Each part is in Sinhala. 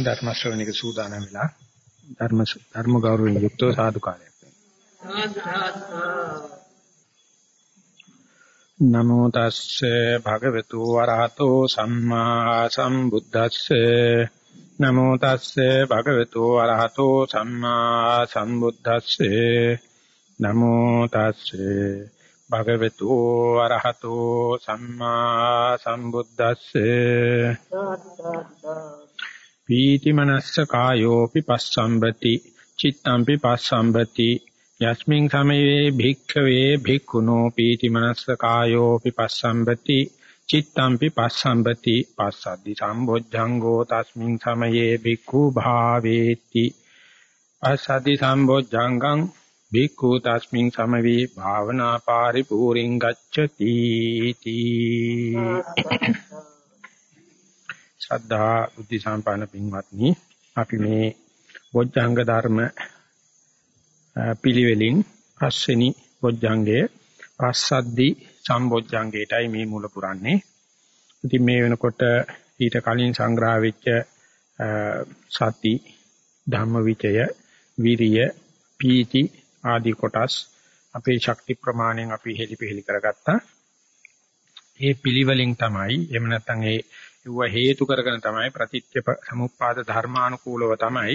ධර්ම ශ්‍රවණික සූදානම් වෙලා ධර්ම ධර්ම ගෞරවයෙන් යුක්තව සාදුකාරයක් නමෝ තස්සේ භගවතු වරහතෝ සම්මා සම්බුද්දස්සේ. නමෝ තස්සේ භගවතු වරහතෝ සම්මා සම්බුද්දස්සේ. නමෝ තස්සේ භගවතු වරහතෝ සම්මා සම්බුද්දස්සේ. පීති මනස්ස කායෝපි පස්සම්බති චිත්තම්පි පස්සම්බති යස්මින් සමයේ භික්ඛවේ භික්ඛුනෝ පීති මනස්ස කායෝපි පස්සම්බති චිත්තම්පි පස්සම්බති පස්සද්දි සම්බොජ්ජංගෝ තස්මින් සමයේ භික්ඛු භාවේති. පස්සද්දි සම්බොජ්ජංගං භික්ඛු තස්මින් සමවේ භාවනා පාරිපූරින් ගච්ඡති. තී ශ්‍රද්ධා බුද්ධ සම්පන්න පින්වත්නි අපි මේ බොජ්ජංග ධර්ම පිළිවෙලින් පස්වෙනි බොජ්ජංගය පස්සද්දි සම්බොජ්ජංගයටයි මේ මුල පුරන්නේ. ඉතින් මේ වෙනකොට ඊට කලින් සංග්‍රහ වෙච්ච සති ධම්මවිචය විරිය පීති ආදී කොටස් අපේ ශක්ති ප්‍රමාණයෙන් අපි හෙලිපෙහෙලි කරගත්තා. ඒ පිළිවෙලින් තමයි එහෙම නැත්නම් ඒ යුව හේතු කරගෙන තමයි ප්‍රතිත්‍ය සමුප්පාද ධර්මානුකූලව තමයි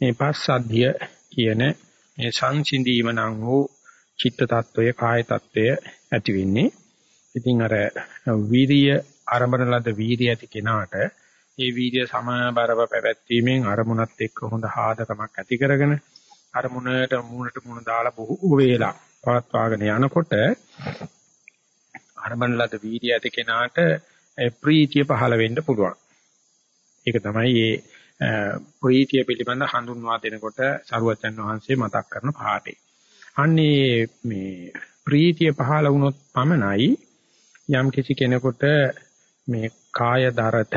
මේ පස්සද්ධිය කියන මේ සංසිඳීම නම් වූ චිත්ත tattවය කාය tattවය ඇති වෙන්නේ. ඉතින් අර වීරිය ආරම්භන ලද වීරිය ඇති කෙනාට ඒ වීර්ය සමාබරව පැවැත්වීමෙන් අරමුණත් එක්ක හොඳ ආදකමක් ඇති කරගෙන අරමුණට මූණට මූණ දාලා බොහෝ වේලා පවත්වාගෙන යනකොට අරමුණ ලද වීර්ය ඇති කෙනාට ප්‍රීතිය පහළ වෙන්න පුළුවන්. ඒක තමයි මේ ප්‍රීතිය පිළිබඳ හඳුන්වා දෙනකොට සරුවචන් වහන්සේ මතක් කරන පාඩේ. අන්නේ මේ ප්‍රීතිය පහළ වුණොත් පමණයි යම් කිසි කෙනෙකුට මේ කාය දරත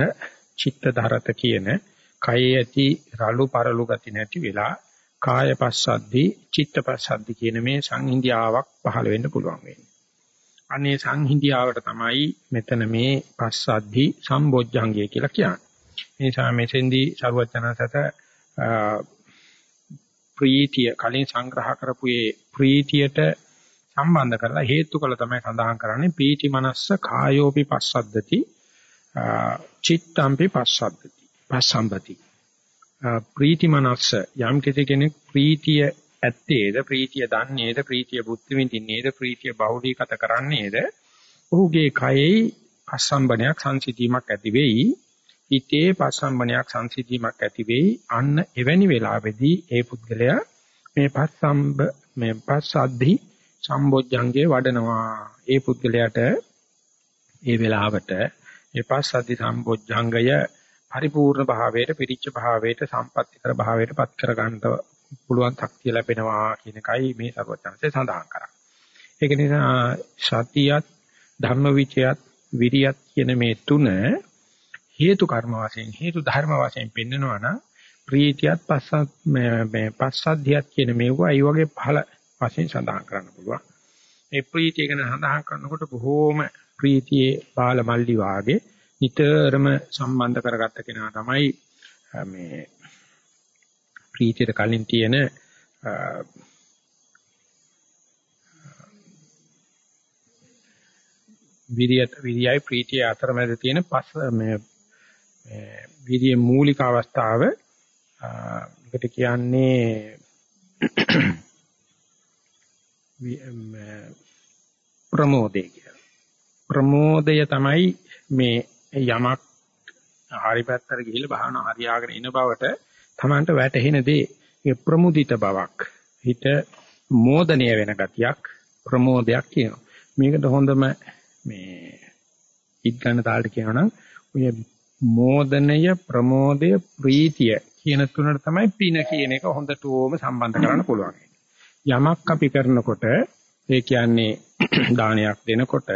චිත්ත දරත කියන කයේ ඇති රළු පරළු ගති නැති වෙලා කාය පස්සද්දි චිත්ත පස්සද්දි කියන මේ සංහිඳියාවක් පහළ වෙන්න පුළුවන් වෙන්නේ. අනේ සංහිඳියාවට තමයි මෙතන මේ පස්සද්දි සම්බොජ්ජංගය කියලා කියන්නේ. ඒ නිසා මෙතෙන්දී ਸਰවඥාසත ප්‍රීතිය කලින් සංග්‍රහ කරපු ඒ ප්‍රීතියට සම්බන්ධ කරලා හේතු කළ තමයි සඳහන් කරන්නේ පීති මනස්ස කායෝපි පස්සද්දති චිත්තම්පි පස්සද්දති පස්සම්බති ප්‍රීති මනස්ස යම් කෙනෙක් ප්‍රීතිය ඇත්තේද? ප්‍රීතිය දන්නේද? ප්‍රීතිය බුද්ධ විඳින්නේද ප්‍රීතිය බහුලීගත කරන්නේද? ඔහුගේ කයෙහි පස්සම්බනයක් සංසිතීමක් ඇති වෙයි. හිතේ පස්සම්බනයක් සංසිතීමක් ඇති වෙයි. අන්න එවැනි වෙලාවෙදී ඒ පුද්ගලයා මේ පස්සම්බ මේ පස්සද්ධි සම්බොජ්ජංගේ වඩනවා. ඒ පුද්ගලයාට ඒ වෙලාවට ඒ පස්සද්ධි සම්බොජ්ජංගය පරිපූර්ණ භාවයට පිරිච්ච භාවයට සම්පත්‍තිකර භාවයට පත් කර ගන්නට පුළුවන් ශක්තිය ලැබෙනවා කියන එකයි මේ සර්වඥාන්සේ සඳහන් කරන්නේ. ඒක නිසා සතියත් ධම්මවිචයත් විරියත් කියන මේ තුන හේතු කර්ම වශයෙන් හේතු ධර්ම වශයෙන් පෙන්නනවා නම් ප්‍රීතියත් පස්සත් මේ පස්සද්ධියත් කියන මේවා අයි වගේ පහළ වශයෙන් සඳහන් කරන්න පුළුවන්. මේ ප්‍රීතිය ගැන සඳහන් කරනකොට බොහෝම ප්‍රීතියේ බාල මල්ලි වාගේ නිතරම සම්බන්ධ කරගත්ත කෙනා තමයි මේ ප්‍රීතියට කලින් තියෙන විරියත් විරියයි ප්‍රීතිය අතරමැද තියෙන පස් මේ විරිය මූලික අවස්ථාව එකට කියන්නේ ප්‍රමෝදය කියලා. ප්‍රමෝදය තමයි මේ යමක් හරි පැත්තට ගිහිල්ලා භාවනා හරියාගෙන ඉන බවට Tamanට වැටහෙන දේ ඒ ප්‍රමුදිත බවක් හිත මෝදණය වෙන ගතියක් ප්‍රමෝදයක් කියනවා. මේකට හොඳම මේ ඉත් ගන්න තාලට කියනනම් ඔය මෝදනය ප්‍රමෝදය ප්‍රීතිය කියන තුනට තමයි පින කියන එක හොඳටම සම්බන්ධ කරන්න පුළුවන්. යමක් අපි කරනකොට ඒ කියන්නේ දානයක් දෙනකොට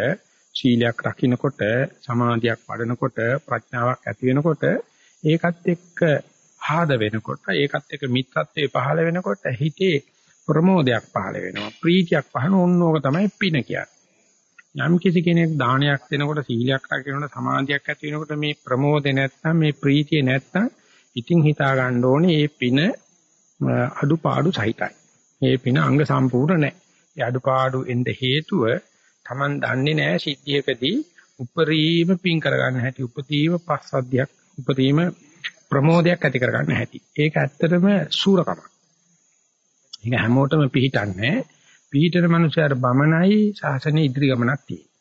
ශීලයක් රකින්නකොට සමාධියක් වඩනකොට ප්‍රඥාවක් ඇති වෙනකොට ඒකත් එක්ක ආද වෙනකොට ඒකත් එක්ක මිත්‍රත්වයේ පහළ වෙනකොට හිතේ ප්‍රමෝදයක් පහළ වෙනවා ප්‍රීතියක් පහළ ඕනෝක තමයි පින කියන්නේ යම් කිසි කෙනෙක් දානයක් දෙනකොට සීලයක් රකින්නකොට සමාධියක් ඇති වෙනකොට මේ ප්‍රමෝදේ නැත්තම් මේ ප්‍රීතිය නැත්තම් ඉතින් හිතා ගන්න ඕනේ මේ පින අඩුපාඩු සහිතයි. මේ පින අංග සම්පූර්ණ නැහැ. ඒ අඩුපාඩු එන්න හේතුව Taman දන්නේ නැහැ සිද්ධියකදී උපරිම පින් කරගන්න හැටි, උපතීම පස්සද්ධියක්, උපරිම ප්‍රමෝදයක් ඇති කරගන්න හැටි. ඒක ඇත්තටම සූරකමක්. ඒක හැමෝටම පිහිටන්නේ. පිහිටන මනුස්සයාට බමනයි සාසන ඉදිරි ගමනක් තියෙන්නේ.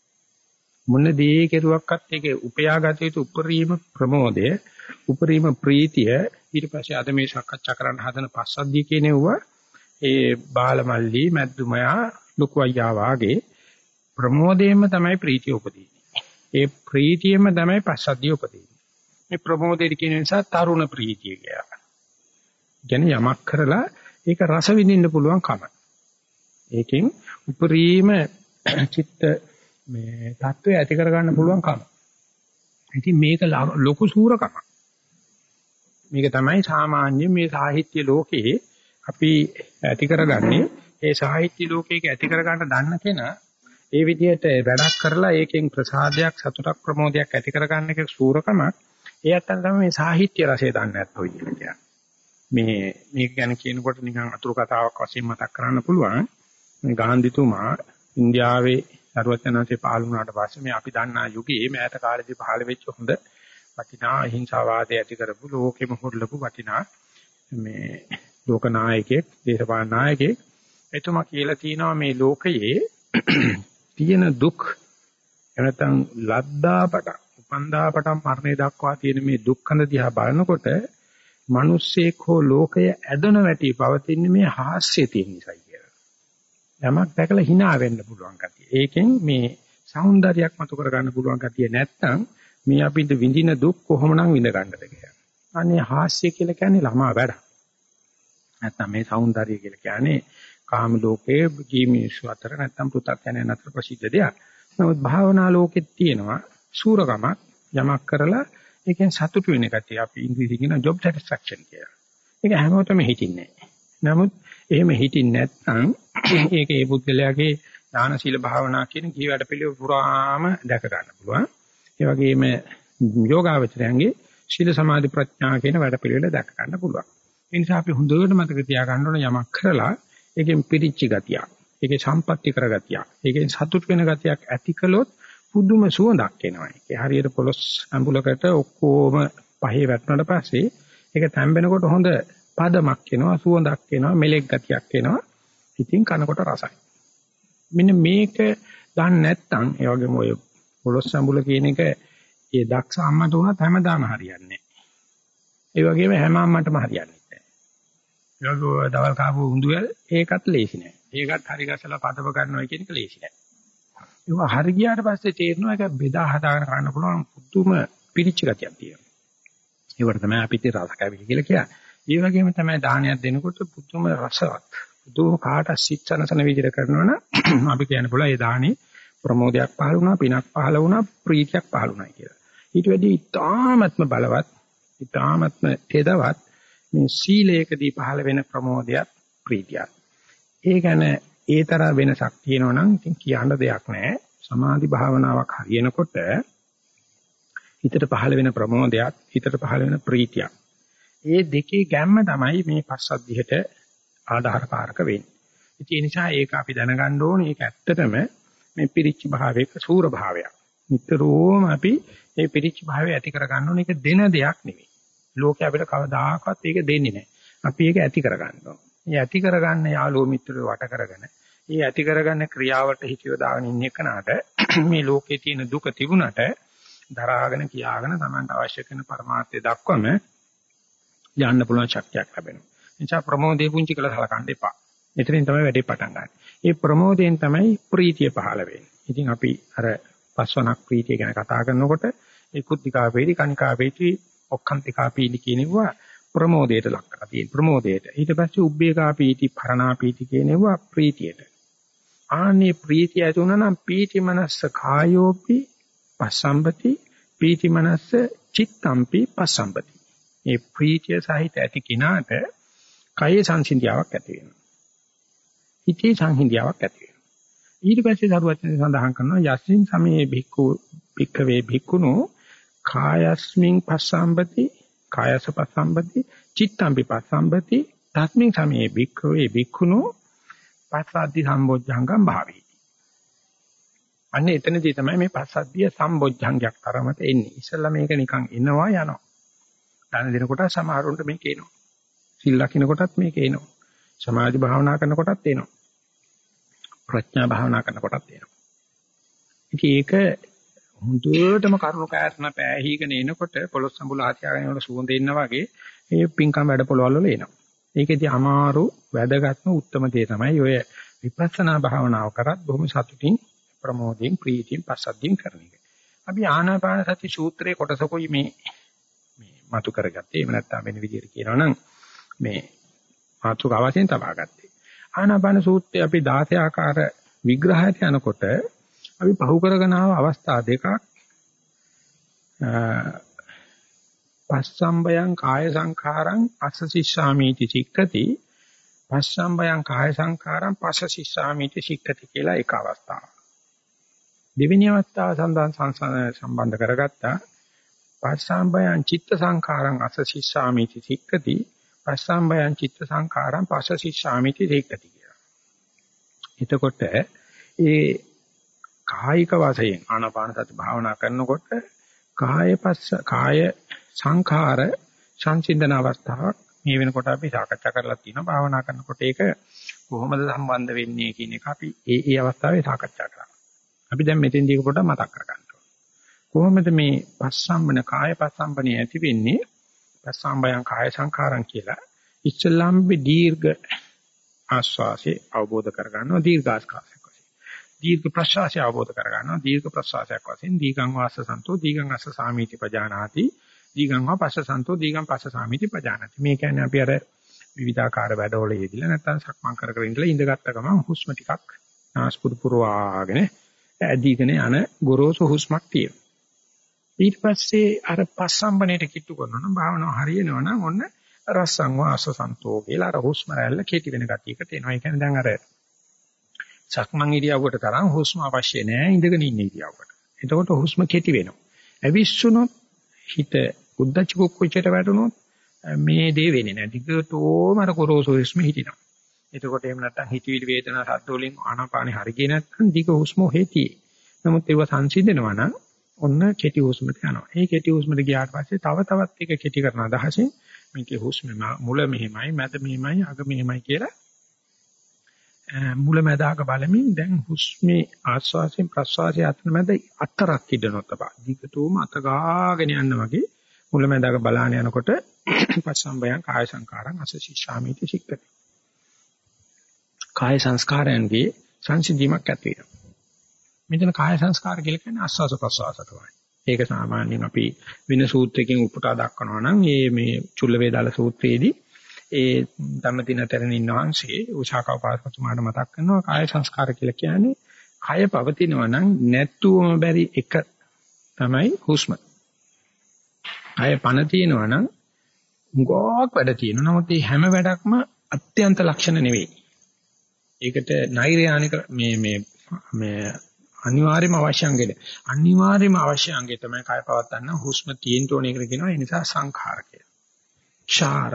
මොන දේ කෙරුවක්වත් ඒකේ උපයාගත යුතු උපරිම ප්‍රමෝදය, උපරිම ප්‍රීතිය ඊට පස්සේ අද මේ සාකච්ඡා කරන්න හදන පස්සද්ධිය කියනෙවුවා ඒ බාලමල්ලි මැද්දුමයා ලොකු අයියා වාගේ ප්‍රමෝදයෙන්ම තමයි ප්‍රීතිය උපදින්නේ. ඒ ප්‍රීතියෙන්ම තමයි පස්සද්ධිය උපදින්නේ. මේ ප්‍රමෝදයට කියන නිසා තරුණ ප්‍රීතිය කියලා. කියන්නේ යමක් කරලා ඒක රස විඳින්න පුළුවන් කම. ඒකෙන් උපරිම චිත්ත මේ தত্ত্বය ඇති කරගන්න පුළුවන් කම. ඉතින් මේක ලොකු සූරකමක්. මේක තමයි සාමාන්‍ය මේ සාහිත්‍ය ලෝකයේ අපි ඇති කරගන්නේ ඒ සාහිත්‍ය ලෝකයක ඇති කරගන්න දන්න කෙනා ඒ විදිහට වැඩක් කරලා ඒකෙන් ප්‍රසාදයක් සතුටක් ප්‍රමෝදයක් ඇති කරගන්න එක සූරකමක් ඒ අත්තන් තමයි මේ සාහිත්‍ය රසය දන්නේ නැත්තෝ කියන්නේ. මේ මේක ගැන කියනකොට නිකන් අතුරු කතාවක් වශයෙන් මතක් කරන්න පුළුවන්. මේ ගාන්ධිතුමා ඉන්දියාවේ සරුවචනanse පහළ වුණාට පස්සේ මේ අපි දන්නා යුගයේ මෑත කාලේදී පහළ වෙච්ච හොඳ වටිනා අහිංසාවාදය ඇති කරපු ලෝකෙම හොරලපු වටිනා මේ ලෝක නායකයෙක් දේශපාලන නායකයෙක් එතුමා කියලා තියෙනවා මේ ලෝකයේ තියෙන දුක් එනතන් ලද්දාපට උපන්දා පටන් මරණය දක්වා තියෙන මේ දුක්ඛඳ දිහා බලනකොට මිනිස්සෙක් හෝ ලෝකය ඇදෙන වැටි පවතින මේ හාස්‍යය තියෙන නිසා කියලා. යමක් දැකලා hina වෙන්න පුළුවන් කතිය. ඒකෙන් මේ సౌందర్యයක් මතු කර ගන්න පුළුවන් කතිය නැත්නම් මේ අපිට විඳින දුක් කොහොමනම් විඳ ගන්නද කියලා. අනේ හාස්‍ය කියලා කියන්නේ ළමා වැඩ. නැත්නම් මේ సౌందර්යය කියලා කියන්නේ කාම ලෝකයේ ජීමිනිස්සු අතර නැත්නම් පුතත් යන අතර ප්‍රසිද්ධ දෙයක්. නමුත් භාවනා ලෝකෙත් තියෙනවා සූරකමක් යමක් කරලා ඒකෙන් සතුටු වෙන කතිය අපි ඉංග්‍රීසි කියන job satisfaction කියලා. ඒක හැමෝටම හිතින්නේ නමුත් එහෙම හිතින්නේ නැත්නම් ඒක ඒ පුද්ගලයාගේ දාන සීල භාවනා කියන කී වැඩ පිළිවෙල පුරාම දැක ගන්න පුළුවන්. ඒ වගේම යෝගාවචරයන්ගේ සීල සමාධි ප්‍රඥා කියන වැඩ පිළිවෙල දැක ගන්න පුළුවන්. ඒ නිසා අපි හොඳට මතක තියාගන්න ඕන යමක් කරලා ඒකෙන් පිරිච්ච ගතියක්, ඒකේ සම්පත්‍ති කරගතියක්, ඒකෙන් සතුට වෙන ගතියක් ඇති කළොත් පුදුම සුවඳක් එනවා. ඒ හරියට පොලොස් අඹුලකට ඔක්කොම පහේ වැටුණාට පස්සේ ඒක තැම්බෙනකොට හොඳ පදමක් එනවා, සුවඳක් එනවා, මෙලෙක් ගතියක් එනවා. ඉතින් කනකොට රසයි. මෙන්න මේක දන්නේ නැත්නම් ඒ වගේම ඔය පොලොස් අඹුල කියන එක ඒ දක්ෂ අම්මට උනත් හැමදාම හරියන්නේ නැහැ. ඒ වගේම හැම අම්මටම හරියන්නේ නැහැ. ඒ වගේ දවල් කාපු උඳුවල් ඒකත් ලේසි නෑ. ඒකත් හරි ගසලා පදව ගන්නවා කියන එක ලේසි නෑ. ඒක හරි ගියාට පස්සේ තේරෙනවා ඒක බෙදා හදාගෙන කරන්න පුළුවන් පුදුම පිරිච්ච ගතියක් තියෙනවා. ඒකට තමයි අපිට රස කැවිලි කියලා කියන්නේ. ඒ වගේම තමයි දානයක් දෙනකොට පුදුම රසවත්. පුදුම කාට සිච්චනසන විදිහට කරනවනම් අපි කියන්න පුළුවන් ඒ දානේ ප්‍රමෝදයක් පහළ වුණා, පිනක් පහළ වුණා, ප්‍රීතියක් පහළ වුණා කියලා. ඊට වැඩි ඉතාමත්ම බලවත්, ඉතාමත්ම තෙදවත් මේ සීලයකදී පහළ වෙන ප්‍රමෝදයක්, ප්‍රීතියක්. ඒ කියන්නේ ඒ තරම් වෙනසක් තියෙනවා නම් ඉතින් කියන්න දෙයක් නැහැ. සමාධි භාවනාවක් හරියනකොට හිතට පහළ වෙන ප්‍රමෝදයක්, හිතට පහළ වෙන ප්‍රීතියක්. ඒ දෙකේ ගැම්ම තමයි මේ පස්සද්ධියට ආධාරකාරක වෙන්නේ. ඒ නිසා ඒක අපි දැනගන්න ඕනේ. ඒක ඇත්තටම මේ පිරිච්ච භාවයක සූර භාවයක්. නිතරම අපි මේ පිරිච්ච භාවය ඇති කරගන්න ඕනේ. ඒක දෙන දෙයක් නෙවෙයි. ලෝකයේ අපිට කවදාකවත් ඒක දෙන්නේ නැහැ. අපි ඒක ඇති කරගන්න ඕනේ. මේ ඇති කරගන්න යාළුවෝ මිත්‍රයෝ වට කරගෙන මේ ඇති කරගන්න ක්‍රියාවට හිතියෝ දාගෙන ඉන්න එකනට මේ ලෝකේ තියෙන දුක තිබුණට දරාගෙන කියාගෙන Tamanට අවශ්‍ය කරන પરමාර්ථය දක්වම යන්න පුළුවන් ශක්තියක් ලැබෙනවා. නිසා ප්‍රමෝදේ පුංචි කළ සලකන්න එපා. මෙතනින් තමයි වැඩේ පටන් ගන්න. ඒ ප්‍රමෝදයෙන් තමයි ප්‍රීතිය පහළ වෙන්නේ. ඉතින් අපි අර පස්වනක් ප්‍රීතිය ගැන කතා කරනකොට ඒ කුද්ධිකා වේදි කනිකා වේදි ඔක්කාන්තිකා පීලි කියනවා ප්‍රමෝදයට ලක් කරලා තියෙන ප්‍රමෝදයට. ඊට පස්සේ උබ්බේකා පීති පරණා පීති කියනවා ප්‍රීතියට. ආන්නේ ප්‍රීතිය ඇති වුණා නම් පීති මනස්ස කායෝපි පස්සම්පති පීති මනස්ස චිත්තම්පි පස්සම්පති. මේ ප්‍රීතිය සහිත ඇති කිනාට කයේ සංසිඳියාවක් ඇති වෙනවා. හිතේ සංහිඳියාවක් ඇති වෙනවා. ඊට පස්සේ සරුවචන සඳහන් කරනවා යස්මින් සමේ භික්ඛු භික්ඛවේ භික්ඛුනෝ කායස්මින් පස්සම්පති කායස පස්සම්බති චිත්තම්පි පස්සම්බති තස්මින් සමේ භික්ඛවේ භික්ඛුනෝ පස්සද්ධි සම්බොජ්ජංගම් භාවේති. අන්න එතනදී තමයි මේ පස්සද්ධිය සම්බොජ්ජංගයක් තරමට එන්නේ. ඉස්සෙල්ලා මේක නිකන් එනවා යනවා. දාන දෙන කොට සමහරුන්ට මේක එනවා. සිල් ලකින කොටත් මේක එනවා. සමාධි භාවනා කරන කොටත් එනවා. ප්‍රඥා භාවනා කරන කොටත් එනවා. ඉතින් ඒක හුදුටම කරුණු කාරණා පෑහීගෙන එනකොට පොළොස් සම්බුල ආත්‍යාගෙන වල සුවඳ එන්න වගේ මේ පින්කම් වැඩ පොළවල් වල එනවා. ඒකෙදි අමාරු වැදගත්ම උත්තරම දේ තමයි ඔය විපස්සනා භාවනාව කරත් බොහොම සතුටින් ප්‍රමෝදයෙන් ප්‍රීතියෙන් පස්සද්ධියෙන් කරන එක. අපි ආනාපාන සති සූත්‍රයේ කොටසකුයි මේ මේ මතු කරගත්තේ. එහෙම නැත්නම් වෙන විදිහට කියනවා නම් මේ මාතෘකාව වශයෙන් තබා ගත්තේ. ආනාපාන සූත්‍රයේ අපි 16 ආකාර විග්‍රහයට යනකොට අපි පහු කරගෙන ආව අවස්ථා දෙකක් පස්සම්බයං කාය සංඛාරං අස්සසිස්සාමීති චික්කති පස්සම්බයං කාය සංඛාරං පස්සසිස්සාමීති චික්කති කියලා එක අවස්ථාවක්. දෙවෙනි අවස්ථාව සම්බන්ධ කරගත්තා පස්සම්බයං චිත්ත සංඛාරං අස්සසිස්සාමීති චික්කති පස්සම්බයං චිත්ත සංඛාරං පස්සසිස්සාමීති චික්කති කියලා. එතකොට ඒ කායික වශයෙන් ආනාපාන සති භාවනා කරනකොට කාය පස්ස කාය සංඛාර සංසිඳන අවස්ථාවක් මේ වෙනකොට අපි සාකච්ඡා කරලා තියෙනවා භාවනා කරනකොට ඒක කොහොමද සම්බන්ධ වෙන්නේ කියන එක අපි ඒ ඒ අවස්ථාවේ සාකච්ඡා කරා. අපි දැන් මෙතෙන්දී පොඩ්ඩක් මතක් කරගන්න කොහොමද මේ පස්සම්බන කාය පස්සම්බනේ ඇති වෙන්නේ? පස්සම්බයං කාය සංඛාරං කියලා. ඉස්ලාම් දීර්ඝ ආස්වාසේ අවබෝධ කරගන්නවා දීර්ඝාස්කාසයක් වශයෙන්. දීර්ඝ ප්‍රසවාසය අවබෝධ කරගන්නවා දීර්ඝ ප්‍රසවාසයක් වශයෙන් දීගං වාස සන්තෝ දීගං අස්ස සාමීති පජානාති දීගං වා පස්ස සන්තෝ දීගං පස්ස සාමිති පජානති. මේ කියන්නේ අපි අර විවිධාකාර වැඩවල යෙදිලා නැත්නම් සක්මන් කර කර ඉඳලා ඉඳගත්ත ගමන් හුස්ම ටිකක් නාස්පුඩු පුරවාගෙන ඇදීගෙන යන ගොරෝසු හුස්මක් තියෙනවා. ඊට පස්සේ අර පස්සම්බණයට කිට්ටු කරනවා නම් භාවනාව හරියනවා නම් ඔන්න රසං වාස සන්තෝ කියලා අර හුස්ම රැල්ල කෙටි වෙන ගතියකට එනවා. ඒ කියන්නේ දැන් අර සක්මන් ඉරියව්වට තරම් හුස්ම අවශ්‍ය නැහැ ඉඳගෙන ඉන්න ඉරියව්වට. එතකොට හුස්ම කෙටි වෙනවා. ඇවිස්සුනොත් හිත උද්දච්ච කුක්කුච්චට වැටුනොත් මේ දේ වෙන්නේ නැහැ. ටිකටෝම අර කොරෝසු හුස්ම හිටිනවා. එතකොට එහෙම නැත්නම් හිතවිලි වේදනා සද්ද වලින් ආනාපානෙ හරිය නැත්නම් දිග හුස්ම හේතියි. නමුත් ඒව සංසිඳනවා නම් ඔන්න කෙටි හුස්මට යනවා. ඒ කෙටි හුස්මට ගියාට පස්සේ තව තවත් එක කෙටි කරන අදහසින් මේකේ හුස්ම මුල මෙහෙමයි, මැද මෙහෙමයි, අග මෙහෙමයි කියලා මුල මැද අග බලමින් දැන් හුස්මේ ආස්වාසයෙන් ප්‍රස්වාසය අතර මැද අතරක් ඉදනොත් තපා. දිගටම අත ගාගෙන යන්න වගේ මුලමඳාක බලාන යනකොට පස්සම්බයං කාය සංකාරං අසසිෂාමිති සික්කති. කාය සංස්කාරයන්ගේ සංසිද්ධීමක් ඇති වෙනවා. මෙතන කාය සංස්කාර කියලා කියන්නේ ආස්වාස ප්‍රසවාස තමයි. ඒක සාමාන්‍යයෙන් අපි වෙන සූත්‍රයකින් උපුටා දක්වනවා නම් මේ මේ චුල්ල වේදාල සූත්‍රයේදී ඒ ධම්මදිනතරණ ඉන්නවන්සේ උෂාකව පාස්පතුමාට මතක් කරනවා කාය සංස්කාර කියලා කියන්නේ කය පවතිනවා නම් නැත්තුවම බැරි එක තමයි හුස්ම. අය පණ තියෙනවා නම් ගොක් වැඩ තියෙනවා. නමුත් මේ හැම වැඩක්ම අත්‍යන්ත ලක්ෂණ නෙවෙයි. ඒකට නෛර්යානික මේ මේ මේ අනිවාර්යම අවශ්‍ය අංගෙද අනිවාර්යම අවශ්‍ය අංගෙ තමයි කය පවත්තන්න හුස්ම තියෙන්න ඕනේ කියලා කියනවා. ඒ නිසා සංඛාර කියලා. ක්ෂාර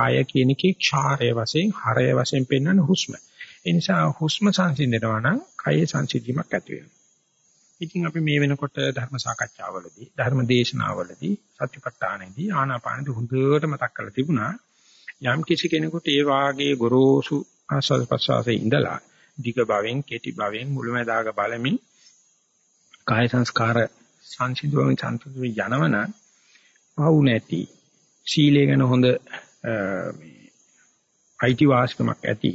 කාය කියන එකේ ක්ෂාරය වශයෙන් හරය වශයෙන් පෙන්වන හුස්ම. ඒ නිසා හුස්ම සංසිඳනවා නම් කයේ සංසිඳීමක් ඇති වෙනවා. ඉතින් අපි මේ වෙනකොට ධර්ම සාකච්ඡාවලදී ධර්ම දේශනාවලදී සත්‍යපට්ඨානෙදී ආනාපානෙදී හොඳට මතක් කරලා තිබුණා යම් කිසි කෙනෙකුට ඒ වාගේ ගොරෝසු ආස්වාද ප්‍රසවාසයේ ඉඳලා ධික භවෙන් කෙටි භවෙන් මුළුමැදාග බලමින් කාය සංස්කාර සංසිඳුවෙන් සම්පූර්ණ යනවන පවු නැති සීලය ගැන හොඳ මේ අයිති වාස්කමක් ඇති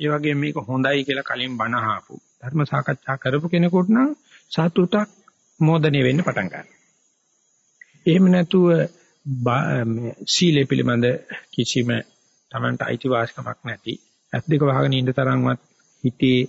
ඒ වගේම මේක හොඳයි කියලා කලින් බණ අහපු ධර්ම සාකච්ඡා කරපු කෙනෙකුට නම් සතුටක් මෝදණය වෙන්න පටන් ගන්නවා. එහෙම නැතුව සීලය පිළිබඳ කිසිම Tamanට අයිතිවාසිකමක් නැති ඇස් දෙක වහගෙන ඉන්න තරම්වත් හිතේ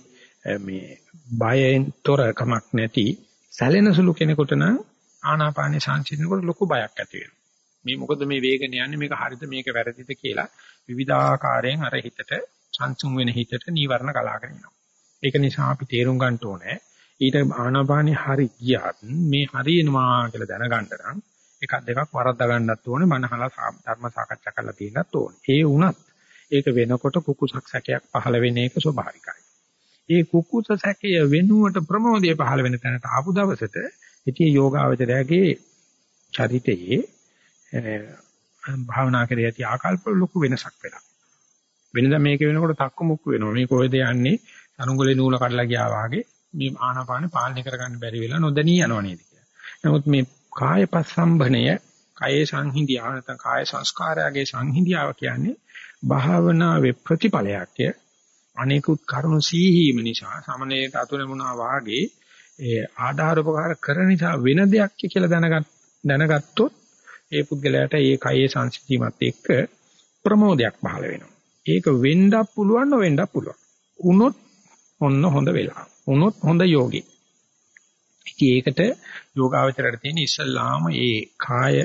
මේ බයෙන් තොර කමක් නැති සැලෙන සුළු කෙනෙකුට නම් ආනාපානේ සංසිඳනකොට ලොකු බයක් ඇති වෙනවා. මේ මොකද මේ වේගන යන්නේ මේක හරිද මේක වැරදිද කියලා විවිධාකාරයෙන් අර හිතට සංසුන් වෙන හිතට නීවරණ කලාගෙන යනවා. ඒක නිසා අපි තේරුම් ගන්න ඕනේ ඊට ආනාපානෙ හරි ගියත් මේ හරියනවා කියලා දැනගන්න නම් එකක් දෙකක් වරද්දා ගන්නත් ඕනේ මනහලා ධර්ම සාකච්ඡා කරලා තියෙනත් ඕනේ. ඒ වුණත් ඒක වෙනකොට කුකුසක් සැකයක් පහළ වෙන එක ස්වභාවිකයි. ඒ කුකුස සැකය වෙනුවට ප්‍රමෝදය පහළ වෙන තැනට ආපු දවසට ඉතින් යෝගාවචරයගේ චරිතයේ භාවනා කරේ ඇති ආකල්ප ලොකු වෙනසක් වෙනවා. වෙනදා මේක වෙනකොට තක්කු මුක්කු වෙනවා. මේ කොහෙද යන්නේ? සරුංගලේ නූල කඩලා ගියා වාගේ මේ ආනාපාන පාලනය කරගන්න බැරි වෙලා නොදැනී යනවා නේද කියලා. නමුත් මේ කාය පස්සම්භණය, කායේ සංහිඳියාව නැත්නම් කාය සංස්කාරයගේ සංහිඳියාව කියන්නේ භාවනාවේ ප්‍රතිඵලයක්. අනේකුත් කරුණු සීහීම නිසා සමනේට අතුරුමුණා වාගේ ඒ ආධාර උපකාර කරන නිසා වෙන දෙයක් කියලා දැනගත් දැනගත්තොත් ඒ පුද්ගලයාට ඒ කයේ සංසිද්ධියමත් එක්ක ප්‍රමෝදයක් පහළ වෙනවා. ඒක වෙන්නත් පුළුවන් නොවෙන්නත් පුළුවන්. උනොත් ඔන්න හොඳ වෙලා. උනොත් හොඳ යෝගී. ඉතින් ඒකට යෝගාවචරයට තියෙන ඉස්සල්ලාම ඒ කාය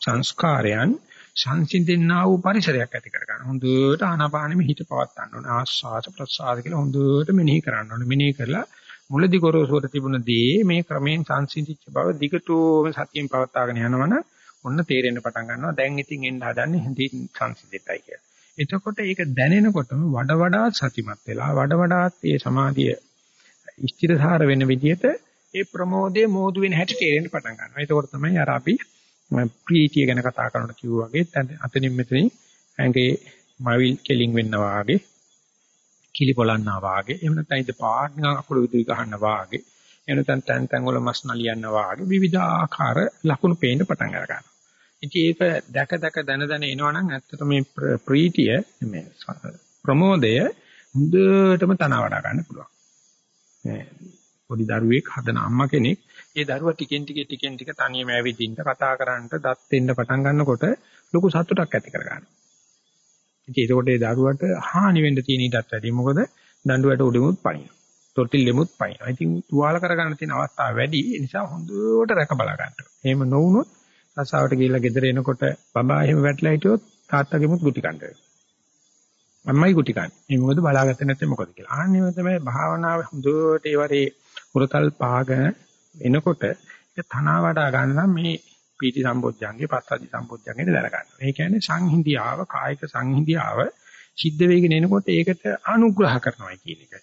සංස්කාරයන් සංසිඳෙන්නා වූ පරිසරයක් ඇති කර ගන්න. හොඳට ආනාපානෙම හිත පවත් ගන්න ඕනේ. ආස්වාද ප්‍රසආද කියලා හොඳට මෙනෙහි කරන්න ඕනේ. මෙනෙහි කරලා මුලදි ගොරෝසුවට තිබුණ දේ මේ ක්‍රමයෙන් සංසිඳිච්ච බව දිගටම සතියෙන් පවත්වාගෙන යනවනම් ඔන්න තේරෙන්න පටන් ගන්නවා. දැන් ඉතින් එන්න හදන්නේ හිතින් සංසිඳෙටයි කියලා. එතකොට ඒක දැනෙනකොටම වඩ වඩා සතිමත් වෙලා වඩ වඩාත් ඒ සමාධිය ස්ථිරසාර වෙන විදිහට ඒ ප්‍රමෝදයේ මෝදු වෙන හැටි තේරෙන්න පටන් ගන්නවා. එතකොට තමයි අර අපි ප්‍රීතිය ගැන කතා කරනකොට කිව්වා වගේ අතනින් මෙතනින් ඇඟේ මවිල් කෙලින් වෙන්නවා වගේ කිලි පොලන්නා වාගේ එහෙම නැත්නම් ඉත පාට නිකන් අකුරු විදුලි ගහනවා වාගේ එහෙම නැත්නම් තැන් තැන් වල මස් නලියනවා වාගේ විවිධ ආකාර ලකුණු පේන්න පටන් අර ගන්නවා. ඉතින් ඒක දැක දැක දන දන එනවනම් ඇත්තට මේ ප්‍රීතිය මේ ප්‍රමෝදය හොඳටම තන වඩා ගන්න පුළුවන්. මේ පොඩි දරුවෙක් හදන අම්මා කෙනෙක් ඒ දරුවා ටිකෙන් ටික ටිකෙන් ටික තනියම ඇවිදින්න කතා කරන්නට දත් දෙන්න පටන් ගන්නකොට ලොකු සතුටක් ඇති කර ගන්නවා. ඉතින් ඒකෝට ඒ දරුවට හානි වෙන්න තියෙන ඊටත් වැඩි. මොකද දඬුවට උඩෙමුත් පනිනවා. තොටිල්ලෙමුත් පනිනවා. ඉතින් තුවාල කරගන්න තියෙන අවස්ථාව වැඩි. ඒ නිසා හොඳට රැක බලා ගන්න. එහෙම නොවුනොත් රසාවට ගිහිල්ලා ගෙදර එනකොට බබා එහෙම වැටලා හිටියොත් තාත්තගෙමුත් ගුටි කන්න වෙනවා. අම්මයි ගුටි කන්නේ. මේ මොකද බලාගත්තේ නැත්නම් මොකද කියලා. ආන්නේ තමයි භාවනාව හොඳට ඒවරේ උරතල් පාගෙන එනකොට ඒක තනවා වඩා ගන්න මේ පීටි සම්බොජ්ජංගේ පස්සද්ධි සම්බොජ්ජංගේ දර ගන්නවා. ඒ කියන්නේ සංහිඳියාව කායික සංහිඳියාව සිද්ධ වෙගෙන එනකොට ඒකට අනුග්‍රහ කරනවා කියන එක.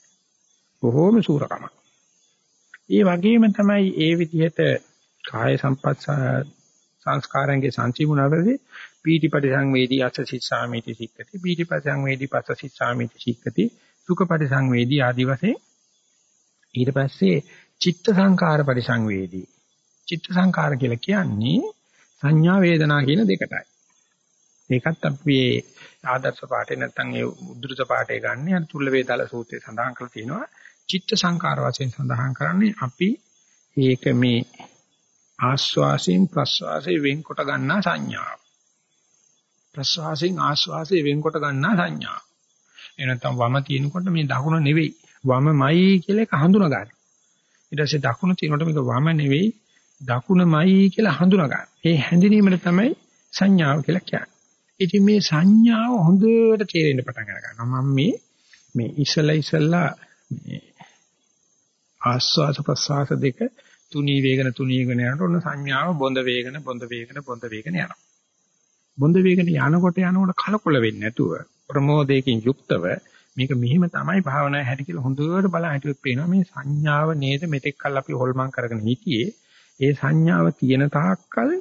බොහෝම සූරකම. ඒ වගේම තමයි ඒ විදිහට කාය සම්පත් සංස්කාරයන්ගේ සංචිමුණවලදී පීටිපටි සංවේදී අස්ස සිස්සාමිති සික්කති පීටිපටි සංවේදී පස්ස සිස්සාමිති සික්කති සුඛපටි සංවේදී ආදි වශයෙන් ඊට පස්සේ චිත්ත සංකාර පරිසංවේදී. චිත්ත සංකාර කියලා කියන්නේ සංඥා වේදනා කියන දෙකටයි. ඒකත් අපි ආදර්ශ පාඩේ නැත්නම් ඒ උද්දෘත පාඩේ ගන්න අර තුල්ල වේදාල සූත්‍රයේ සඳහන් කරලා තියෙනවා. චිත්ත සංකාර වශයෙන් සඳහන් කරන්නේ අපි ඒක මේ ආස්වාසයෙන් ප්‍රස්වාසයෙන් වෙන්කොට ගන්නා සංඥාව. ප්‍රස්වාසයෙන් ආස්වාසයෙන් වෙන්කොට ගන්නා සංඥාව. එනතම් වම තියෙනකොට මේ දකුණ නෙවෙයි වමමයි කියලා එක හඳුනා ගන්න. ඊට පස්සේ දකුණ තියෙනකොට මේක වම නෙවෙයි දකුණමයි කියලා හඳුනා ගන්න. ඒ හැඳිනීමට තමයි සංඥාව කියලා කියන්නේ. ඉතින් මේ සංඥාව හොඳට තේරෙන්න පටන් ගන්නවා. මම මේ මේ ඉසලා ඉසලා මේ ආස්වාස ප්‍රසආස දෙක තුනී වේගන තුනී වේගන යනකොට ඔන්න සංඥාව බොඳ වේගන බොඳ වේගන බොඳ වේගන යනවා. බොඳ වේගන යනකොට යනකොට කලකොල වෙන්නේ නැතුව ප්‍රමෝදයකින් යුක්තව මේක මෙහිම තමයි භාවනාවේ හැටි කියලා හොඳට බලන් හිටියොත් පේනවා මේ සංඥාව නේද මෙතෙක් කල් අපි හොල්මන් කරගෙන හිටියේ. ඒ සංඥාව තියෙන තාක්කල්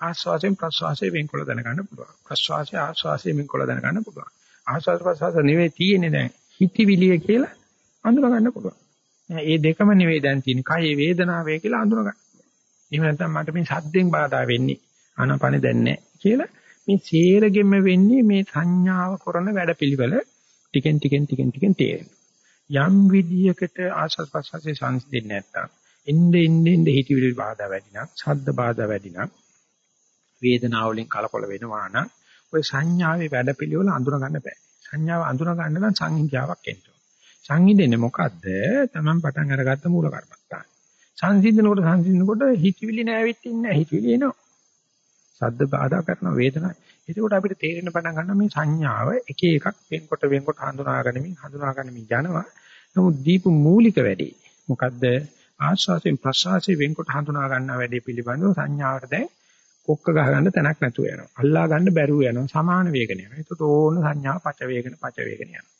ආස්වාසයෙන් ප්‍රස්වාසයෙන් වෙන්කොල දැනගන්න පුළුවන්. ප්‍රස්වාසය ආස්වාසයෙන් වෙන්කොල දැනගන්න පුළුවන්. ආස්වාස ප්‍රස්වාස නෙවෙයි තියෙන්නේ දැන් හිතවිලිය කියලා අඳුර ගන්න පුළුවන්. ඒ දෙකම නෙවෙයි දැන් තියෙන්නේ කය වේදනාවේ කියලා අඳුර ගන්න එහෙම නැත්නම් මට මේ සද්දෙන් බාධා වෙන්නේ ආනපන දැන් නැහැ කියලා මේ සේරගෙම වෙන්නේ මේ සංඥාව කරන වැඩපිළිවෙල ටිකෙන් ටිකෙන් ටිකෙන් ටිකෙන් තේරෙනවා. යම් විදියකට ආසස් ප්‍රසස්සේ සංසිඳෙන්නේ නැත්තම් එnde ende ende හිතවිලි බාධා වැඩි නම්, ශබ්ද බාධා වැඩි නම්, වේදනාව වලින් කලකොල වෙනවා නම් ඔය සංඥාවේ වැඩපිළිවෙල අඳුර ගන්න බෑ. සංඥාව අඳුර ගන්න නම් සංහිඳියාවක් එන්න ඕන. සංහිඳෙන්නේ මොකද්ද? Taman පටන් අරගත්ත මූල කර්මත්තාන. සංසිඳනකොට සංසිඳනකොට හිතවිලි නැවෙත් ඉන්නේ හිතවිලි එනවා. ශබ්ද බාධා කරන වේදනාවක්. එතකොට අපිට තේරෙන්න පටන් ගන්නවා මේ සංඥාව එක එකක් වෙන්කොට වෙන්කොට හඳුනා ගනිමින් හඳුනා ගනිමින් යනවා. නමුත් දීපු මූලික වැඩි. මොකද්ද? ආස්වාසයෙන් ප්‍රසආසයෙන් වෙන්කොට හඳුනා ගන්නා වැඩේ පිළිබඳව සංඥාවට දැන් කොක්ක ගහගන්න තැනක් නැතුව යනවා. අල්ලා ගන්න බැරුව යනවා. සමාන වේගන යනවා. ඒකට ඕන සංඥා පච වේගන පච වේගන යනවා.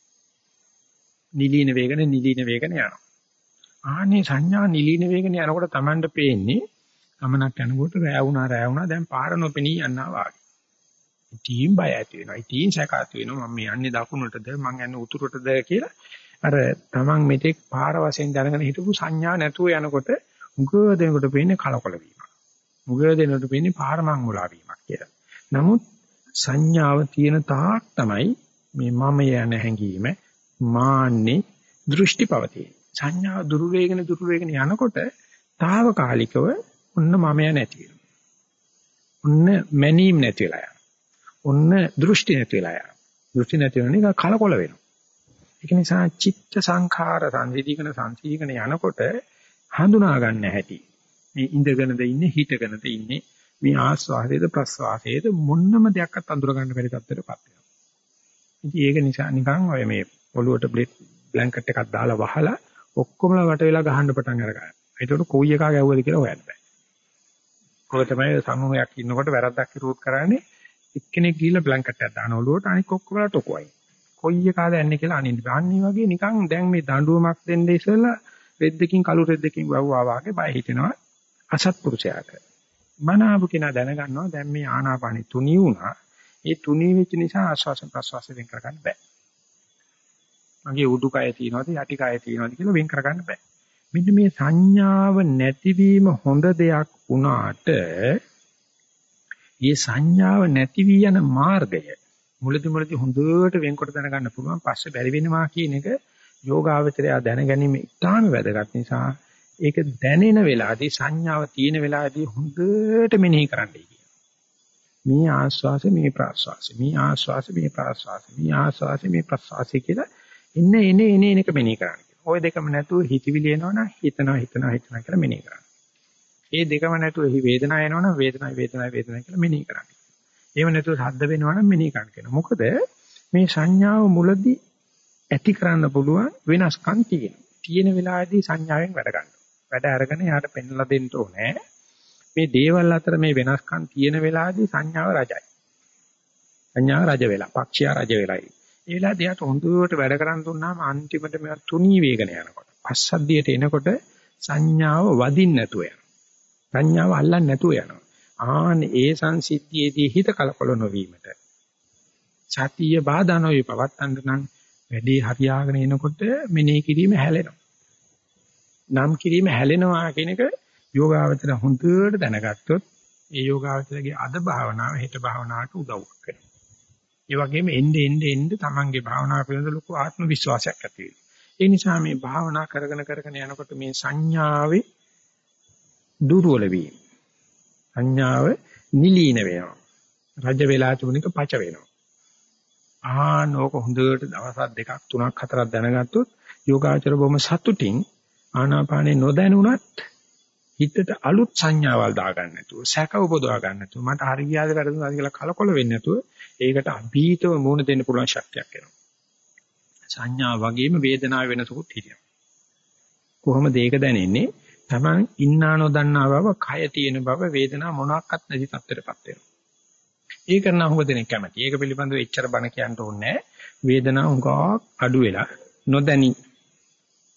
නිලීන වේගන නිලීන වේගන යනවා. ආනේ සංඥා නිලීන වේගන යනකොට Tamanට පේන්නේ ගමනක් යනකොට රෑ වුණා රෑ වුණා දැන් පාර නොපෙනී යනවා වාගේ. ඉතින් බය ඇති වෙනවා. ඉතින් සැක ඇති වෙනවා. මම යන්නේ දකුණටද මං යන්නේ උතුරටද කියලා අර Taman මෙතෙක් පාර වශයෙන් දැනගෙන හිටපු සංඥා නැතුව යනකොට මුගව දෙනකොට පේන්නේ කලකොල වීමක්. මුගව දෙනකොට පේන්නේ පාර මංගුලා වීමක් කියලා. නමුත් සංඥාව තියෙන තාක් තමයි මේ මම යන හැඟීම මාන්නේ දෘෂ්ටි පවතී. සංඥාව දුරු වේගන දුරු වේගන යනකොට తాවකාලිකව ඔන්න මම නැති වෙනවා. ඔන්න මැනීම් නැති වෙලා යනවා. ඔන්න දෘෂ්ටි නැති වෙලා යනවා. දෘෂ්ටි නැති වෙන එක කලකොල වෙනවා. ඒක නිසා චිත්ත සංඛාර සංසිධීකන සංසිධීකන යනකොට හඳුනා ගන්න හැටි. මේ ඉඳගෙනද ඉන්නේ හිටගෙනද ඉන්නේ මේ ආස්වාදයේද ප්‍රස්වාසයේද මොන්නම දෙයක්වත් අඳුර ගන්න බැරි තත්ත්වයකටපත් වෙනවා. ඉතින් ඒක නිසා නිකන් ඔය මේ ඔළුවට බ්ලැන්කට් එකක් දාලා වහලා ඔක්කොමලා වට වෙලා ගහන්න පටන් අරගන්නවා. ඒකට කොයි එකා ගැව්වද කියලා හොයන්න බෑ. ඔය තමයි සමූහයක් ඉන්නකොට වැරද්දක් කිරුවොත් කරන්නේ එක්කෙනෙක් ගිහිල්ලා බ්ලැන්කට් එකක් දාන ඔළුවට අනික ඔක්කොමලා ටොකුවයි. කොයි එකාද යන්නේ කියලා අනින්න බෑ. අනිත් වගේ නිකන් දැන් මේ දඬුවමක් දෙන්න ඉස්සෙල්ලා රෙද්දකින් කළු රෙද්දකින් වව්වා වාගේ බය හිතෙනවා අසත්පුරුෂයාට. මනාව කෙනා දැනගන්නවා දැන් මේ ආනාපානෙ තුනී වුණා. ඒ තුනී වෙච්ච නිසා ආශ්වාස ප්‍රශ්වාස වෙන් කරගන්න බෑ. මගේ උඩුකය තියෙනවද යටිකය තියෙනවද කියලා වෙන් කරගන්න බෑ. මෙන්න මේ සංඥාව නැතිවීම හොඳ දෙයක් වුණාට මේ සංඥාව නැති වී යන මාර්ගය මුලදි මුලදි හොඳට වෙන්කොට දැනගන්න පුළුවන් පස්සේ බැරි වෙනවා කියන එක යෝගාවචරය දැන ගැනීම ඉතාම වැදගත් නිසා ඒක දැනෙන වෙලාවේදී සංඥාව තියෙන වෙලාවේදී හොඳට මෙනෙහි කරන්නයි කියනවා. මේ ආස්වාසය මේ ප්‍රාස්වාසය මේ ආස්වාසය මේ ප්‍රාස්වාසය මේ ආස්වාසය මේ ප්‍රාස්වාසය කියලා එන්න එන එන එනක මෙනෙහි කරන්න. ওই දෙකම නැතුව හිතවිලි එනවනම් හිතනවා හිතනවා හිතනවා කියලා මෙනෙහි කරන්න. ඒ දෙකම නැතුව හි වේදනාව එනවනම් වේදනාව වේදනාව වේදනාව කියලා මෙනෙහි කරන්න. එහෙම නැතුව ශබ්ද වෙනවනම් මෙනෙහි කරන්න කියනවා. මොකද මේ සංඥාව මුලදී ඇති කරන්න පුළුවන් වෙනස්කම් තියෙනවා. තියෙන වෙලාවේදී සංඥාවෙන් වැඩ ගන්නවා. වැඩ අරගෙන යාට පෙන්ලා දෙන්න ඕනේ. මේ දේවල් අතර මේ වෙනස්කම් තියෙන වෙලාවේදී සංඥාව රජයි. සංඥාව රජ වෙලා, පක්ෂියා රජ වෙලයි. ඒ වෙලාවේදී යාට හොඳට වැඩ කරන් දුන්නාම අන්තිමට මේවා තුනී වේගන යනකොට. පස්සද්ධියට එනකොට සංඥාව වදින්න නැතුව යනවා. සංඥාව අල්ලන්නේ නැතුව යනවා. ආන ඒ සංසිද්ධියේදී හිත කලකොල නොවීමට සතිය බාධා නොවේ පවත්තන්න නම් වැඩේ හරියාගෙන එනකොට මෙනෙහි කිරීම හැලෙනවා. නම් කිරීම හැලෙනවා කියන එක යෝගාවචර හොඳට දැනගත්තොත් ඒ යෝගාවචරගේ අද භාවනාව හෙට භාවනාවට උදව්වක් වෙනවා. ඒ වගේම එnde එnde එnde තමන්ගේ භාවනාව පිළිබඳ ලොකු ආත්ම විශ්වාසයක් ඇති වෙනවා. ඒ නිසා මේ භාවනා කරගෙන කරගෙන යනකොට මේ සංඥාවේ දුර්වල වීම සංඥාව නිලීන වෙනවා. රජ වෙලා තිබුණේක පච වෙනවා. ආනෝක හොඳට දවස් දෙකක් තුනක් හතරක් දැනගත්තොත් යෝගාචර බොහොම සතුටින් ආනාපානේ නොදැනුණත් හිතට අලුත් සංඥාවල් දාගන්න නැතුව සැක උපදවා ගන්න නැතුව මට හරියට වැරදුනාද කියලා කලකොල වෙන්නේ නැතුව ඒකට අභීතව මුහුණ දෙන්න පුළුවන් ශක්තියක් එනවා. සංඥා වගේම වේදනාව වෙනසකුත් හිටිනවා. කොහොමද ඒක දැනෙන්නේ? Taman ඉන්නා නොදන්නා බව, කය තියෙන බව, වේදනාව මොනක්වත් නැති තත්ත්වයටපත් වෙනවා. ඒක කරන හුඟ දෙනෙක් කැමති. ඒක පිළිබඳව එච්චර බණ කියන්න ඕනේ වේදනාව හුඟක් අඩු වෙලා නොදැනි.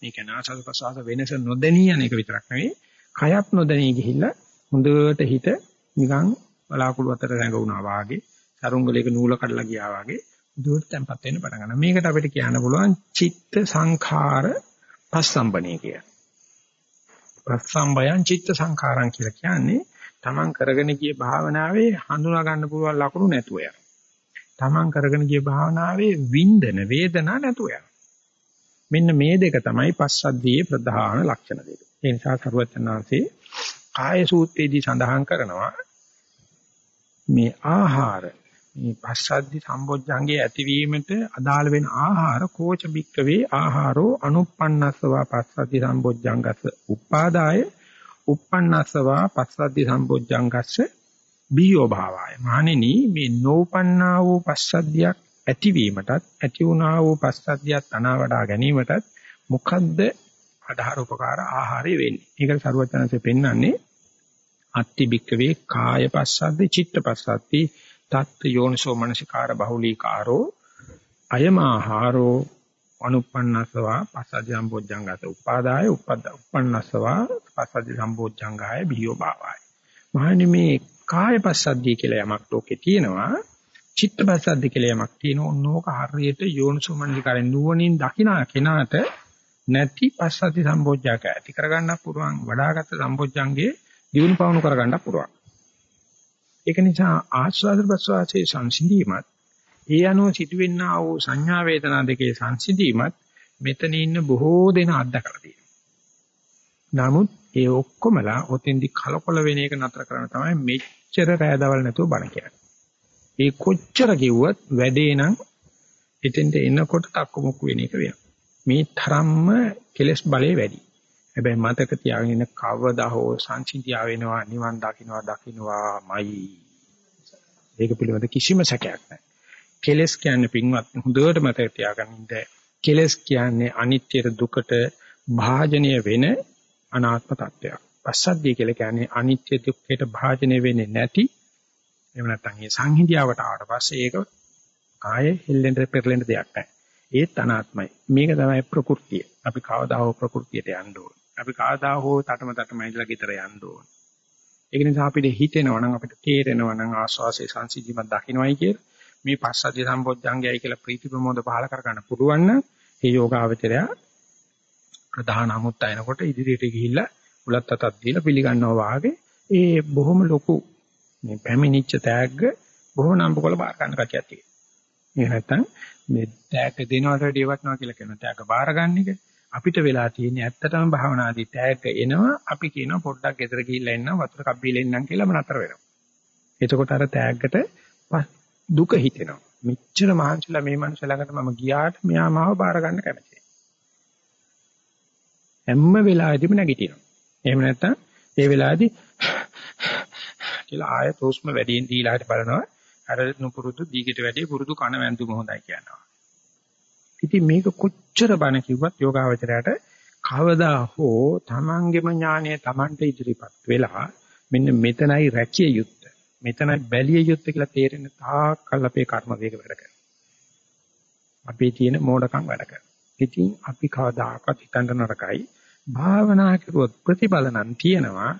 මේක නාසල් ප්‍රසආස වෙනස නොදැනි යන එක විතරක් නෙවෙයි, කයත් නොදැනී ගිහිල්ලා හොඳට හිත නිකන් බලාකුළු අතර රැඟුණා වාගේ, සරුංගලයක නූල කඩලා ගියා වාගේ දුවට තැම්පත් වෙන්න පටන් ගන්නවා. මේකට අපිට කියන්න පුළුවන් චිත්ත සංඛාර පස්සම්බනේ කියලා. ප්‍රසම්බයං චිත්ත සංඛාරං කියලා කියන්නේ තමන් කරගෙන ගිය භාවනාවේ හඳුනා ගන්න පුළුවන් ලකුණු නැතුව යන. තමන් කරගෙන ගිය භාවනාවේ වින්දන වේදනා නැතුව යන. මෙන්න මේ දෙක තමයි පස්සද්ධියේ ප්‍රධාන ලක්ෂණ දෙක. ඒ නිසා සරුවචනාංශේ කාය සූත්‍රයේදී සඳහන් කරනවා මේ ආහාර මේ පස්සද්ධි සම්බොජ්ජංගේ ඇතිවීමට අදාළ වෙන ආහාර කෝච බික්කවේ ආහාරෝ අනුප්පන්නස්සවා පස්සද්ධි සම්බොජ්ජංගස්ස උපාදාය uppannassawa පස්සද්ධි සම්බොජ්ජංගස්ස බියෝ භාවය. මහණෙනි මේ නෝපන්නා වූ පස්සද්ධියක් ඇතිවීමටත් ඇති වුණා වූ පස්සද්ධියක් අනාවඩා ගැනීමටත් මොකද්ද ආධාර උපකාර ආහාරය වෙන්නේ. ඒකට සරුවචනanse පෙන්වන්නේ අත්ති බික්කවේ කාය පස්සද්දි චිත්ත පස්සද්දි තත් යෝනිසෝ මනසිකාර බහුලීකාරෝ අයමාහාරෝ අනුප්පන්නසවා පස්සද්ධි සම්බොජ්ජංගත උපාදාය උපද්ද උප්පන්නසවා පස්සද්ධි සම්බොජ්ජංගාය බියෝ භාවය. මහණනි මේ කාය පස්සද්ධිය කියලා යමක් ලෝකේ තියෙනවා චිත්ත පස්සද්ධි කියලා යමක් තියෙනවා ඕනෝක හරියට යෝනිසෝමනසිකාරෙන් නුවණින් දකිනා කෙනාට නැති පස්සද්ධි සම්බොජ්ජක ඇති කරගන්න පුළුවන් වඩාගත් සම්බොජ්ජංගේ දිනු පවණු කරගන්න පුළුවන්. ඒක නිසා ආස්වාද ප්‍රසවාසයේ සංසිඳීමත් ඒ අනුව සිදුවෙනා වූ සංඥා වේදනා දෙකේ සංසිඳීමත් මෙතන ඉන්න බොහෝ දෙනා අත්දකලා තියෙනවා. නමුත් ඒ ඔක්කොමලා ඔතෙන්දි කලකොල වෙන එක නතර කරන්න තමයි මෙච්චර රෑදවල් නැතුව බණ කියන්නේ. ඒ කොච්චර කිව්වත් වැඩේ නම් එතෙන්ට එනකොට තක්කමුක්ක වෙන එක වෙනවා. මේ තරම්ම කෙලස් බලය වැඩි. හැබැයි මතක තියාගෙන ඉන්න කවදා හෝ සංසිඳියා වෙනවා නිවන් දකින්නවා දකින්නවාමයි. ඒක පිළිබඳ කිසිම සැකයක් නැහැ. කෙලස් කියන්නේ පින්වත් හොඳට මතක තියාගන්න කෙලස් කියන්නේ අනිත්‍ය දුකට භාජනය වෙන අනාත්ම තත්වයක්. පස්සද්ධිය කියලා කියන්නේ අනිත්‍ය දුක්ඛයට භාජනය වෙන්නේ නැති එහෙම නැත්නම් මේ සංහිඳියාවට ආවට පස්සේ ඒක ආයේ හෙල්ලෙන්න පෙරලෙන්න දෙයක් නැහැ. ඒත් අනාත්මයි. මේක තමයි ප්‍රകൃතිය. අපි කවදා හෝ ප්‍රകൃතියට යන්න ඕන. අපි කවදා හෝ තටම තටම ඉඳලා ගෙදර යන්න ඕන. ඒක නිසා අපිට හිතෙනවා නම් අපිට තේරෙනවා නම් ආස්වාසේ සංසිද්ධිමත් දකින්නයි කියලා මේ පස්සද්ධි සම්බොජ්ජංගයයි කියලා ප්‍රීති ප්‍රමෝද පහල කරගන්න පුළුවන් නම් ඒ යෝගාවචරය ප්‍රධාන අමුත්ත එනකොට ඉදිරියට ගිහිල්ලා උලත් අතක් දීලා පිළිගන්නවා වාගේ ඒ බොහොම ලොකු මේ පැමිණිච්ච තෑග්ග බොහොම නම්බකොල බාර ගන්න කතියක් තියෙනවා. මේ නැත්තම් මේ තෑග්ග දෙනවට වැඩිය වටනවා කියලා කියන තෑග්ග බාර ගන්න එක අපිට වෙලා තියෙන්නේ ඇත්තටම භාවනාදී තෑග්ග එනවා අපි කියනවා පොඩ්ඩක් ගෙදර ගිහිල්ලා එන්න වතුර කබ්බීලා එන්නම් කියලා නතර වෙනවා. එතකොට අර තෑග්ගට දුක හිතෙනවා. මෙච්චර මහන්සිලා මේ මනුස්ස ළඟට මම ගියාට මෙයා මාව බාර ගන්න කැමතියි. හැම වෙලාවෙදිම නැගිටිනවා. එහෙම නැත්නම් ඒ වෙලාවේදී කියලා ආයෙත් හුස්ම වැඩියෙන් දීලා හිට බලනවා. අර නුපුරුදු දීගට වැඩි පුරුදු කන වැන්දුම හොඳයි කියනවා. ඉතින් මේක කොච්චර බණ කිව්වත් යෝගාවචරයට කවදා හෝ තමන්ගේම ඥානය තමන්ට ඉදිරිපත් වෙලා මෙන්න මෙතනයි රැකිය යුත්තේ. මෙතනයි බැලිය යුත්තේ කියලා තේරෙන තාක්කල් අපේ කර්ම වේග වැඩ කරනවා. අපේ තියෙන මෝඩකම් වැඩ කරනවා. ඉතින් අපි කවදාකවත් හිතන්න නරකයි. භාවනා කරුවොත් ප්‍රතිඵල නම් තියෙනවා.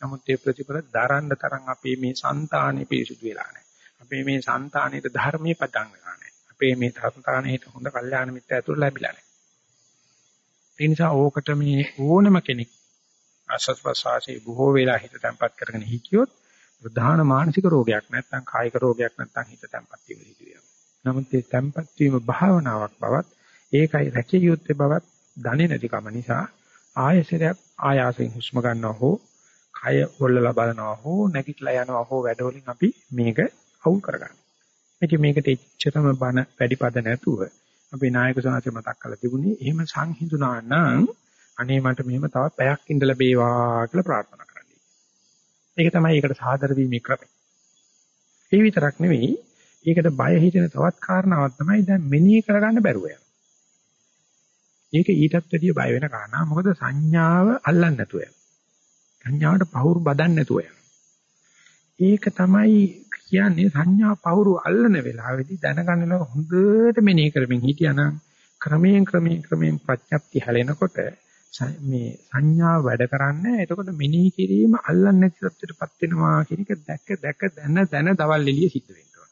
නමුත් ඒ ප්‍රතිඵල දරන්න තරම් අපේ මේ సంతානෙ පිරිසුදු වෙලා නැහැ. අපේ මේ సంతානෙට ධර්මයේ පදන් වෙලා නැහැ. අපේ මේ సంతානෙට හොඳ කල්යාණ මිත්‍ර ඇතුළ ලැබිලා නැහැ. ඒ නිසා ඕකට මේ ඕනම කෙනෙක් අසස්වසාසේ බොහෝ වෙලා හිත තැම්පත් කරගෙන හිටියොත් ප්‍රධාන මානසික රෝගයක් නැත්නම් කායික රෝගයක් නැත්නම් හිත තැම්පත් වීම සිදුවෙනවා. නමුත් මේ තැම්පත් වීම භාවනාවක් බවත් ඒකයි රැකිය යුත්තේ බවත් දන්නේ නැතිකම නිසා ආයසරයක් ආයාසයෙන් හුස්ම ගන්නවා හෝ කය වොල්ලලා බලනවා හෝ නැගිටලා යනවා හෝ වැඩවලින් අපි මේක අවුල් කරගන්නවා. මේක මේකට එච්චරම බන වැඩිපද නැතුව අපේ නායක සමාජය මතක් කරලා තිබුණේ එහෙම සංහිඳුනා නම් අනේ මට මෙහෙම තව පැයක් ඉඳලා බේවා කියලා ප්‍රාර්ථනා ඒක තමයි ඒකට සාදර වීමේ ක්‍රමය. ඒ විතරක් නෙවෙයි ඒකට බය හිතෙන තවත් කාරණාවක් තමයි දැන් මෙනෙහි කරගන්න බැරුව යනවා. ඒක ඊටත් වැඩිය බය වෙන කාරණා. මොකද සංඥාව අල්ලන්නේ නැතුව යනවා. සංඥාවට පහුරු බදන්නේ නැතුව යනවා. ඒක තමයි කියන්නේ සංඥා පහුරු අල්ලන වෙලාවේදී දැනගන්න හොඳට මෙනෙහි කරමින් හිටියානම් ක්‍රමයෙන් ක්‍රමයෙන් ක්‍රමයෙන් ප්‍රඥප්ති හැලෙනකොට මේ සංඥා වැඩ කරන්නේ එතකොට මෙනෙහි කිරීම අල්ලන්නේ නැති තත්ත්වයටපත් වෙනවා කියන එක දැක දැක දැන දැන දවල් එළිය සිද්ධ වෙනවා.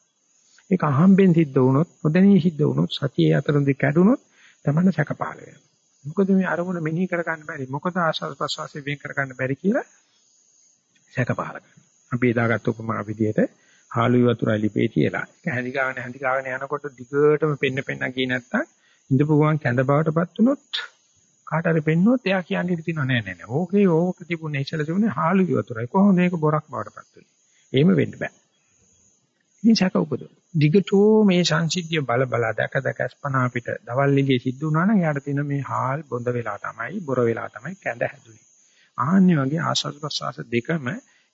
ඒක අහම්බෙන් සිද්ධ වුණොත් නොදැනී සිද්ධ වුණොත් සතියේ අතරින්දී කැඩුනොත් තමයි සැක පහළ වෙනවා. මොකද මේ අරමුණ මෙනෙහි කර ගන්න බැරි මොකද ආශාස ප්‍රසවාසයෙන් වෙන් කර ගන්න බැරි කියලා සැක පහළ කරනවා. අපි එදාගත් උපමා විදිහට හාලු වතුරයි ලිපේ තියලා ඒක හැඳි ගාන හැඳි ගාන යනකොට දිගටම පෙන්න පෙන්න ගියේ නැත්තම් ඉඳපු ගමන් කැඳ බවටපත් වුණොත් කාට හරි පෙන්නොත් එයා කියන්නේ ඉතින් නෑ නෑ නෑ. ඕකේ ඕක තිබුණේ ඉස්සලා තිබුණේ හාලු වතුරයි. කොහොමද මේක බොරක් බවටපත් වෙන්නේ? එහෙම වෙන්න බෑ. ඉතින් සැක උපදව. දිගටෝ මේ සංසිද්ධිය බල බල දැක දැක ස්පනා පිට දවල් එළියේ සිද්ධ වුණා නම් යාට තියෙන මේ හාල් බොඳ වෙලා තමයි බොර වෙලා තමයි කැඳ හැදුනේ. ආන්නේ වගේ ආස්වාද ප්‍රසවාස දෙකම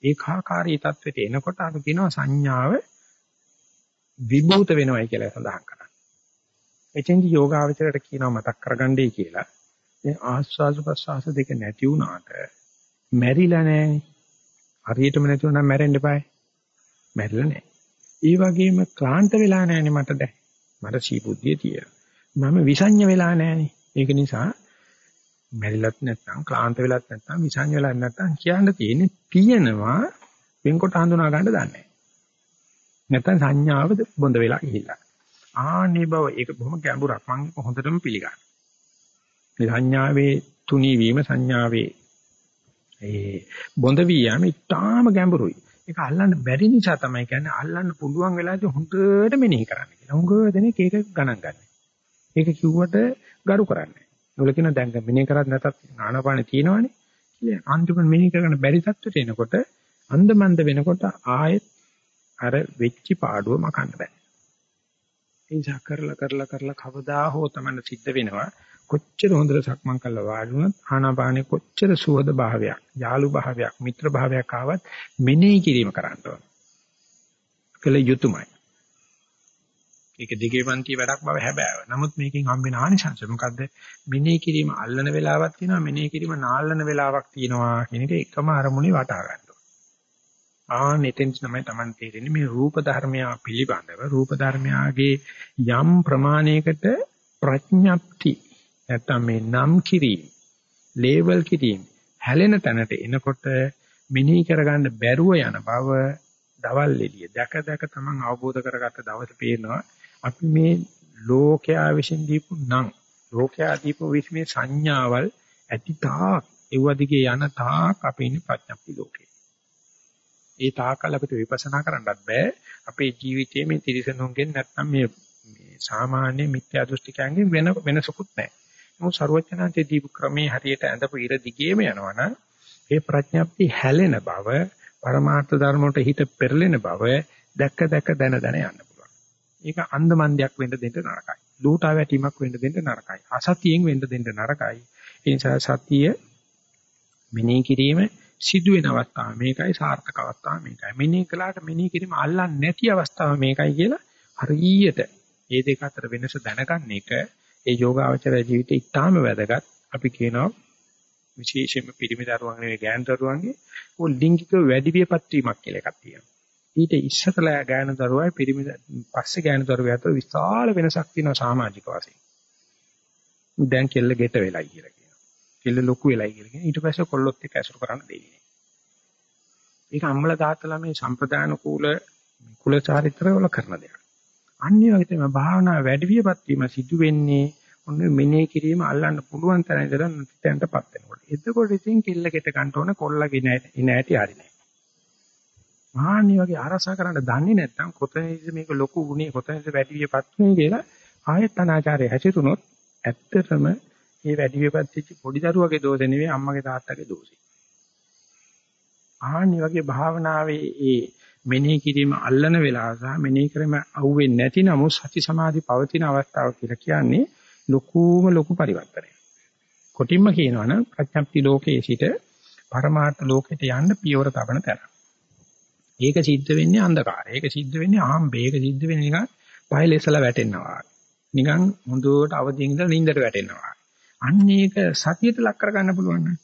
ඒකාකාරී තත්වෙට එනකොට අපි කියනවා සංඥාව විභූත වෙනවයි කියලා සඳහන් කරන්නේ. එතෙන්දි යෝගාවචරයට කියනවා මතක් කරගන්නයි කියලා. මේ ආස්වාද ප්‍රසආස දෙක නැති වුණාට මැරිලා නැහැනේ. හරියටම නැතුව නම් මැරෙන්න eBay. මැරිලා නැහැ. ඒ වගේම ක්ලාන්ත වෙලා නැහැනේ මට දැන්. මට සීබුද්ධිය තියෙනවා. මම විසඤ්ඤ වෙලා නැහැනේ. ඒක නිසා මැරිලත් නැත්නම් ක්ලාන්ත වෙලත් නැත්නම් විසඤ්ඤ වෙලත් නැත්නම් කියන්න තියෙන්නේ තියෙනවා වෙන්කොට හඳුනා ගන්න දන්නේ නැත්නම් සංඥාව බොඳ වෙලා ගිහිල්ලා ආනේ බව ඒක බොහොම ගැඹුරක් මම හොඳටම පිළිගන්නවා මේ සංඥාවේ තුනී වීම සංඥාවේ ඒ බොඳ වීම ඉතාම ගැඹුරුයි ඒක අල්ලන්න බැරි නිසා තමයි කියන්නේ අල්ලන්න පුළුවන් වෙලාවදී හොඳට මෙනෙහි කරන්න කියලා. හුඟ දෙනෙක් ඒක ගණන් ගන්න. ඒක කිව්වට ගරු කරන්නේ. ඒගොල්ලෝ කියන දැන් මෙනෙහි කරත් නැතත් ආනාපානෙ තියෙනවනේ. කියලා අන්තිමට මෙනෙහි කරගන්න බැරි තත්ත්වයට එනකොට අන්දමන්ද වෙනකොට ආයෙත් අර වෙච්චි පාඩුව මකන්න බෑ. ඒ නිසා කරලා කරලා කරලා කවදා හෝ තමයි සිද්ධ වෙනවා. කොච්චර හොඳට සක්මන් කළා වාඩි වුණත් ආනාපානෙ කොච්චර සුවද භාවයක්, යාලු භාවයක්, මිත්‍ර භාවයක් ආවත් මෙනෙහි කිරීම කරන්න ඕන. කළ යුතුයමයි. ඒක දිගේ පන්ති වැඩක් බව හැබෑව. නමුත් මේකෙන් හම්බෙන ආනිසංශ මොකද්ද? මෙනෙහි කිරීම අල්ලන වෙලාවක් තියෙනවා, මෙනෙහි කිරීම නාල්ලන වෙලාවක් තියෙනවා කියන එක එකම අරමුණේ වටා ගන්නවා. ආ නෙතෙන් තමයි Taman තේරෙන්නේ මේ රූප ධර්මය පිළිබඳව රූප ධර්මයාගේ යම් ප්‍රමාණයකට ප්‍රඥප්ති නැත්තම් මේ නම් කිරීම, ලේබල් කිරීම හැලෙන තැනට එනකොට මෙනෙහි කරගන්න බැරුව යන බව දවල් එළිය දැක දැක තමන් අවබෝධ කරගත්ත දවසේ පේනවා අපි මේ ලෝකයා විසින් දීපු නම් ලෝකයා දීපු විශ්මේ සංඥාවල් ඇති තාක් ඒව දිගේ යන තාක් අපි ඉන්නේ ප්‍රඥප්ති ලෝකේ. ඒ තාකල් අපිට විපස්සනා කරන්නත් බෑ. අපේ ජීවිතයේ මේ තිරිසනුන්ගෙන් නැත්නම් මේ මේ සාමාන්‍ය මිත්‍යා දෘෂ්ටිකයන්ගෙන් වෙන වෙනසකුත් නැහැ. නමුත් ਸਰවඥාන්තයේ දීපු ක්‍රමේ හරියට ඇඳපු ඉර දිගේම යනවනම් ඒ ප්‍රඥප්ති හැලෙන බව, පරමාර්ථ ධර්ම වලට හිත පෙරලෙන බව දැක්ක දැක්ක දැන දැන යන්න පුළුවන්. ඒක අන්දමන්දයක් වෙන්න දෙන්න නරකයි. ලූටා වැටීමක් වෙන්න දෙන්න නරකයි. අසතියෙන් වෙන්න දෙන්න නරකයි. ඒ නිසා සතිය මෙනෙහි කිරීම සිදුවෙන අවස්ථාව මේකයි සාර්ථක අවස්ථාව මේකයි. මෙනෙහි කළාට මෙනෙහි කිරීම අල්ලන්නේ නැති අවස්ථාව මේකයි කියලා හරියට මේ දෙක අතර වෙනස දැනගන්න එක ඒ යෝගාවචර ජීවිතේ ඉතාම වැදගත්. අපි කියනවා විශේෂයෙන්ම පිරිමි දරුවන් නෙවෙයි ගෑනු දරුවන්ගේ ඕ ලිංගික වැඩි වියපත් වීමක් කියලා එකක් තියෙනවා. ඊට ඉස්සතලා ගෑනු දරුවයි පිරිමි පස්සේ ගෑනු දරුවෝ අතර විශාල වෙනසක් තියෙනවා සමාජික වශයෙන්. දැන් කෙල්ල ගෙට වෙලයි කියලා කියනවා. කෙල්ල ලොකු වෙලයි කියලා කියනවා. ඊට පස්සේ කොල්ලොත් එක්ක ඇසුරු කරන්න දෙන්නේ නැහැ. ඒක අම්මලා තාත්තලා මේ සම්ප්‍රදාන කූල කුල චාරිත්‍ර වල කරන දෙයක්. අනිත් වගේ තමයි භාවනා වැඩි වියපත් වීම සිදු වෙන්නේ ඔන්න මෙනෙහි කිරීම අල්ලන්න පුළුවන් තරම් ඉඳලා නැතිතැනටපත් වෙනකොට. එතකොට ඉතින් කෙල්ල කෙට ගන්න ඕන කොල්ලගේ ඉන ඇටි හරිනේ. මහානි වගේ ආරසා කරන්න දන්නේ නැත්නම් කොතනද මේක ලොකු වුණේ කොතනද වැඩි වියපත් වුණේ කියලා ආයත් අනාචාරය හැසිරුණොත් ඇත්තටම මේ වැඩි වියපත් වෙච්ච පොඩි දරුවගේ දෝෂ නෙවෙයි අම්මගේ තාත්තගේ දෝෂයි. ආහනි වගේ භාවනාවේ ඒ මෙනෙහි කිරීම අල්ලන වෙලාව සහ මෙනෙහි කිරීම අහුවෙන්නේ නැති නමුත් සති සමාධි පවතින අවස්ථාව කියලා කියන්නේ ලොකුම ලොකු පරිවර්තනයක්. කොටින්ම කියනවනම් ප්‍රඥප්ති ලෝකයේ සිට පරමාර්ථ ලෝකයට යන්න පියවර තබන තැන. ඒක සිද්ධ වෙන්නේ අන්ධකාරය. ඒක සිද්ධ වෙන්නේ අහම්බේ. ඒක සිද්ධ වෙන්නේ නිකන් පහලෙසලා වැටෙනවා. නිකන් හොඳට අවදිින් ඉඳලා නිින්දට වැටෙනවා. අන්න ඒක සතියට ලක් කරගන්න පුළුවන් නම්.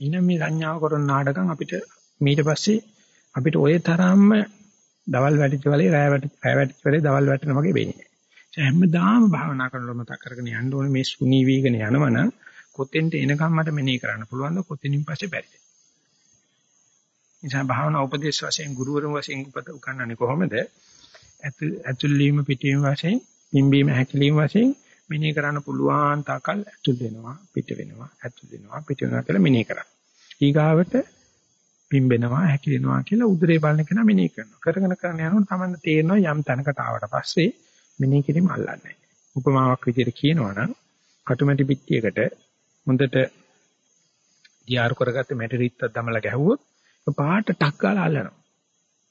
ඊනම් මේ සංඥාව කරන නාටකම් අපිට ඊට පස්සේ අපිට ওই තරම්ම දවල් වැටිච්ච වෙලේ රැය වැටිච්ච රැය වැටිච්ච වෙලේ දවල් වැටෙන වගේ වෙන්නේ. ඒ හැමදාම භාවනා කරනකොට මතක් කරගෙන යන්න ඕනේ මේ සුනී වීගෙන යනවනම් කොතෙන්ට එනකම් මට මෙනෙහි කරන්න පුළුවන්ද කොතෙනින් පස්සේ බැරිද? නිසා භාවනා උපදේශ වශයෙන් ගුරුවරුන් වශයෙන් උපත උගන්වන්නේ කොහොමද? ඇතුල් වීම පිටවීම වශයෙන්, පිම්බීම හැකිලිම වශයෙන් මෙනෙහි කරන්න පුළුවන් තාකල් ඇතුල් වෙනවා, පිට වෙනවා, ඇතුල් වෙනවා, පිට වෙනවා කියලා මෙනෙහි කරා. ඊගාවට පිම්බෙනවා, හැකිලෙනවා කියලා උදරේ බලන කෙනා මෙනෙහි කරනවා. කරගෙන කරගෙන යනකොට තමයි තේරෙනවා යම් තැනකට ආවට පස්සේ මෙනෙහි කිරීම අල්ලන්නේ නැහැ. උපමාවක් විදිහට කියනවා නම් කටුමැටි පිටියකට හොඳට දියාරු කරගත්ත මැටි රිත්තක් දමලා ගැහුවොත් පාට ටක් ගාලා අල්ලනවා.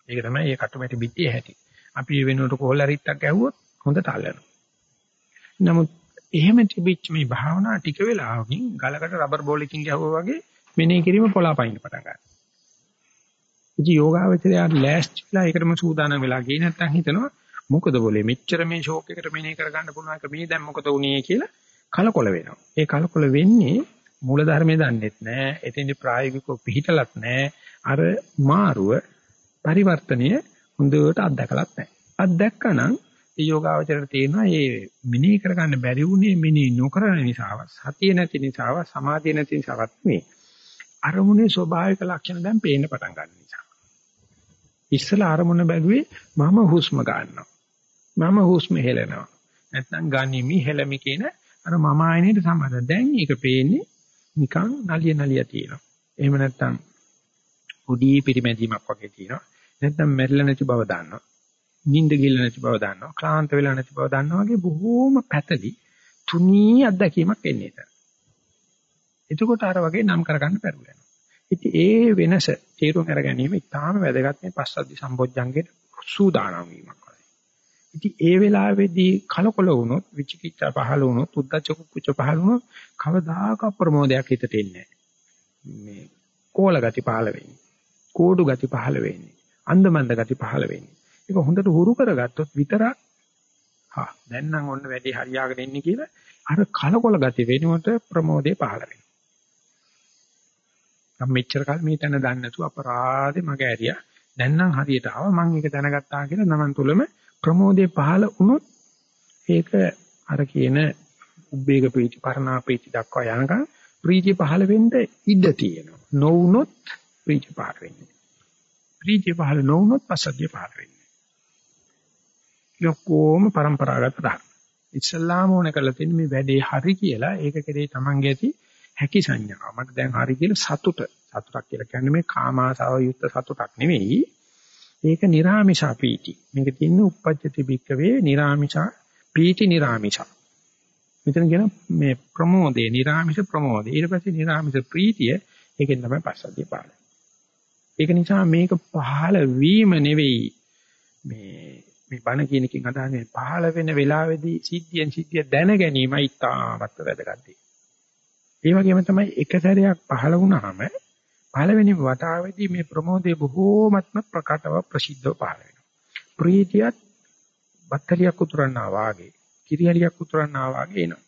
ඒක තමයි මේ කටුමැටි පිටියේ හැටි. අපි මේ වෙනුවට කොහොල්ල රිත්තක් ගැහුවොත් හොඳට අල්ලනවා. නමුත් එහෙම තිබිච්ච මේ භාවනා ටික වෙලාවකින් ගලකට රබර් බෝලකින් ගැහුවා වගේ මෙනෙහි කිරීම පොළාපයින් පටන් ගන්නවා. ඉතින් යෝගාවචරය ලෑස්තිලා ඒකටම සූදානම් වෙලා ගියේ නැත්නම් හිතනවා මොකද બોලේ මෙච්චර මේ ෂෝක් එකට මෙනෙහි කරගන්න පුළුවන් එක මේ දැන් මොකද වුනේ කියලා කලකොල වෙනවා. ඒ කලකොල වෙන්නේ මූල ධර්මයේ දන්නෙත් නැහැ. එතෙන්දි ප්‍රායෝගිකව පිළිහිටලත් නැහැ. අර මාරුව පරිවර්තනය හොඳට අත්දකලත් නැහැ. අත්දැක්කනම් ඒ යෝගාවචරයට තේරෙනවා මේ මිනී කරගන්න බැරි වුණේ මිනී නොකරන නිසාවත් සතිය නැති නිසාවත් සමාධිය නැති නිසාවත් මේ අරමුණේ ස්වභාවික ලක්ෂණ දැන් පේන්න පටන් ගන්න නිසා. ඉස්සලා අරමුණ බැලුවේ මම හුස්ම ගන්නවා. මම හුස්ම හෙලනවා. නැත්නම් ගනිමි හෙලමි කියන අර මම ආයනයට සම්බන්ධ. දැන් ඒක පේන්නේ නිකන් නලිය නලිය තියෙනවා. එහෙම නැත්නම් උඩි පිරිමැදීමක් වගේ තියෙනවා. නැත්නම් මැරිලා නැති බව දන්නවා. නිින්ද ගිල්ල නැති බව දන්නවා. ක්ලාන්ත වෙලා නැති බව දන්නවා වගේ බොහෝම පැතලි තුනී අත්දැකීමක් එන්නේ එතන. එතකොට අර වගේ නම් කරගන්න බැරුව යනවා. ඉතින් ඒ වෙනස තේරුම් අර ගැනීම ඉතාම වැදගත් මේ පස්සද්ධි සම්බොජ්ජංගේ සූදානම් වීමක් වගේ. ඉතින් ඒ වෙලාවේදී කලකොල වුණොත් විචිකිච්ඡා පහළ වුණොත් උද්දච්ච කුච්ච පහළ වුණොත් කවදාක ප්‍රමෝදයක් හිතට එන්නේ මේ කෝල ගති පහළ වෙන්නේ. කෝඩු ගති පහළ වෙන්නේ. අන්දමන්ද ගති පහළ වෙන්නේ. ඒක හොඳට හුරු කරගත්තොත් විතරක් හා දැන් නම් ඔන්න වැඩි හරියාගෙන ඉන්නේ කියලා අර කලකොල ගති වෙනුවට ප්‍රමෝදේ පහළ වෙනවා. මම මෙච්චර කල් මේ තැන දන්නේ නැතුව අපරාධේ මග ඇරියා. දැන් නම් හරියට ආවා මම ඒක දැනගත්තා කියලා නමන් තුලම ප්‍රමෝදේ පහළ වුණොත් ඒක අර කියන උබ්බේක ප්‍රීති පරණා ප්‍රීති දක්වා යනකම් ප්‍රීතිය පහළ වෙන්න ඉඩ තියෙනවා. නොවුනොත් ප්‍රීතිය පහළ වෙන්නේ. ප්‍රීතිය පහළ නොවුනොත් පසද්ධිය පහළ වෙන්නේ. ලොකෝම પરම්පරාගත ධර්ම. ඉස්ලාම ඕන කරලා තියෙන මේ වැඩේ හරි කියලා ඒක කෙරේ තමන්ගේ ඇති හැකි සංඥාව. මට දැන් හරි කියලා සතුට. සතුටක් කියලා කියන්නේ මේ කාමාසාව යුක්ත සතුටක් නෙවෙයි. ඒක නිර්ාමිෂා පීටි. මේක තියෙන්නේ uppajjati bhikkave නිර්ාමිෂා පීටි නිර්ාමිෂා. මෙතන කියන මේ ප්‍රමෝදේ නිර්ාමිෂ ප්‍රමෝදේ. ඊට පස්සේ නිර්ාමිෂ ප්‍රීතිය ඒකෙන් තමයි පස්සද්ධිය පාඩේ. ඒක නිසා මේක පහළ වීම නෙවෙයි මේ මේ බණ කියන එකෙන් අදහන්නේ පහළ වෙන වෙලාවේදී සිද්ධියෙන් සිද්ධිය දැන ගැනීමයි තාමත් වැදගත්. ඒ වගේම තමයි එක සැරයක් පහළ වුණාම පළවෙනි වතාවේදී මේ ප්‍රමෝදය බොහෝමත්ම ප්‍රකටව ප්‍රසිද්ධව පහළ වෙනවා. ප්‍රීතියත් බත්තලියක් උතුරන්නා වාගේ, කිරියලියක් උතුරන්නා වාගේ එනවා.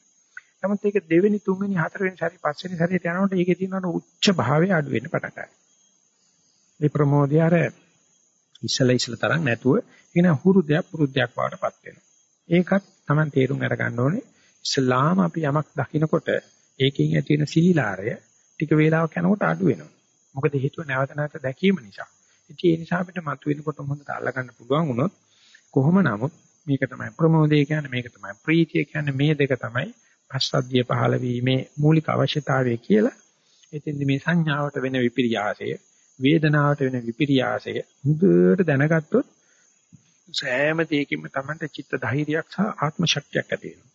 නමුත් ඒක දෙවෙනි, තුන්වෙනි, හතරවෙනි සැරේ, පස්වෙනි සැරේට යනකොට ඒකේ තියෙන උච්ච භාවය අඩු වෙන්න පටන් ගන්නවා. මේ ප්‍රමෝදය අර ඉස්සල ඉස්සල තරම් නැතුව කියන හුරුදයක් පුරුද්දයක් බවටපත් වෙනවා. ඒකත් Taman තේරුම් අරගන්න ඕනේ. ඉස්ලාම අපි යමක් දකිනකොට ඒකෙන් ඇති වෙන සීලාරය ටික වේලාවක් යනකොට අඩු වෙනවා. මොකද හේතුව නැවත නැවත දැකීම නිසා. ඉතින් ඒ නිසා අපිට මතුවෙනකොට හොඳට අල්ලගන්න පුළුවන් වුණොත් කොහොම නමුත් මේක තමයි ප්‍රමෝදය කියන්නේ මේක තමයි ප්‍රීතිය කියන්නේ මේ දෙක තමයි පස්සද්ධිය පහළ වීමේ මූලික අවශ්‍යතාවය කියලා. එතෙන්දි මේ සංඥාවට වෙන විපිරියාසය වේදනාවට වෙන විපිරියාසය හොඳට දැනගත්තොත් සෑම දෙයකින්ම Tamante චිත්ත ධෛර්යයක් සහ ආත්ම ශක්තියක් ඇති වෙනවා.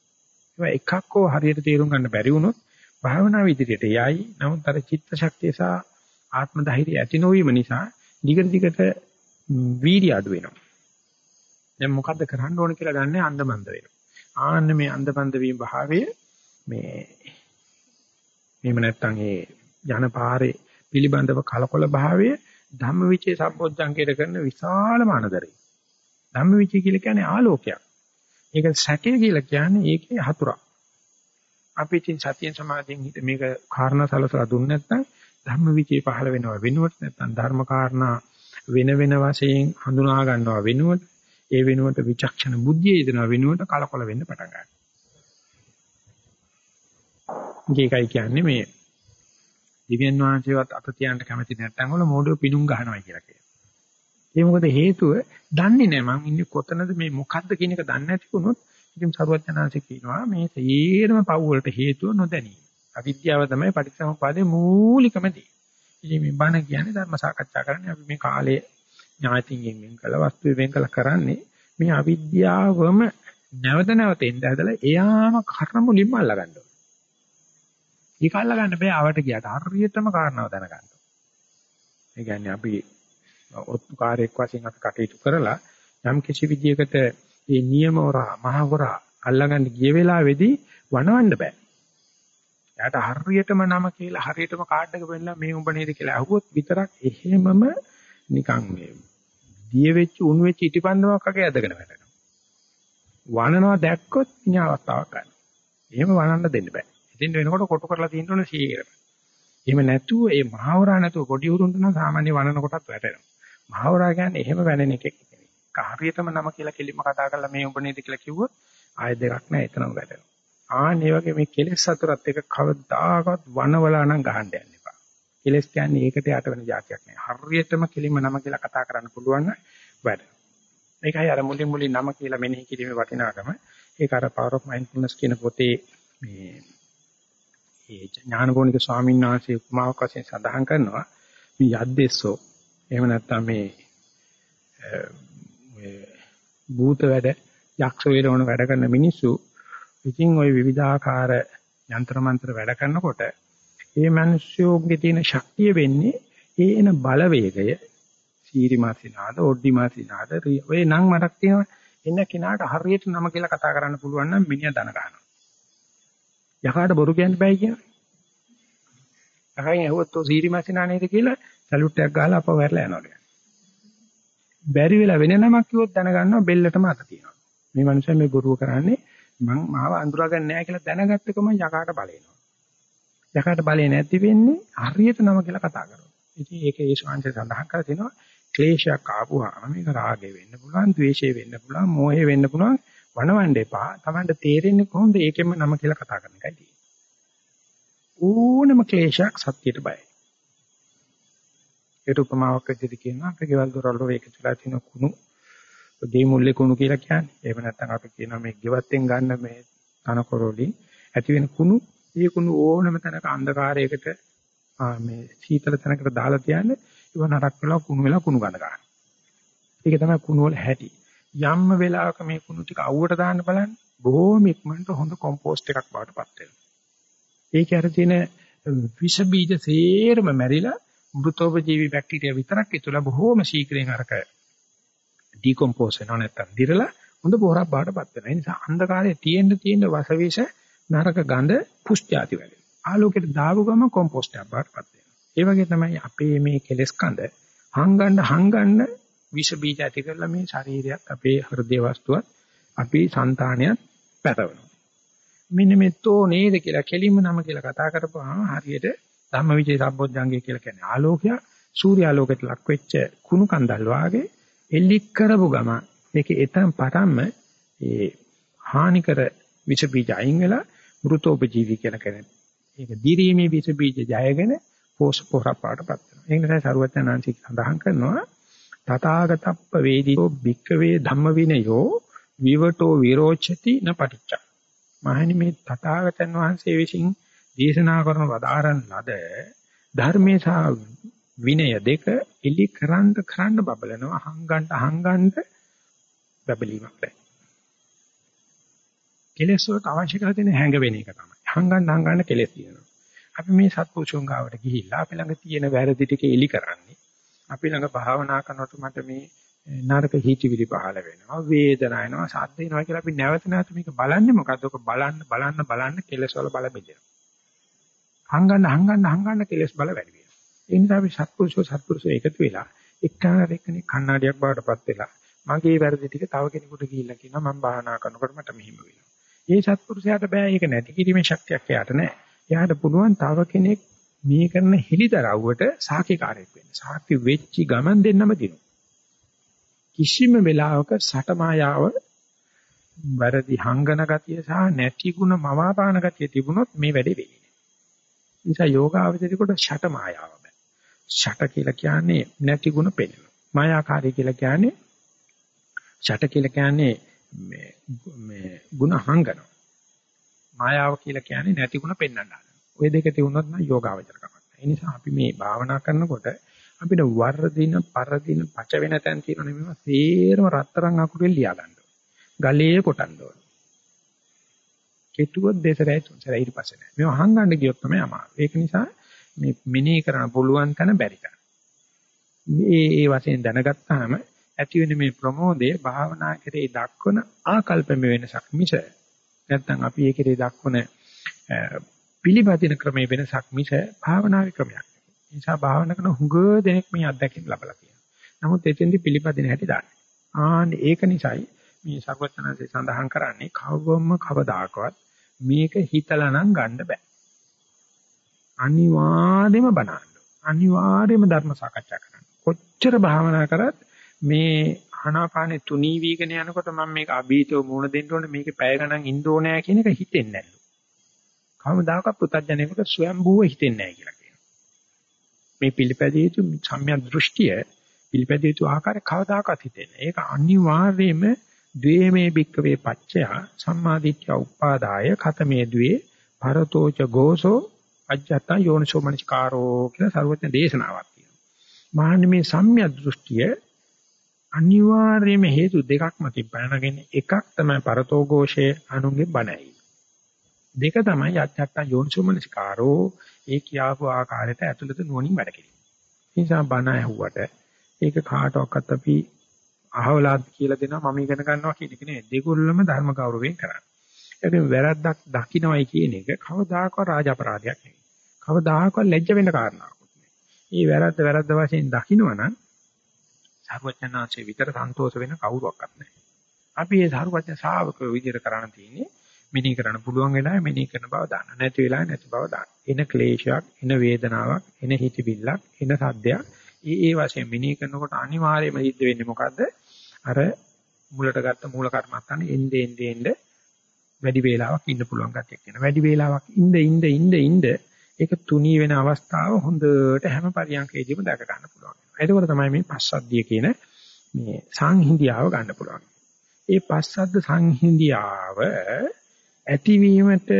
ඒවා එකක් හෝ හරියට තේරුම් ගන්න බැරි වුණොත් භාවනා විදිහට යයි. නමුත් අර චිත්ත ශක්තිය සහ ආත්ම ධෛර්යය ඇති නොවීම නිසා දිගට දිගට වීර්ය අඩු වෙනවා. දැන් මොකද්ද කරන්න ඕන කියලා දන්නේ අන්දමන්ද වෙනවා. ආන්න මේ අන්දමන්ද වීම භාවය මේ මෙහෙම නැත්තම් ඒ යන පාරේ පිළිබඳව කලකොල භාවය ධම්මවිචේ සම්පෝඥංකයට කරන විශාල මානදරේ. ධම්මවිචය කියලා කියන්නේ ආලෝකයක්. ඒක සැකය කියලා කියන්නේ ඒකේ හතුරක්. අපි ඉතින් සතියෙන් සමාධියෙන් හිත මේක කාරණා සලසලා දුන්නේ නැත්නම් ධම්මවිචේ පහළ වෙනව වෙනුවට නැත්නම් ධර්ම කාරණා වෙන වෙන වශයෙන් හඳුනා ගන්නවා වෙනුවට ඒ වෙනුවට විචක්ෂණ බුද්ධිය යෙදෙනවා වෙනුවට කලකොල වෙන්න පටන් ගන්නවා. ඒකයි කියන්නේ මේ දිව්‍යන් වහන්සේවත් අත තියන්න කැමති නැත්නම් වල මෝඩෝ පිණුම් ගහනවා කියලා කියනවා. ඒ මොකද හේතුව දන්නේ නැහැ මම ඉන්නේ කොතනද මේ මොකද්ද කියන එක දන්නේ නැති වුණොත් ඉතින් සරුවචනාංශ කියනවා මේ තේරම පව් වලට හේතුව නොදැනීම. අවිද්‍යාව තමයි පටිච්චසමුප්පාදේ මූලිකම දේ. ඉතින් මේ බණ කියන්නේ ධර්ම සාකච්ඡා කරන්නේ අපි මේ කාලයේ ඥාතියින් වෙන් කළ වස්තු වෙන් කළ කරන්නේ මේ අවිද්‍යාවම නැවත නැවත එන්න ඇදලා එයාම කර්ම මුලින්ම අල්ලගන්න ඕනේ. ඒක අල්ලගන්න බෑ ආවට ගියාට හරියටම කාරණාව දැනගන්න. ඒ කියන්නේ අපි ඔත්තුකාරයෙක් වශයෙන් අපි කටයුතු කරලා යම් කිසි විදියකට මේ නියම හොරා මහ හොරා අල්ලගන්න ගිය වෙලාවේදී වනවන්න බෑ. එයාට හරියටම නම කියලා හරියටම කාඩ් එක පෙන්නලා මේ උඹ නේද කියලා අහුවොත් විතරක් එහෙමම නිකන් මේ දිය වෙච්ච උණු වෙච්ච ඉටිපන්දමක් වගේ ඇදගෙන වැටෙනවා. වනනවා දැක්කොත් ඉන්නේ අවස්ථාවක් ගන්න. එහෙම වනන්න දෙන්න බෑ. ඉතින් වෙනකොට කොටු කරලා තියෙන්න ඕනේ 100කට. එහෙම නැතුව ඒ මහවරා නැතුව කොටි උරුන්ට නම් සාමාන්‍ය වනන කොටත් වැටෙනවා. මහවරා කියන්නේ එහෙම වැනෙන එකෙක් නෙවෙයි. හරියටම නම කියලා කෙලින්ම කතා කරලා මේ උඹ නේද කියලා කිව්වොත් ආයෙ දෙකක් නැහැ එතනම වැටෙනවා. ආන් මේ වගේ මේ කෙලෙස් අතරත් එක කවදාකවත් වනවලා නම් ගහන්න යන්න එපා. කෙලෙස් කියන්නේ ඒකට යට වෙන જાතියක් නෑ. හරියටම කෙලින්ම නම කියලා කතා කරන්න පුළුවන් නම් වැටෙනවා. මේකයි අර මුලින් මුලින් නම කියලා මෙනෙහි කිරීමේ වටිනාකම. ඒක අර Power of Mindfulness කියන පොතේ මේ ඒ ඥානපෝනික ස්වාමීන් වහන්සේ උපමාවක් වශයෙන් සඳහන් කරනවා. මේ යද්දෙස්සෝ එහෙම නැත්නම් මේ භූත වැඩ යක්ෂ වේරවණ වැඩ කරන මිනිස්සු ඉතින් ওই විවිධාකාර යంత్ర මන්ත්‍ර වැඩ කරනකොට මේ මිනිස්සුන්ගේ තියෙන ශක්තිය වෙන්නේ ඒ එන බලවේගය. සීරිමාසිනාද ඔඩ්ඩිමාසිනාද ඔය නම් මතක් තියෙනවා. එන්න කෙනාට හරියට නම කියලා කතා කරන්න පුළුවන් නම් මිනිහා දන ගන්නවා. යකාට බොරු කියන්න බෑ කියනවා. යකෙන් ඇහුවොත් ඔය සීරිමාසිනා නේද කියලා සැලුට් එකක් ගහලා අපව වැරලා යනවා කියන්නේ. බැරි වෙලා වෙන නමක් කිව්වොත් දැනගන්නවා බෙල්ලටම අත තියෙනවා. මේ මනුස්සයා මේ බොරුව කරන්නේ මං මාව අඳුරගන්නේ නැහැ කියලා දැනගත්තකම යකාට බලේනවා. යකාට බලේ නැති වෙන්නේ හරියට නම කියලා කතා කරනවා. ඉතින් ඒක ඒ ශාන්තිය සඳහන් කරලා තිනවා ක්ලේශයක් ආපුවාම මේක රාගය වෙන්න පුළුවන්, ද්වේෂය වෙන්න පුළුවන්, මෝහය වෙන්න පුළුවන්. වනවන්න එපා. Tamanට තේරෙන්නේ කොහොමද ඒකෙම නම කියලා කතා කරන එකයි තියෙන්නේ. ඕනම ක්ලේශයක් සත්‍යයට බයයි. ඒකට උපමාවක් විදිහට කියනවා අපේ ගෙවල් දොරවල් වල එකතුලා තියෙන කුණු දී මුල්ලේ කුණු කියලා කියන්නේ. එහෙම නැත්නම් අපි කියනවා මේ ගෙවත්තෙන් ගන්න මේ තනකොරවලින් ඇති වෙන කුණු, ඒ කුණු ඕනම තැනක අන්ධකාරයකට මේ සීතල තැනකට දාලා තියන්නේ ඉව නරක් වෙලා කුණු වෙලා කුණු ගන්න ගන්න. ඒක තමයි කුණු වල හැටි. යම්ම වෙලාවක මේ කුණු ටික අවුවට දාන්න බලන්න බොහොම ඉක්මනට හොඳ කොම්පෝස්ට් එකක් බවට පත් වෙනවා. ඒකේ අර තියෙන විෂ බීජ සේරම මැරිලා මෘතෝපජීවි බැක්ටීරියා විතරක් ඉතුරුලා බොහොම ශීඝ්‍රයෙන් අරක ඩිකම්පෝස් වෙනවා නැත්තම් දිරලා හොඳ පොහොරක් බවට පත් වෙනවා. ඒ නිසා අන්ධකාරයේ තියෙන්න තියෙන වසවිෂ නරක ගඳ පුෂ්ත්‍යාති වෙනවා. ආලෝකයට දාපු ගම කොම්පෝස්ට් එකක් බවට පත් වෙනවා. ඒ වගේ තමයි අපේ මේ කෙලස් කඳ හංගන්න හංගන්න විෂ බීජ ඇති කරලා මේ ශරීරයත් අපේ හෘදේ වස්තුවත් අපේ సంతානයත් පැටවෙනවා. මෙන්න මේ තෝ නේද කියලා කෙලින්ම නම කියලා කතා කරපුවාම හරියට ධම්මවිචේ සම්බොධ්ජංගය කියලා කියන්නේ ආලෝකය සූර්ය ආලෝකයට ලක් වෙච්ච කුණු කන්දල් වාගේ එල්ලි කරපු ගම මේකේ එතන පටන්ම ඒ හානිකර විෂ බීජ අයින් වෙලා මෘතෝපජීවි කියලා කියන්නේ. ඒක දිරීමේ විෂ බීජ ජයගෙන පෝෂ පොරපාටපත් වෙනවා. ඒ නිසා සරුවචනාංශික සඳහන් කරනවා තථාගතප්ප වේදිතෝ භික්කවේ ධම්ම විනයෝ විවටෝ විරෝචති න පටිච්ච. මහණනි මේ තථාගතයන් වහන්සේ විසින් දේශනා කරන වදාරන ලද ධර්මයේ සහ විනය දෙක එලි කරන්න කරන්න බබලනවා හංගන්න හංගන්න බබලීමක් නැහැ. කෙලෙස් වලට අවශ්‍ය කරලා තියෙන හැඟ වෙන එක තමයි. හංගන්න හංගන්න කෙලෙස් තියෙනවා. අපි මේ සත්පුරුෂෝන් ගාවට ගිහිල්ලා අපි ළඟ තියෙන වැරදි ටික එලි කරන්නේ අපි ළඟ භාවනා කරනකොට මට මේ නරක හිතිවිලි පහළ වෙනවා වේදනාව එනවා සද්ද එනවා කියලා අපි නැවත නැවත මේක බලන්නේ මොකද්ද? ඔක බලන්න බලන්න බලන්න කෙලස් වල බල බෙදෙනවා. හංගන්න හංගන්න හංගන්න කෙලස් බල වැඩි වෙනවා. ඒ නිසා අපි සත්පුරුෂෝ සත්පුරුෂෝ එකතු වෙලා එක්කනට එක්කෙනෙක් කණ්ණාඩියක් බවටපත් වෙලා මගේ වැරදි ටික තව කෙනෙකුට ගිහිල්ලා කියනවා මම භාවනා කරනකොට මට මෙහිම වෙනවා. ඒ සත්පුරුෂයාට බෑ ඒක නැති කිරීමේ ශක්තියක් එයාට නැහැ. එයාට පුළුවන් තව කෙනෙක් මේ කරන හිලිතරව්වට සාක්ෂිකාරයක් වෙන්න. සාක්ෂි වෙච්චි ගමන් දෙන්නම දිනුවා. කිසිම වෙලාවක සටමායාව වැරදි හංගන ගතිය සහ නැති ಗುಣ මවාපාන ගතිය තිබුණොත් මේ වැඩේ වෙන්නේ. නිසා යෝගාවචරිකට ෂටමායාව බෑ. ෂට කියලා කියන්නේ නැති ಗುಣ පෙන්වන. මායාකාරී කියලා කියන්නේ ෂට කියලා කියන්නේ මේ මේ ಗುಣ හංගනවා. මායාව කියලා කියන්නේ නැති ಗುಣ පෙන්වන්න ඔය දෙක තියුණොත් නම් යෝගාවචරකමක්. ඒ නිසා අපි මේ භාවනා කරනකොට අපිට වර්ධින, පරදින, පච වෙන තැන් තියෙනවා මේවා සේරම රත්තරන් අකුරෙන් ලියා ගන්න ඕනේ. ගලේ කොටන්න ඕනේ. කෙටුවොත් දෙසරයි තුන්සරයි ඊට පස්සේ නෑ. මේවා හංගන්න ගියොත් තමයි අමාරු. ඒක නිසා මේ මිනී කරන්න පුළුවන් තැන බැරි කරන්න. මේ ඒ වශයෙන් දැනගත්තාම ඇති වෙන මේ ප්‍රමෝදයේ භාවනා කරේ දක්වන ආකල්පම වෙනසක් මිස නැත්නම් අපි ඒකේ දක්වන පිළිපදින ක්‍රමයේ වෙනසක් මිස භාවනාවේ ක්‍රමයක් නෙවෙයි. ඒ නිසා භාවනා කරන හුඟ දෙනෙක් මේ අත්දැකීම් ලබලා තියෙනවා. නමුත් එතෙන්දි පිළිපදින හැටි දාන්නේ. ආන්න ඒක නිසායි මේ සර්වඥාන්සේ සඳහන් කරන්නේ කවවම කවදාකවත් මේක හිතලා නම් ගන්න බෑ. අනිවාර්යයෙන්ම බනන්න. අනිවාර්යයෙන්ම ධර්ම සාකච්ඡා කරන්න. කොච්චර භාවනා කරත් මේ ආනාපානෙ තුනී වීගෙන යනකොට මම මේක අභීතව මුණ දෙන්න ඕනේ මේක පැය ගණන් ඉන්න ඕනේ කියන එක හිතෙන්නේ නැහැ. කවමදාකවත් පුතඥයෙකුට ස්වයම්බූව හිතෙන්නේ නැහැ කියලා කියනවා. මේ පිළිපැදිය යුතු සම්‍යක් දෘෂ්ටිය පිළිපැදිය යුතු ආකාරය කවදාකවත් හිතෙන්නේ. ඒක අනිවාර්යයෙන්ම ද්වේමේ භික්කවේ පච්චය සම්මාදිට්ඨිය උපාදාය කතමේ ද්වේ පරතෝච ගෝසෝ අජ්ජත යෝනිසෝ මනස්කාරෝ කියලා සර්වඥ දේශනාවක් තියෙනවා. මහන්නේ මේ සම්‍යක් දෘෂ්ටිය අනිවාර්යයෙන්ම හේතු දෙකක් මතින් පැනගෙන එකක් තමයි පරතෝ ഘോഷයේ අනුන්ගේ බණයි. දෙක තමයි අත්‍යත්ත යෝනිසෝමනසිකාරෝ ඒ කියාපු ආකාරයට ඇතුළත නුවණින් වැඩ කිරීම. ඒ නිසා බණ ඇහුවට ඒක කාටවත් අපි අහවලාත් කියලා දෙනවා මම ඉගෙන ගන්නවා කියන එක නෙවෙයි. දෙකොල්ලම ධර්ම ගෞරවයෙන් කරන්නේ. ඒක වැරද්දක් දකින්නයි කියන එක කවදාකවත් රාජ අපරාධයක් නෙවෙයි. කවදාකවත් ලැජ්ජ වෙන්න කාරණාවක් නෙවෙයි. මේ වැරද්ද වැරද්ද වශයෙන් දකින්නවනම් සර්වඥාන්සේ විතර සන්තෝෂ වෙන කවුරුවක්වත් නැහැ. අපි මේ සර්වඥ ශාවක විදිහට කරණ තියෙන්නේ මෙනෙහි කරන්න පුළුවන් වෙලාවෙ මෙනෙහි කරන බව දාන්න. නැති වෙලාවෙ නැති බව දාන්න. එන ක්ලේශයක්, එන වේදනාවක්, එන හිතවිල්ලක්, එන සද්දයක් ඒ ඒ වශයෙන් මෙනෙහි කරනකොට අනිවාර්යයෙන්ම සිද්ධ වෙන්නේ මොකද්ද? අර මුලට ගත්ත මූල කර්මස්ථානේ එnde ende ende වැඩි වේලාවක් ඉන්න පුළුවන් ගැටයක් වෙනවා. වැඩි වේලාවක් ඉඳ ඉඳ ඉඳ ඉඳ ඒක තුනී වෙන අවස්ථාව හොඳට හැම පරියන්කේදීම දැක ගන්න පුළුවන්. එතකොට තමයි මේ පස්සද්ධිය කියන මේ සංහිඳියාව ගන්න පුළුවන්. ඒ පස්සද්ද සංහිඳියාව ඇතිවීමට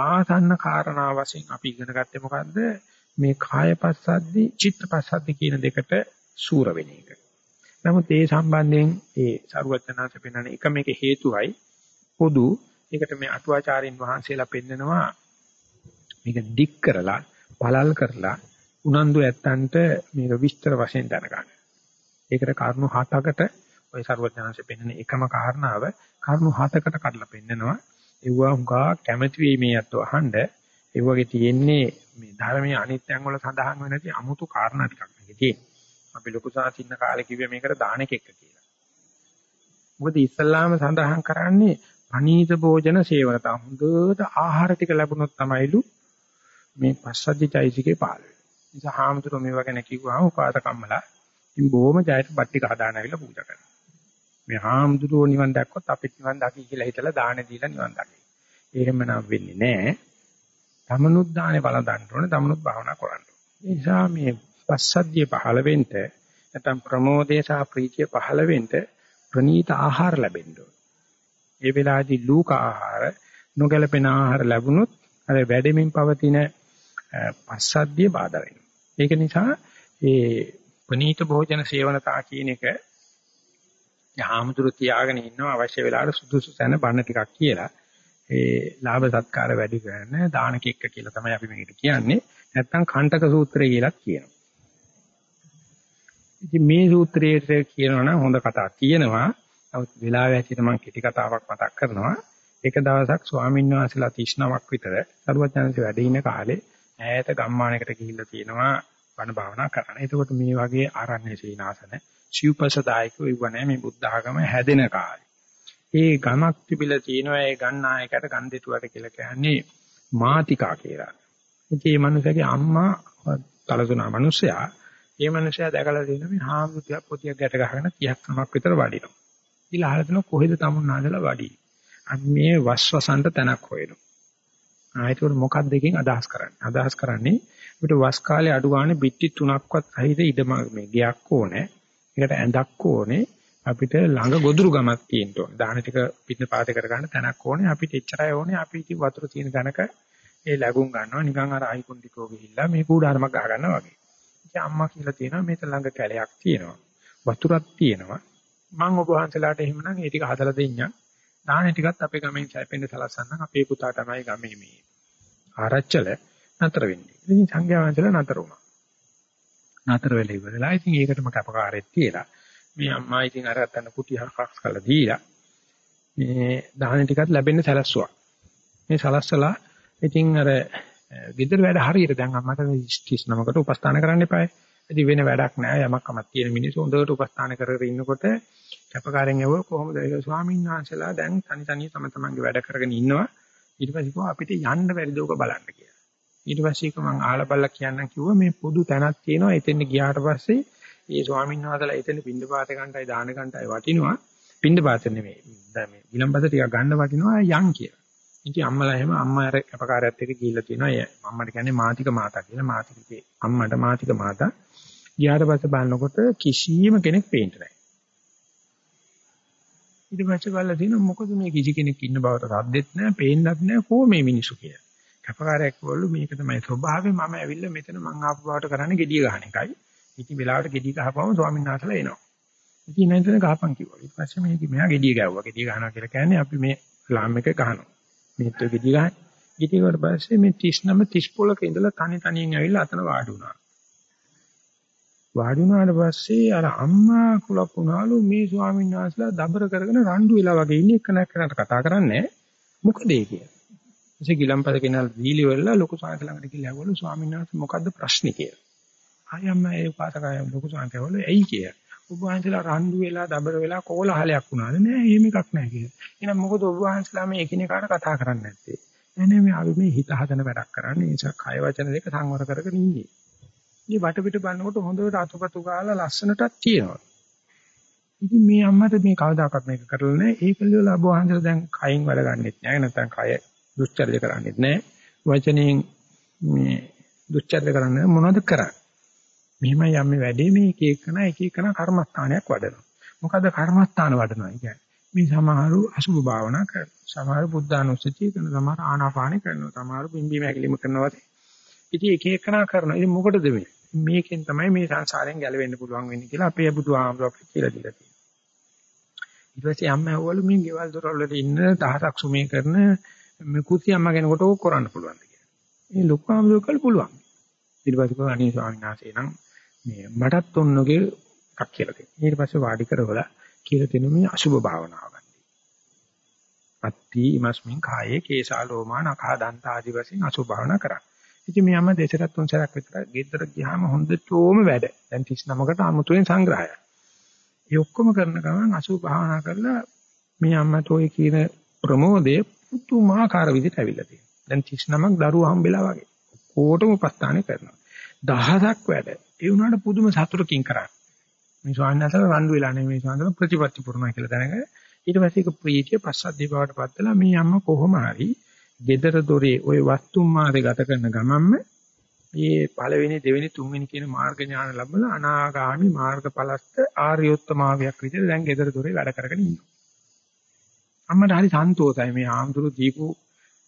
ආසන්න කාරණා වශයෙන් අපි ඉගෙන ගත්තේ මොකද්ද? මේ කාය පස්සද්දි චිත්ත පස්සද්දි කියන දෙකට සූර වෙන එක. නමුත් ඒ සම්බන්ධයෙන් ඒ සරුවචනාංශ පෙන්වන එක මේක හේතුවයි පොදු ඒකට මේ අටුවාචාරින් වහන්සේලා පෙන්නනවා මේක දික් කරලා පළල් කරලා උනන්දු ඇත්තන්ට මේක විස්තර වශයෙන් දැනගන්න. ඒකට කරුණු හතකට ওই සරුවචනාංශ පෙන්වන එකම කාරණාව කරුණු හතකට කඩලා පෙන්නනවා. ඒවා හුඟා කැමැති වෙයි මේ අතව අහන්න. ඒ වගේ තියෙන්නේ මේ ධර්මයේ අනිත්‍යංග වල සඳහන් වෙන නැති අමුතු කාරණා ටිකක් මේකේ තියෙනවා. අපි ලොකු සාසින්න කාලේ කිව්වේ මේකට දානෙක එක්ක කියලා. මොකද ඉස්සල්ලාම සඳහන් කරන්නේ අනීත භෝජන සේවනතා හොඳට ආහාර ටික ලැබුණොත් තමයිලු මේ පස්සද්ධි චෛසිකේ පාළ වෙන්නේ. නිසා හාමුදුරුවෝ මේවා ගැන කිව්වහම උපාසකම්මලා ඉතින් බොහොම ජයට බට්ටි කහදාන ඇවිල්ලා පූජා කරනවා. මේ හාමුදුරුවෝ නිවන් දැක්කොත් අපිත් නිවන් දකි කියලා හිතලා දාන දීලා නිවන් දකි. එහෙමනම් වෙන්නේ නැහැ. තමනුත් දානේ බලඳන්න ඕනේ, තමනුත් භාවනා කරන්න ඕනේ. ඒ නිසා මේ පස්සද්ධිය පහළ වෙන්න නැත්නම් ප්‍රමෝදය සහ ප්‍රීතිය පහළ වෙන්න ප්‍රනීත ආහාර ලැබෙන්න ඕනේ. ඒ වෙලාවේදී ලූක ආහාර නොගැලපෙන ආහාර ලැබුණොත් අර වැඩෙමින් පවතින පස්සද්ධිය බාධා වෙනවා. ඒක නිසා ඒ ප්‍රනීත භෝජන සේවනතා කියන එක යහමතුරු තියාගෙන ඉන්නවා අවශ්‍ය වෙලාවට සුදුසු තැන බන්න ටිකක් කියලා. ඒ ලාභ සත්කාර වැඩි කරන දානකෙක්ක කියලා තමයි අපි මේකට කියන්නේ. නැත්තම් කණ්ඨක සූත්‍රය කියලාත් කියනවා. ඉතින් මේ සූත්‍රයේ කියනවා නම් හොඳ කතාවක් තියෙනවා. නමුත් වෙලාව ඇතුළත මම කෙටි කතාවක් මතක් කරනවා. එක දවසක් ස්වාමීන් වහන්සේලා 39ක් විතර සරුවචනන්සේ වැඩ ඉන කාලේ ඈත ගම්මානයකට ගිහිල්ලා තියෙනවා බණ භාවනා කරන්න. එතකොට මේ වගේ ආරණ්‍ය සීනාසන සිව්පසදායකව ඉවනේ මේ බුද්ධ ආගම හැදෙන කාලේ. ඒ ගමක් තිබිලා තියෙනවා ඒ ගන්නායකට ගන්දෙටුවට කියලා කියන්නේ මාතිකා කියලා. ඉතින් මේ මනුස්සයාගේ අම්මා තලසුණා මිනිසයා ඒ මිනිසයා දැකලා තියෙන මේ හාමුදුරුවෝ පොතියක් ගැට ගහගෙන 30ක් නමක් විතර වඩිනවා. ඊළ අහලා දෙනවා කොහෙද තමුන්නාදලා වඩි. අපි මේ වස්වසන්ට තැනක් හොයනවා. ආයතන මොකක්ද දෙකෙන් අදහස් කරන්නේ? අදහස් කරන්නේ අපිට වස් කාලේ අඩු ගන්න බිත්ති තුනක්වත් අහිත ඉඩම මේ ගයක් ඕනේ. ඒකට ඇඳක් ඕනේ. අපිට ළඟ ගොදුරු ගමක් තියෙන්න ඕනේ. දාහන ටික පිටින් පාතේ කර ගන්න තැනක් ඕනේ. අපිට එච්චරයි ඕනේ. අපි ඉති වතුර තියෙන තැනක ඒ ලැබුම් ගන්නවා. නිකන් අර අයිකොන්ටිකෝ ගිහිල්ලා මේ කූඩාරමක් ගහ ගන්නවා වගේ. ඉතින් අම්මා කියලා තියෙනවා මේක ළඟ කැලයක් තියෙනවා. වතුරක් තියෙනවා. මම ඔබ වහන්සේලාට එහෙමනම් ඒ ටික හදලා දෙන්නම්. දාහන ටිකත් අපේ ගමෙන් සැපෙන්න සලස්සන්නම්. අපේ පුතා තමයි ගමේ මේ ආරච්චල නතර වෙන්නේ. ඉතින් සංඝයා වහන්සේලා නතර වුණා. නතර වෙලා ඉවරලා ඉතින් ඒකටම කැපකාරයෙක් තියලා මේ අම්මා ඉතින් අර අතන කුටි හක්ස් කරලා දීලා මේ දාහන ටිකත් ලැබෙන්න සැලැස්සුවා. මේ සලස්සලා ඉතින් අර ගෙදර වැඩ හරියට දැන් අම්මට 39කට උපස්ථාන කරන්න එපායි. ඉතින් වෙන වැඩක් නෑ යමක් කමක් තියෙන මිනිස්සු හොඳට උපස්ථාන කරගෙන ඉන්නකොට කැපකාරයෙන් යව කොහොමද ඒක ස්වාමීන් වහන්සේලා දැන් තනි තනි තම තමන්ගේ වැඩ කරගෙන ඉන්නවා. ඊට පස්සේ කොහොම අපිට යන්න බැරිද උක බලන්න කියලා. ඊට පස්සේ ඒක මම ආලා බලලා කියන්නම් කිව්වා මේ පොදු තැනක් තියෙනවා එතෙන් ගියාට පස්සේ ඒ ස්වාමීන් වහන්සේලා එතන පින්ඳ පාත ගන්නටයි දාන ගන්නටයි වටිනවා පින්ඳ පාත නෙමෙයි දැන් මේ විලම්පත ටික ගන්න වටිනවා යන් කියලා. ඉතින් අම්මලා එහෙම අම්මා අර කැපකාරයත් එක්ක ගිහිල්ලා තියෙනවා. අම්මට කියන්නේ මාතික මාතා කියලා. මාතිකේ අම්මට මාතික මාතා. ගියාට පස්සේ බලනකොට කිසියම් කෙනෙක් පේන්නේ නැහැ. ඊට පස්සේ බලලා තියෙනවා මොකද මේ කිසි කෙනෙක් ඉන්න බවට සද්දෙත් නැහැ, පේන්නත් නැහැ, කොහොම මේ මිනිස්සු කියලා. කැපකාරයෙක් වළු මේක තමයි ස්වභාවය මම ඇවිල්ලා මෙතන මං ආපු බවට කරන්නේ gediya ගන්න එකයි. ඉතින් වෙලාවට gediya ගහපුවම ස්වාමීන් වහන්සේලා එනවා. ඉතින් නැන්තන ගහපන් කිව්වා. ඊට පස්සේ මේක මෙයා gediya ගැව්වා. gediya ගහනවා කියලා කියන්නේ අපි මේ ලාම් එක ගහනවා. මේත් ඔය gediya ගහන. gediya වලට පස්සේ මේ 39 30 පොලක ඉඳලා තනි තනියෙන් ඇවිල්ලා අතන වාඩි වුණා. වාඩි වුණාට පස්සේ අර අම්මා කුලප් වුණාලු මේ ස්වාමීන් වහන්සේලා දබර කරගෙන රණ්ඩු වෙලා වගේ ඉන්නේ එක නැක්කනට කතා කරන්නේ මොකද ඒ කියන්නේ. ඉතින් ගිලම්පද කෙනා දීලි වෙලා ලොකු සාන්ත ළඟට ගිහලා ඇහුවලු ස්වාමීන් වහන්සේ මොකද්ද ප්‍රශ්නේ කියලා. ආයම්ම ඒ පාසකය ලොකු සාන්ත ඇහුවලු ඇයි කියලා. ඔබ වහන්සේලා රණ්ඩු වෙලා දබර වෙලා කෝලහලයක් වුණාද නෑ එහෙම එකක් නෑ කියලා. එහෙනම් මොකද ඔබ වහන්සේලා මේ එකිනෙකාට කතා කරන්නේ නැත්තේ? එනේ මේ අපි මේ හිත හදන වැඩක් කරන්නේ ඒ නිසා කය වචන දෙක සංවර කරගෙන ඉන්නේ. මේ වටපිට බලනකොට හොඳට අතුපතු ගාලා ලස්සනටත් තියෙනවා. ඉතින් මේ අම්මට මේ කවදාකවත් මේක කරලා නැහැ. ඒකලිය ලබ වහන්සේලා දැන් කයින් වැඩ ගන්නෙත් නැහැ. නැත්නම් කය දුස්චර්ය කරන්නේත් නැහැ. වචනෙන් මේ දුස්චර්ය කරන්නේ මොනවද කරන්නේ? මෙහෙමයි යම් මේ වැඩේ මේ එක එකන එක එකන කර්මස්ථානයක් වඩනවා. මොකද කර්මස්ථාන වඩනවා කියන්නේ? මේ සමහරු අසුභ භාවනා කරනවා. සමහරු බුද්ධානුස්සතිය කරන සමහර ආනාපානෙ කරනවා. සමහරු බිම්බීම හැකිලිම කරනවා. ඉතින් එක එකන කරනවා. ඉතින් මොකටද මේ? මේකෙන් තමයි මේ සංසාරයෙන් ගැලවෙන්න පුළුවන් වෙන්නේ කියලා අපේ බුදුහාමුදුරුවෝ අපිට කියලා දීලා තියෙනවා. ඊට පස්සේ අම්ම ඇහුවලු මේ ගෙවල් දොරවල් වල ඉන්න දහසක් සුමේ කරන මේ කුසි අම්මා කෙනෙකුට ඕක කරන්න පුළුවන් කියලා. මේ ලොකු ආමතුකල් පුළුවන්. ඊට පස්සේ කෝ අනේ ස්වාමීන් වහන්සේ නම් මේ මටත් ඔන්නෝගේ එකක් කියලා දෙන්න. ඊට පස්සේ වාඩි කරවලා කියලා දෙනු මේ අසුභ භාවනාව ගන්න. අත්ති ඉමස්මින් කායේ කේසා ලෝමා නඛා දන්ත ආදි වශයෙන් අසුභ භාවනා කරා. ඉතින් මේ අම්ම දෙසරත් තුන් සැරයක් විතර ගෙදර ගියාම හොඳටම වැඩ. දැන් 39කට අමුතුවෙන් සංග්‍රහයක්. ඒ ඔක්කොම කරන ගමන් අසුභ භාවනා කරලා මේ අම්මට ඔය කියන ප්‍රමෝදයේ පුදුමාකාර විදිහට ඇවිල්ලා තියෙනවා. දැන් 39ක් දරුවෝ හම්බෙලා වගේ. කොටම උපස්ථානේ කරනවා. දහසක් වැඩ. ඒ වුණාට පුදුම සතුටකින් කරන්නේ. මේ ස්වාමීන් වහන්සේ රණ්ඩු වෙලා නෙමෙයි ස්වාමීන් ප්‍රතිපත්ති පුරුණා කියලා දැනගෙන ඊට පස්සේ ඒක ප්‍රීතිය පස්සද්ධිය බවට පත් වෙලා මේ අම්ම කොහොම හරි gedara dore ওই වස්තුම් මාර්ගේ ගත කරන ගමන්ම මේ පළවෙනි දෙවෙනි තුන්වෙනි කියන මාර්ග ඥාන ලැබලා අනාගාමි මාර්ගඵලස්ත ආර්යෝත්තමාවියක් විදිහට දැන් gedara dore වැඩ කරගෙන ඉන්නවා. අම්මට හරි සන්තෝෂයි මේ ආම්දුරු දීපු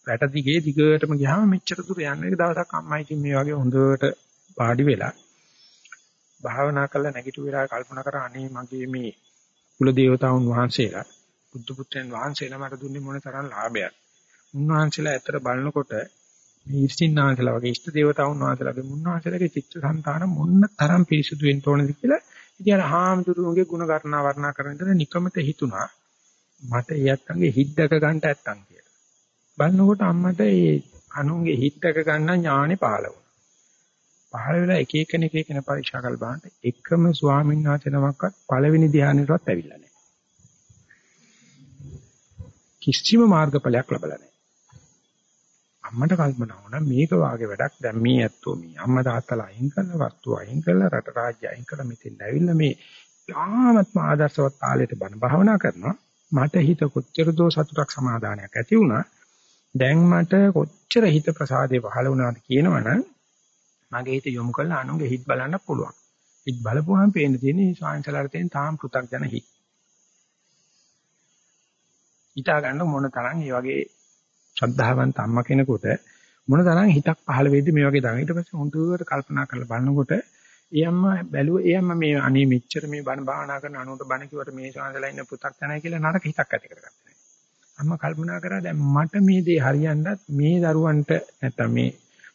රට දිගේ දිගටම ගියාම මෙච්චර දුර යන එක දවසක් අම්මයි ඉතින් මේ වගේ හොඳට පාඩි වෙලා භාවනා කරලා නැගිටු වෙලා කල්පනා කරා අනේ මගේ මේ කුල දේවතාවුන් වහන්සේලා බුදු පුත්‍රයන් වහන්සේලා මට දුන්නේ මොන තරම් ලාභයක්. උන්වහන්සේලා ඇත්තට බලනකොට මේ ඉර්ෂින්නාන්සලා වගේ ඉෂ්ට දේවතාවුන් වහන්සේලාගේ මුන්වහන්සේලාගේ චිත්තසංතාන මොන්න තරම් පිරිසුදු වෙන්න ඕනද කියලා ඉතින් අර හාමුදුරුවෝගේ ಗುಣ ගණනා වර්ණනා කරන ඉඳලා නිකමට හිතුණා මට එයත්ගේ හිද්දක ගන්න නැත්තම් කියලා. බලනකොට අම්මට ඒ අනුන්ගේ හිද්දක ගන්න ඥානෙ පහළ වුණා. පහළ වෙලා එක එක කෙනෙක් එක කෙනෙක් පරීක්ෂා කරලා බලන්න එකම ස්වාමීන් වහන්සේ නමක්වත් පළවෙනි ධ්‍යානෙටවත් ඇවිල්ලා නැහැ. කිසිම මාර්ගඵලයක් ලැබලා නැහැ. අම්මට කල්පනා වුණා මේක වාගේ වැඩක් දැන් මේ ඇත්තෝ මේ අම්මා තාත්තලා අයින් කරලා වස්තු අයින් කරලා රට රාජ්‍ය අයින් කරලා මෙතෙන් ඇවිල්ලා මේ යාමත්ම ආදර්ශවත් තාලෙට බණ භාවනා කරනවා මට හිත කොච්චර දෝ සතුටක් සමාදානයක් ඇති වුණා. දැන් මට කොච්චර හිත ප්‍රසාදේ පහළ වුණාද කියනවනම් මගේ හිත යොමු කරලා අනුගේ හිත බලන්න පුළුවන්. හිත බලපුවාම පේන්න තියෙන්නේ ස්වාංශලාට තියෙන තාම පෘ탁ජන හිත. හිතා ගන්න මොන තරම් මේ වගේ ශ්‍රද්ධාවන්ත අම්මා කෙනෙකුට මොන තරම් හිතක් පහළ වෙයිද මේ වගේ දා. ඊට පස්සේ හොඳට කල්පනා කරලා බලනකොට ඒ අම්මා බැලුව ඒ අම්මා මේ අනේ මෙච්චර මේ බණ භාවනා කරන අනුන්ට බණ කිව්වට මේ ශාන්සලා ඉන්න පුතක් නැහැ කියලා නරක හිතක් ඇති කරගත්තා. අම්මා කල්පනා කරා දැන් මට මේ දේ හරියන්නත් මේ දරුවන්ට නැත්තම් මේ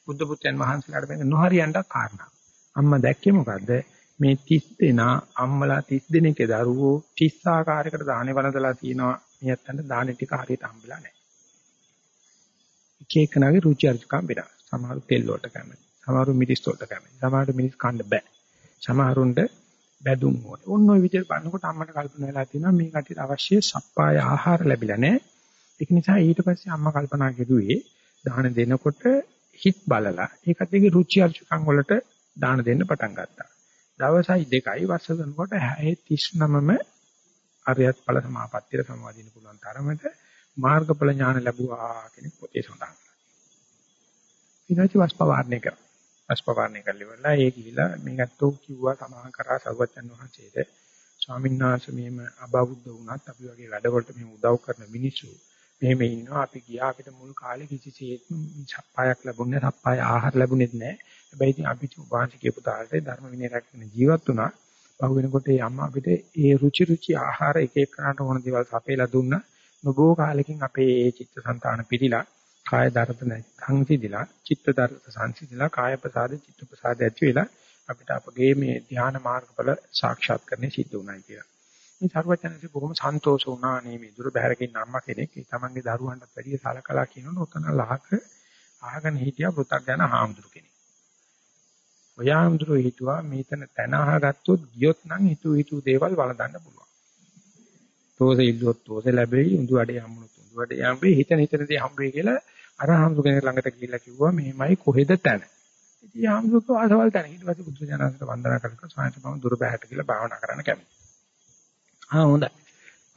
බුද්ධ පුත්‍රයන් වහන්සේලාට මේක නොහරියන්නත් කාරණා. අම්මා දැක්කේ මොකද්ද? මේ 30 දෙනා අම්මලා 30 දෙනෙක්ගේ දරුවෝ 30 ආකාරයකට දාහනේ වළඳලා තියෙනවා. මෙයන්ට දාහනේ ටික හරියට හම්බෙලා නැහැ. එක එකනාගේ රුචි අරුචිකම් වෙනවා. සමහරු තෙල් වලට කැමති. සමහරු මිරිස් වලට කැමති. සමහරට මිරිස් කන්න බෑ. සමහරුන්ට බැදුම් ඕනේ. ඔන්න ඔය විදිහට බලනකොට අම්මට කල්පනා වෙලා තියෙනවා මේ කටියට අවශ්‍ය සප්පාය ආහාර ලැබිලා නැහැ. ඒක නිසා ඊට පස්සේ අම්මා කල්පනා කෙරුවේ දාහන දෙනකොට හිත බලලා ඒකත් එක්ක රුචි අරුචිකම් වලට දාන දෙන්න පටන් ගත්තා. දවසයි දෙකයි වස්ස කරනකොට 39ම අරියත් ඵල සමාපත්තියට සමවදින්න පුළුවන් තරමට මාර්ගඵල ඥාන ලැබුවා කියන පොතේ සඳහන් කරනවා. ඊට පස්සේ වස්පවාරණය කරා. වස්පවාරණය කළේවලා ඒ කිවිලා මේකටෝ කිව්වා සමාහන් කරා සර්වජන් වහන්සේට ස්වාමීන් වහන්සේ මෙහෙම අබෞද්ධ වුණත් අපි වගේ වැඩවලට මෙහෙම උදව් කරන මිනිස්සු මෙහෙම ඉන්නවා අපි ගියා අපිට මුල් කාලේ කිසිසේත්ම සප්පායක් ලැබුණේ සප්පාය ආහාර ලැබුණෙත් නැහැ. හැබැයි ඉතින් අපි වහන්සේ කියපු තාලට ධර්ම විනය රැකගෙන ජීවත් වුණා. පහු වෙනකොට ඒ අම්මා අපිට ඒ රුචි රුචි ආහාර එක එක කරාට ඕන දේවල් සපේලා දුන්නා. නොබෝ කාලෙකින් අපේ ඒ චිත්තසංතාන පිළිලා කාය දරත සංසිඳිලා චිත්ත දරත සංසිඳිලා කාය ප්‍රසාද චිත්ත ප්‍රසාද ඇති වෙලා අපිට අපගේ මේ ධ්‍යාන මාර්ගඵල සාක්ෂාත් කරන්නේ සිද්ධ වුණයි කියලා. මේ සර්වඥන්සේ බොහොම සන්තෝෂ වුණා නේ මේ දුර බැහැරකින් අම්මා කෙනෙක් ඒ තමන්ගේ දරුවන්ට වැඩි සලකලා කියනොත් උතන ලහක අහගෙන හිටියා පුතග්ජන හාමුදුරු කෙනෙක්. ඔය හාමුදුරු හිතුවා මේතන තන අහගත්තොත් ගියොත් නම් හිතු හිතු දේවල් වළඳන්න පුළුවන්. තෝසේ ඉල්ලුවොත් තෝසේ ලැබෙයි උඳු අඩේ හම්බුනොත් උඳු අඩේ හම්බෙයි හිතන හිතන දේ හම්බෙයි කියලා අර හාමුදුරු කෙනෙක් ළඟට ගිහිල්ලා කිව්වා මෙහෙමයි කොහෙද තන. ඉතින් හාමුදුරුවෝ ආසවල් තන. ඊට පස්සේ බුදු ජානකට වන්දනා කරලා සායන්ත මම දුර බැහැට කියලා භාවනා කරන්න කැමතියි. ආ හොඳයි.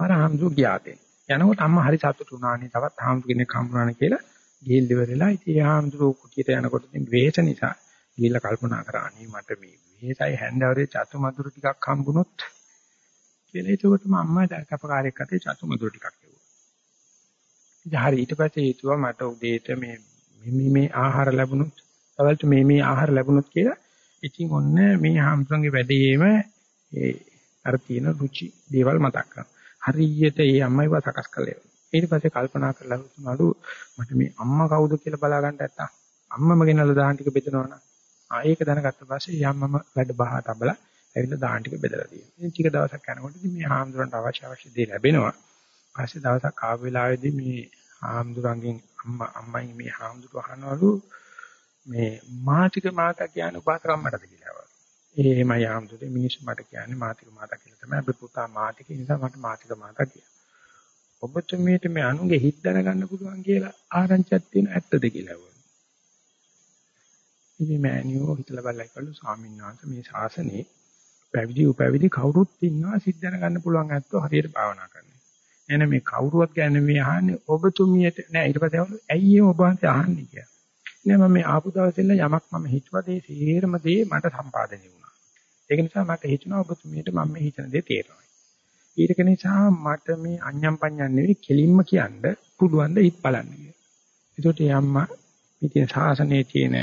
අර හාමුදුරුවෝ ගියාතේ. යනකොට අම්මා හරි සතුටු වුණානේ තවත් හාමුදුරු කෙනෙක් හම්බුනානේ කියලා ගිහින් ඉවරලා ඉතින් හාමුදුරුවෝ කුටියට යනකොට ඉතින් වෙහෙස නිසා ගිහිල්ලා කල්පනා කරා අනේ මට මේ වෙහෙසයි හැන්දවරේ චතුමදුරු ටිකක් හම්බුනොත් කියලා ඒකට මම අම්මා කැපකාරයෙක් අතේ චතුමදුරු ටිකක් එවුවා. ඉතින් හරි ඊට පස්සේ හිතුවා මට උදේට මේ මේ මේ ආහාර ලැබුණොත් තවලට මේ මේ ආහාර ලැබුණොත් කියලා ඉතින් ඔන්න මේ හාමුදුරන්ගේ වැඩේම ඒ අර තියෙන රුචි දේවල් මතක් කරනවා. හරියට ඒ අම්මයිව සකස් කළේ. ඊට පස්සේ කල්පනා කරලා හිතනලු මට මේ අම්මා කවුද කියලා බලා ගන්න නැත්තම් අම්මම ගෙනල්ලා දාන ටික බෙදනවනම් ආ ඒක දැනගත්ත පස්සේ යම්මම වැඩ බහා තබලා ඇවිල්ලා දාන ටික බෙදලා තියෙනවා. ඉතින් ටික දවසක් යනකොට ඉතින් මේ හාමුදුරන්ට අවශ්‍ය අවශ්‍ය දේ ලැබෙනවා. පස්සේ දවසක් ආව වෙලාවේදී මේ හාමුදුරන්ගෙන් අම්මා අම්මයි මේ හාමුදුරුව අහනවලු මේ මාතික මාතා කියන්නේ උපාසකම්මටද කියලා. එහෙමයි ආම්දුනේ මිනිස්සු මට කියන්නේ මාතික මාතා කියලා තමයි. අපි පුතා මාතික නිසා මට මාතික මාතා කියනවා. ඔබතුමීට මේ අනුගේ හිත දැනගන්න පුළුවන් කියලා ආරංචියක් තියෙන ඇත්තද කියලා වුණා. ඉතින් මෑණියෝ හිතලා බලලා කළු ස්වාමීන් වහන්සේ මේ ශාසනයේ පැවිදි උපැවිදි කවුරුත් ඉන්නවා සිත් දැනගන්න පුළුවන් ඇත්තෝ හරියට භාවනා කරනවා. එන මේ කවුරුවත් කියන්නේ මේ අහන්නේ ඔබතුමියට නෑ ඊට පස්සේ ඇයි ඔබ වහන්සේ අහන්නේ කියලා. නෑ මම මේ ආපු දවසෙල්ල යමක් මම හිතුවා ඒ සේරම දේ මට සම්පාදනය වුණා. ඒක නිසා මට හිතුණා ඔබතුමියට මම මේ හිතන දේ තේරෙනවා. ඊට නිසා මට මේ අඤ්ඤම් පඤ්ඤම් නෙවෙයි කෙලින්ම කියන්න පුළුවන් ද ඉත් බලන්න කියලා. ඒකට යම්මා ඉතින් ශාසනයේ තියෙන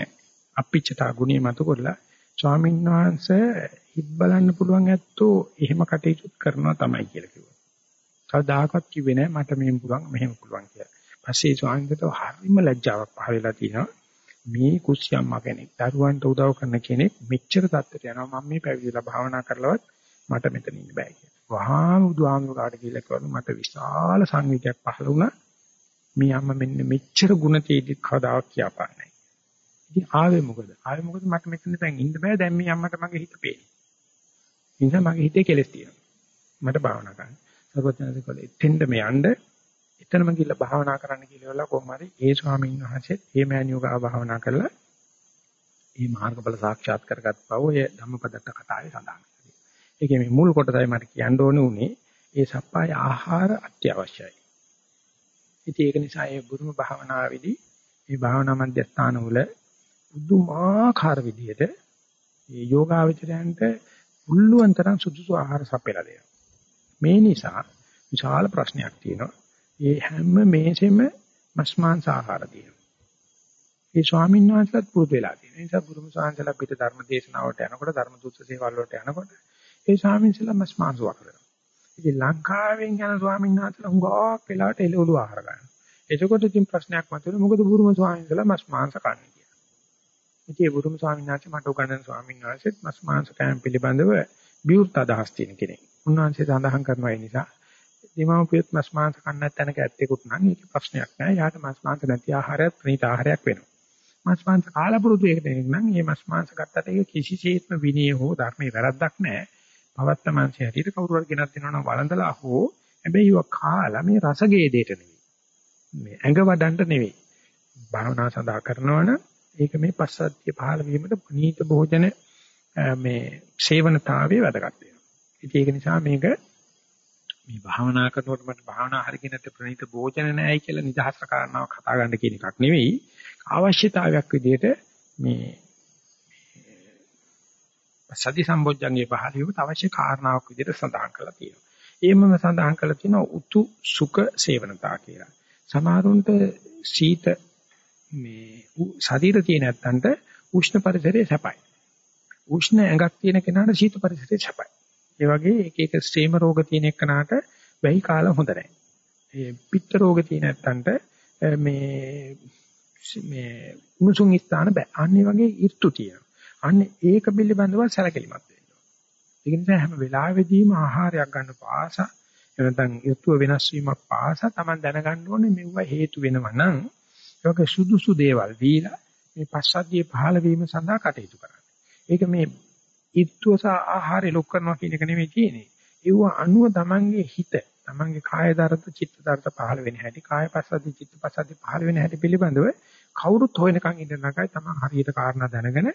අපිච්චතා ගුණය මත කරලා ස්වාමීන් වහන්සේ හිත් බලන්න පුළුවන් ඇත්තෝ එහෙම කටයුතු කරනවා තමයි කියලා කිව්වා. කවදාකවත් කිව්වේ නැහැ මට මෙහෙම පුළුවන් මෙහෙම පුළුවන් කියලා. පස්සේ ස්වාමීන්වහන්සේට හරිම ලැජ්ජාවක් පහලලා තිනවා. මේ කුස්සියම්මා කෙනෙක් දරුවන්ට උදව් කරන කෙනෙක් මෙච්චර තත්ත්වයට යනවා මම මේ පැවිදිලා භාවනා කරලවත් මට මෙතන ඉන්න බෑ කියලා. වහාම බුදුහාමුදුරුවෝ කියලා කරන මට විශාල සංවිධයක් පහල වුණා. මේ අම්මා මෙන්න මෙච්චර ಗುಣ තියෙදි කවදාක් කියපාන්නේ. ඉතින් ආවේ මොකද? ආවේ මොකද මට මෙතන දැන් ඉන්න බෑ. දැන් මේ අම්මට මගේ හිත පේන. නිසා මගේ හිතේ කෙලෙස් තියෙනවා. මට භාවනා කරන්න. සර්වඥාන්සේ කළේ එතෙන්ද මේ යන්න එතනම ගිහිල්ලා භාවනා කරන්න කියලා කොහොම හරි ඒ ස්වාමීන් වහන්සේත් ඒ මෑණියෝ ගාව භාවනා කරලා මේ මාර්ගඵල සාක්ෂාත් කරගත් බව ඔය ධම්මපදත්ත කතාවේ සඳහන් කරනවා. ඒකේ මේ මුල් කොටසයි මට කියන්න ඕනේ උනේ ඒ සප්පාය ආහාර අත්‍යවශ්‍යයි. ඉතින් ඒක නිසා ඒ බුදුම භාවනාවේදී මේ භාවනා මධ්‍යස්ථාන වල බුදුමාකාර විදිහට මේ යෝගාවචරයන්ට උල්ලුවන් තරම් සුදුසු ආහාර සපයලා දෙනවා. මේ නිසා විශාල ප්‍රශ්නයක් තියෙනවා. ඒ හැම මේසෙම මස් මාංශ ආහාර තියෙනවා. ඒ ස්වාමීන් වහන්සේලාත් පුරුදු වෙලා තියෙනවා. ඒ නිසා බුදුම සාංශලා පිට ධර්ම දේශනාවට යනකොට ධර්ම දුස්ස සේවල් වලට යනකොට ඒ ස්වාමීන් වහන්සේලා මස් මාංශ වකරනවා. ඉතින් ලංකාවෙන් යන ස්වාමීන් වහන්සේලා හුඟක් වෙලාවට එළවලු ආහාර ගන්නවා. එතකොට ඉතින් ප්‍රශ්නයක් මතුවෙනවා මොකද බුදුම ස්වාමීන් වහන්සේලා මස් මාංශ කන්නේ කියලා. ඉතින් ඒ බුදුම ස්වාමීන් වහන්සේ මට උගන්වන ස්වාමීන් වහන්සේත් මස් මාංශ කෑම පිළිබඳව විවෘත අදහස් තියෙන කෙනෙක්. උන්වහන්සේ සඳහන් කරනවා ඒ නිසා දීමෝපියත් මස් මාංශ කන්න නැත්නක ඇත්තෙකුත් නම් ඒක ප්‍රශ්නයක් නෑ. යාට මස් මාංශ නැති ආහාරයක් ප්‍රණීත ආහාරයක් වෙනවා. මස් මාංශ කාලපුරුදු එක දෙනෙක් නම් මේ මස් මාංශ ගත්තට ඒක කිසිසේත්ම විනය හෝ ධර්මයේ වැරද්දක් නෑ. පවත්ත මාංශය හැටියට කවුරු හරි ගෙනත් දෙනවා නම් වළඳලා හෝ හැබැයි ඒක කාලා මේ රසගේ දෙයට නෙවෙයි. මේ ඇඟ වඩන්න නෙවෙයි. භාවනා සඳහා කරනවනම් ඒක මේ පස්සද්ධිය පහළ වීමට ප්‍රනීත භෝජන මේ සේවනතාවයේ වැදගත් වෙනවා. ඉතින් ඒක නිසා මේක මේ භාවනා කරනකොට මට භාවනා හරියට නැත්නම් ප්‍රණීත භෝජන නැහැයි කියලා නිදහස් කරනවක් කතා ගන්න කියන එකක් නෙවෙයි අවශ්‍යතාවයක් විදිහට මේ සති සම්බොජ්ජංගේ පහළ වීමට අවශ්‍ය කාරණාවක් විදිහට සඳහන් කරලා තියෙනවා. ඒමම සඳහන් කරලා තියෙනවා උතු සුඛ සේවනතා කියලා. සමහරුන්ට සීත මේ ශරීර තියෙන නැත්තන්ට උෂ්ණ පරිසරයේ සැපයි. උෂ්ණ ඇඟක් තියෙන කෙනාට සීත පරිසරයේ සැපයි. ඒ වගේ එක එක ස්ටේම රෝග තියෙන එකනට වෙයි කාල හොඳ නැහැ. ඒ පිත්ත රෝග තියෙන නැත්තන්ට මේ මේ උණුසුම් ස්ථාන බෑ. අන්නේ වගේ ඍතු තියෙනවා. අන්නේ ඒක පිළිබඳව සැලකිලිමත් වෙන්න ඕනේ. ඒ නිසා හැම වෙලාවෙදීම ආහාරයක් ගන්න පාස එනතන් ඍතුව වෙනස් වීමක් පාස Taman දැනගන්න ඕනේ මෙව හේතු වෙනවා නම් ඒක සුදුසු දේවල් දීලා මේ පස්සද්ධියේ පහළ වීම සඳහා කටයුතු කරන්න. ඒක මේ ඍතුව සහ ආහාරය ලොක් කරනවා කියන එක නෙමෙයි තියෙන්නේ. ඒව අනුව Tamanගේ හිත, Tamanගේ කාය දරත, චිත්ත දරත පහළ වෙන හැටි, කාය පස්සද්ධි, චිත්ත පස්සද්ධි පහළ වෙන හැටි පිළිබඳව කවුරුත් හොයනකම් ඉන්න නැකයි Taman හරියට කාරණා දැනගෙන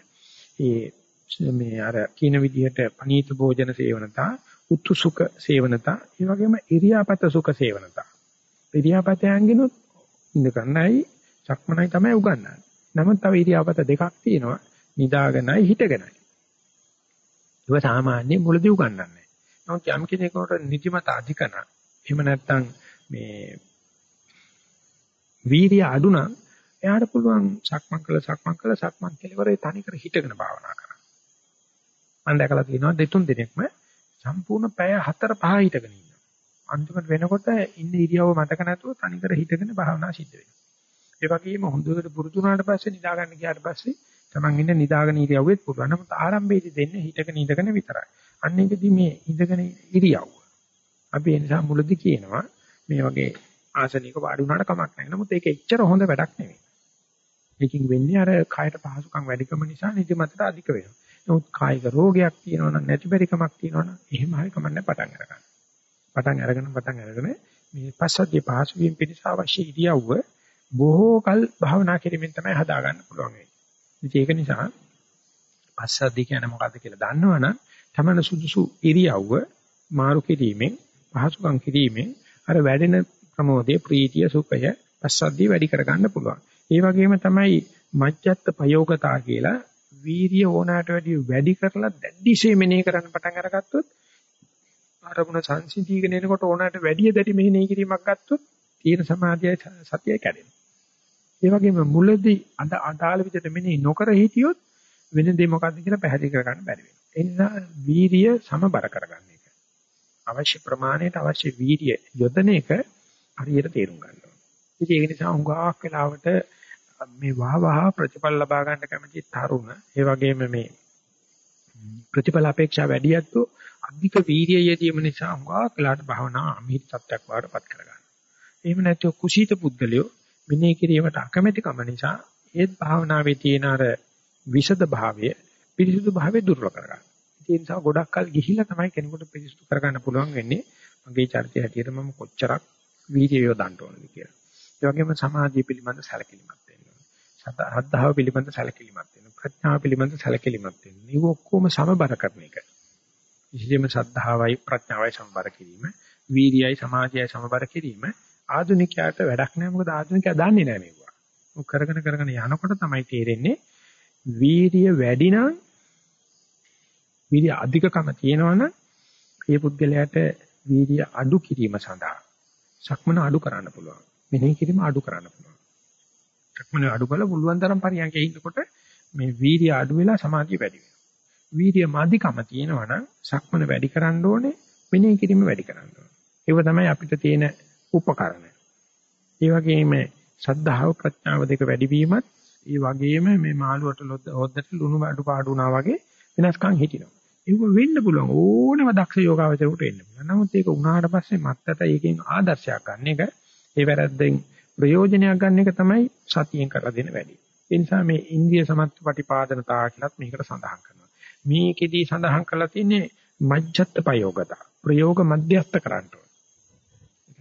ඒ මේ අර කින විදිහට පනීත භෝජන සේවනතා උත්තු සුඛ සේවනතා ඒ වගේම ඉරියාපත සුඛ සේවනතා ඉරියාපතයන්ගෙනුත් ඉඳ ගන්නයි සක්මනයි තමයි උගන්වන්නේ. නමුත් තව ඉරියාපත දෙකක් තියෙනවා නිදාගෙනයි හිටගෙනයි. ඒක සාමාන්‍ය මුලදී උගන්වන්නේ නැහැ. නමුත් යම් කෙනෙකුට නිදිමත අධිකන එහෙම නැත්නම් මේ වීර්ය අඩු නම් එයාට පුළුවන් සක්මන් කළ සක්මන් කළ සක්මන් කෙලවරේ තනිකර හිටගෙන භාවනා කරන්න. මම දැකලා තියෙනවා දෙතුන් දිනක්ම සම්පූර්ණ පැය 4 5 හිටගෙන ඉන්නවා. අන්තිමට වෙනකොට ඉන්න ඉරියව්ව මතක නැතුව තනිකර හිටගෙන භාවනා සිද්ධ වෙනවා. ඒ වගේම හොඳට පුරුදු වුණාට පස්සේ නිදා ගන්න ගියාට පස්සේ Taman ඉන්න නිදාගෙන ඉරියව්වෙත් පුළුවන්. නමුත් ආරම්භයේදී දෙන්නේ හිටගෙන ඉඳගෙන විතරයි. අන්න ඒකදී මේ ඉඳගෙන ඉරියව්ව. අපි ඒ නිසා මුලදී කියනවා මේ වගේ ආසනික වාඩි වුණාට කමක් නැහැ. නමුත් ඒක එච්චර හොඳ වැඩක් නෙවෙයි. ඒකින් වෙන්නේ අර කායට පහසුකම් වැඩිකම නිසා නිදිමතට අධික වෙනවා. නමුත් කායික රෝගයක් තියෙනවා නම් නැති බැරිකමක් තියෙනවා නම් එහෙම හරි කමන්නේ පටන් අරගන්න. පටන් අරගෙන පටන් අරගෙන මේ පස්සද්ධිය පහසු වීම පිණිස අවශ්‍ය ඉරියව්ව බොහෝ කල් භාවනා කිරීමෙන් තමයි හදාගන්න පුළුවන් වෙන්නේ. ඉතින් ඒක නිසා පස්සද්ධිය කියන්නේ මොකද්ද කියලා දන්නවනම් තමන සුදුසු ඉරියව්ව මාරු කිරීමෙන් පහසුකම් කිරීමෙන් අර වැඩෙන ප්‍රමෝදයේ ප්‍රීතිය සුඛය පස්සද්ධිය වැඩි කරගන්න පුළුවන්. ඒ වගේම තමයි මජ්ජත් ප්‍රයෝගතා කියලා වීර්ය ඕනාට වැඩි වැඩි කරලා දැඩිශේ මෙනෙහි කරන්න පටන් අරගත්තොත් ආරමුණ සංසිඳීගෙන එනකොට ඕනාට වැඩි දැඩි මෙනෙහි කිරීමක් ගත්තොත් තීන සමාධියයි සතියයි කැඩෙනවා. ඒ වගේම මුලදී අද අදාළ විදිහට මෙනෙහි නොකර හිටියොත් වෙන දේ මොකද්ද කියලා පැහැදිලි කරගන්න බැරි වෙනවා. ඒ නිසා වීරිය සමබර කරගන්න එක. අවශ්‍ය ප්‍රමාණයට අවශ්‍ය වීරිය යොදන එක හරියට තේරුම් ගන්න ඕනේ. ඉතින් ඒක නිසා හුඟක් වෙලාවට මේ වහවහ ප්‍රතිඵල ලබා ගන්න කැමති තරුණ ඒ වගේම මේ ප්‍රතිඵල අපේක්ෂා වැඩි යද්දෝ අධික වීරිය යෙදීම නිසා හුඟක් වෙලාවට භවනා අමිහිත තත්ත්වයක් වඩපත් කරගන්නවා. එහෙම නැත්නම් කුසීත පුද්ගලයෝ විනය කිරීමට අකමැතිකම නිසා ඒත් භාවනාවේ තියෙන අර විෂද භාවය පිරිසුදු භාවය දුර්වල කරගන්න. ඒ නිසා ගොඩක් කල් ගිහිල්ලා තමයි කෙනෙකුට පිරිසුදු කරගන්න පුළුවන් වෙන්නේ. මගේ චරිතය හැටියට මම කොච්චරක් වීර්යය යොදන්න ඕනද කියලා. ඒ වගේම සමාධිය පිළිබඳ සැලකිලිමත් වෙන්න ඕනේ. සද්ධාව පිළිබඳ සැලකිලිමත් වෙන්න. ප්‍රඥාව පිළිබඳ සැලකිලිමත් වෙන්න. මේක ඔක්කොම සමබර කරන එක. විශේෂයෙන්ම සද්ධාවයි ප්‍රඥාවයි සමබර කිරීම, වීර්යයයි සමාධියයි සමබර කිරීම ආධුනිකයාට වැඩක් නෑ මොකද ආධුනිකයා දන්නේ නෑ මේවා. මොක කරගෙන කරගෙන යනකොට තමයි තේරෙන්නේ වීර්ය වැඩි නම් වීර්ය අධිකකම තියෙනවනම් ඒ පුද්ගලයාට වීර්ය අඩු කිරීම සඳහා සක්මන අඩු කරන්න පුළුවන්. මෙනෙහි කිරීම අඩු කරන්න පුළුවන්. සක්මන අඩු කළා පුළුවන් තරම් පරියන්කේ ඉන්නකොට මේ වීර්ය අඩු වෙලා සමාධිය වැඩි වෙනවා. වීර්ය මධිකම තියෙනවනම් සක්මන වැඩි කරන්න ඕනේ මෙනෙහි කිරීම වැඩි කරන්න ඕනේ. ඒක තමයි අපිට තියෙන උපකරණ. ඒ වගේම ශ්‍රද්ධාව ප්‍රඥාව දෙක වැඩි වීමත් ඒ වගේම මේ මාළුවට හොද්දට ලුණු අඩු පාඩු වුණා වගේ වෙනස්කම් හිටිනවා. ඒක වෙන්න පුළුවන් ඕනම දක්ෂ යෝගාවචරයට වෙන්න පුළුවන්. නමුත් ඒක උනාට පස්සේ මත්තට ඒකෙන් ආදර්ශයක් ගන්න එක ඒ වැරද්දෙන් ප්‍රයෝජනයක් ගන්න එක තමයි සතියෙන් කරලා දෙන වැඩි. ඒ නිසා මේ ඉන්ද්‍රිය සමත්ත ප්‍රතිපාදනතා කියලත් මේකට සඳහන් කරනවා. මේකෙදී සඳහන් කරලා තියෙන්නේ මජ්ජත් ප්‍රයෝගතා. ප්‍රයෝග මධ්‍යස්ත කරන්න ඕන. ඒ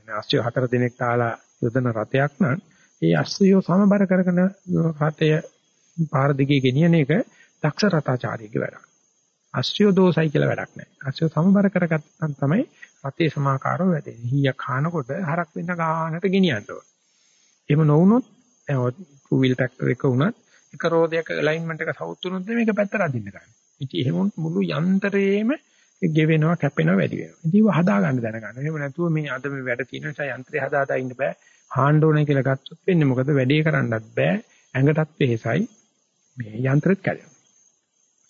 කියන්නේ ආශ්‍රය හතර දිනක් තාලා යොදන රතයක් නම් ඒ අස්සයෝ සමබර කරගෙන රතය පාර දිගේ ගෙනියන එක දක්ෂ රතාචාර්යගේ වැඩක්. අශ්‍රය දෝසයි කියලා වැඩක් නැහැ. අශ්‍රය සමබර කරගත්තන් තමයි රතේ සමාකාරව වැඩෙන්නේ. හීයක් කනකොට හරක් වෙන ගානට ගෙනියන්න ඕන. එහෙම නොවුනොත් ටූ වීල් ට්‍රැක්ටර් එක උනත් එක රෝදයක ඇලයින්මන්ට් එක සවුත් වුණොත් මේක පැත්තට අදින්න ගන්න. ඉතින් එහෙම මුළු යන්ත්‍රයේම ගෙවෙනවා කැපෙනවා වැඩි වෙනවා. ඉතින් ඒව හදා ගන්න දැනගන්න. එහෙම නැතුව මේ අද මේ වැඩ තියෙන නිසා යන්ත්‍රය හදාදා ඉන්න බෑ. හාන්න ඕනේ කියලා ගත්තොත් වෙන්නේ මොකද වැඩේ කරන්නත් බෑ. ඇඟටත් වෙහෙසයි. මේ යන්ත්‍රෙත් කැඩෙනවා.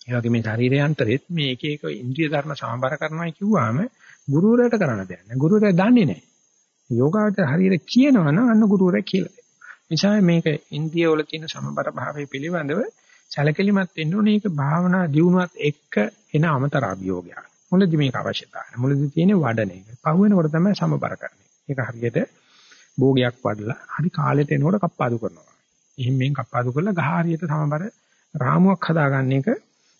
ඒ වගේ මේ ශරීර යන්ත්‍රෙත් මේ එක එක ඉන්ද්‍රිය ධර්ම සමබර කරනවා කිව්වම ගුරුවරයාට කරන්න දෙයක් නෑ. ගුරුවරයා දන්නේ නෑ. යෝගාවචර හරියට කියනවා නම් අන්න ගුරුවරයා කියලා දෙනවා. නිසා මේක ඉන්ද්‍රිය වල තියෙන සමබර භාවය පිළිබඳව සැලකිලිමත් වෙන්න ඕනේ. ඒක භාවනා දියුණුවත් එක්ක එන අමතර අභියෝගයක්. මුලදි මේක අවශ්‍යතාවය. මුලදි තියෙන වඩන එක. පහු වෙනකොට තමයි සමබර කරන්නේ. ඒක හරියට භෝගයක් වඩලා හරි කාලෙට එනකොට කප්පාදු කරනවා. එහෙන් මෙන් කප්පාදු කරලා ගහ හරියට සමබර රාමුවක් හදාගන්න එක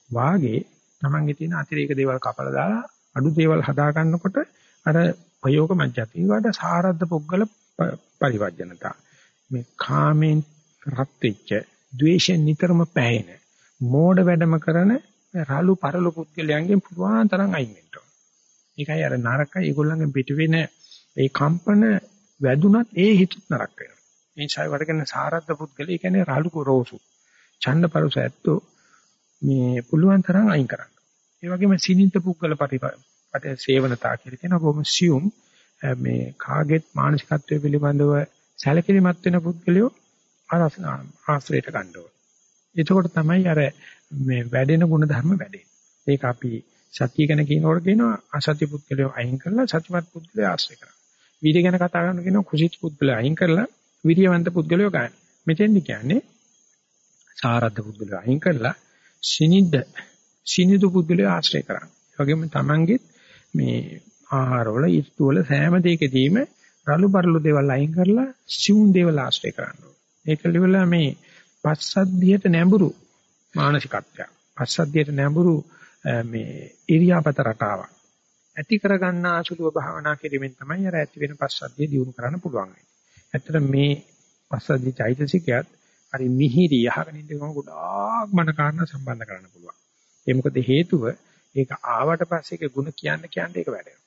වාගේ තමන්ගේ තියෙන අතිරේක දේවල් කපලා දාලා අඩු දේවල් හදා ගන්නකොට අර ප්‍රයෝග මැජ්ජත් ඊවට සාරද්ද පුද්ගල පරිවර්ජනතා මේ කාමෙන් රත් වෙච්ච ද්වේෂෙන් නිතරම පැහැෙන මෝඩ වැඩම කරන රාලු පරලු පුද්ගලයන්ගෙන් පුදුමාන තරම් අයින් වෙන්න ඕන. ඒකයි අර නරකයි ඒගොල්ලන්ගෙන් පිට වෙන ඒ කම්පන වැදුනත් ඒ හිතත් නරක වෙනවා. මේ ඡාය වඩගෙන සාරද්ද පුද්ගලයා කියන්නේ රාලු රෝසු. ඡන්දපරස ඇත්තෝ මේ පුළුවන් තරම් අයින් කරන්න. ඒ වගේම සිනින්ත පුද්ගල පරිපට සේවනතා කියලා කියන බොහොම සියුම් මේ කාගෙත් මානසිකත්වයේ පිළිබඳව සැලකිලිමත් වෙන පුද්ගලයෝ ආශ්‍රයයට ගන්න ඕන. එතකොට තමයි අර මේ වැඩෙන ගුණ ධර්ම වැඩෙන්නේ. ඒක අපි සත්‍ය ගැන කියනකොට කියනවා අසත්‍ය පුද්ගලයෝ අයින් කරලා සත්‍යමත් පුද්ගලයෝ ආශ්‍රය කරනවා. වීර්ය ගැන කතා කරනකොට කියනවා කුසිත පුද්ගලයෝ අයින් කරලා විරියවන්ත පුද්ගලයෝ ගන්න. මෙතෙන්දි කියන්නේ සාරද්ද පුද්ගලයෝ අයින් කරලා සිනිද්ද සිනිදු පුද්ගලයෝ ආශ්‍රය කරන්නේ. ඒ වගේම Tamanගෙත් මේ ආහාරවල ඊස්තුවල සෑම දෙයකදීම රළු බරළු දේවල් අයින් කරලා සිවුම් දේවල් ආශ්‍රය කරන්න ඕනේ. ඒක liverලා මේ පස්සද්ධියට නැඹුරු මානසිකත්වයක්. පස්සද්ධියට නැඹුරු මේ ඉරියාපත රටාවක්. ඇති කරගන්න ආසුලුව භාවනා කිරීමෙන් තමයි අර ඇති වෙන පස්සද්ධිය දියුණු කරන්න පුළුවන්. ඇත්තට මේ පස්සද්ධි චෛතසිකයත් හරි මිහිරි යහගෙන ඉඳගෙන ගොඩාක් මන කාරණා සම්බන්ධ කරන්න පුළුවන්. ඒ මොකද හේතුව ඒක ආවට පස්සේ ඒක ಗುಣ කියන්න කියන්න ඒක වැඩෙනවා.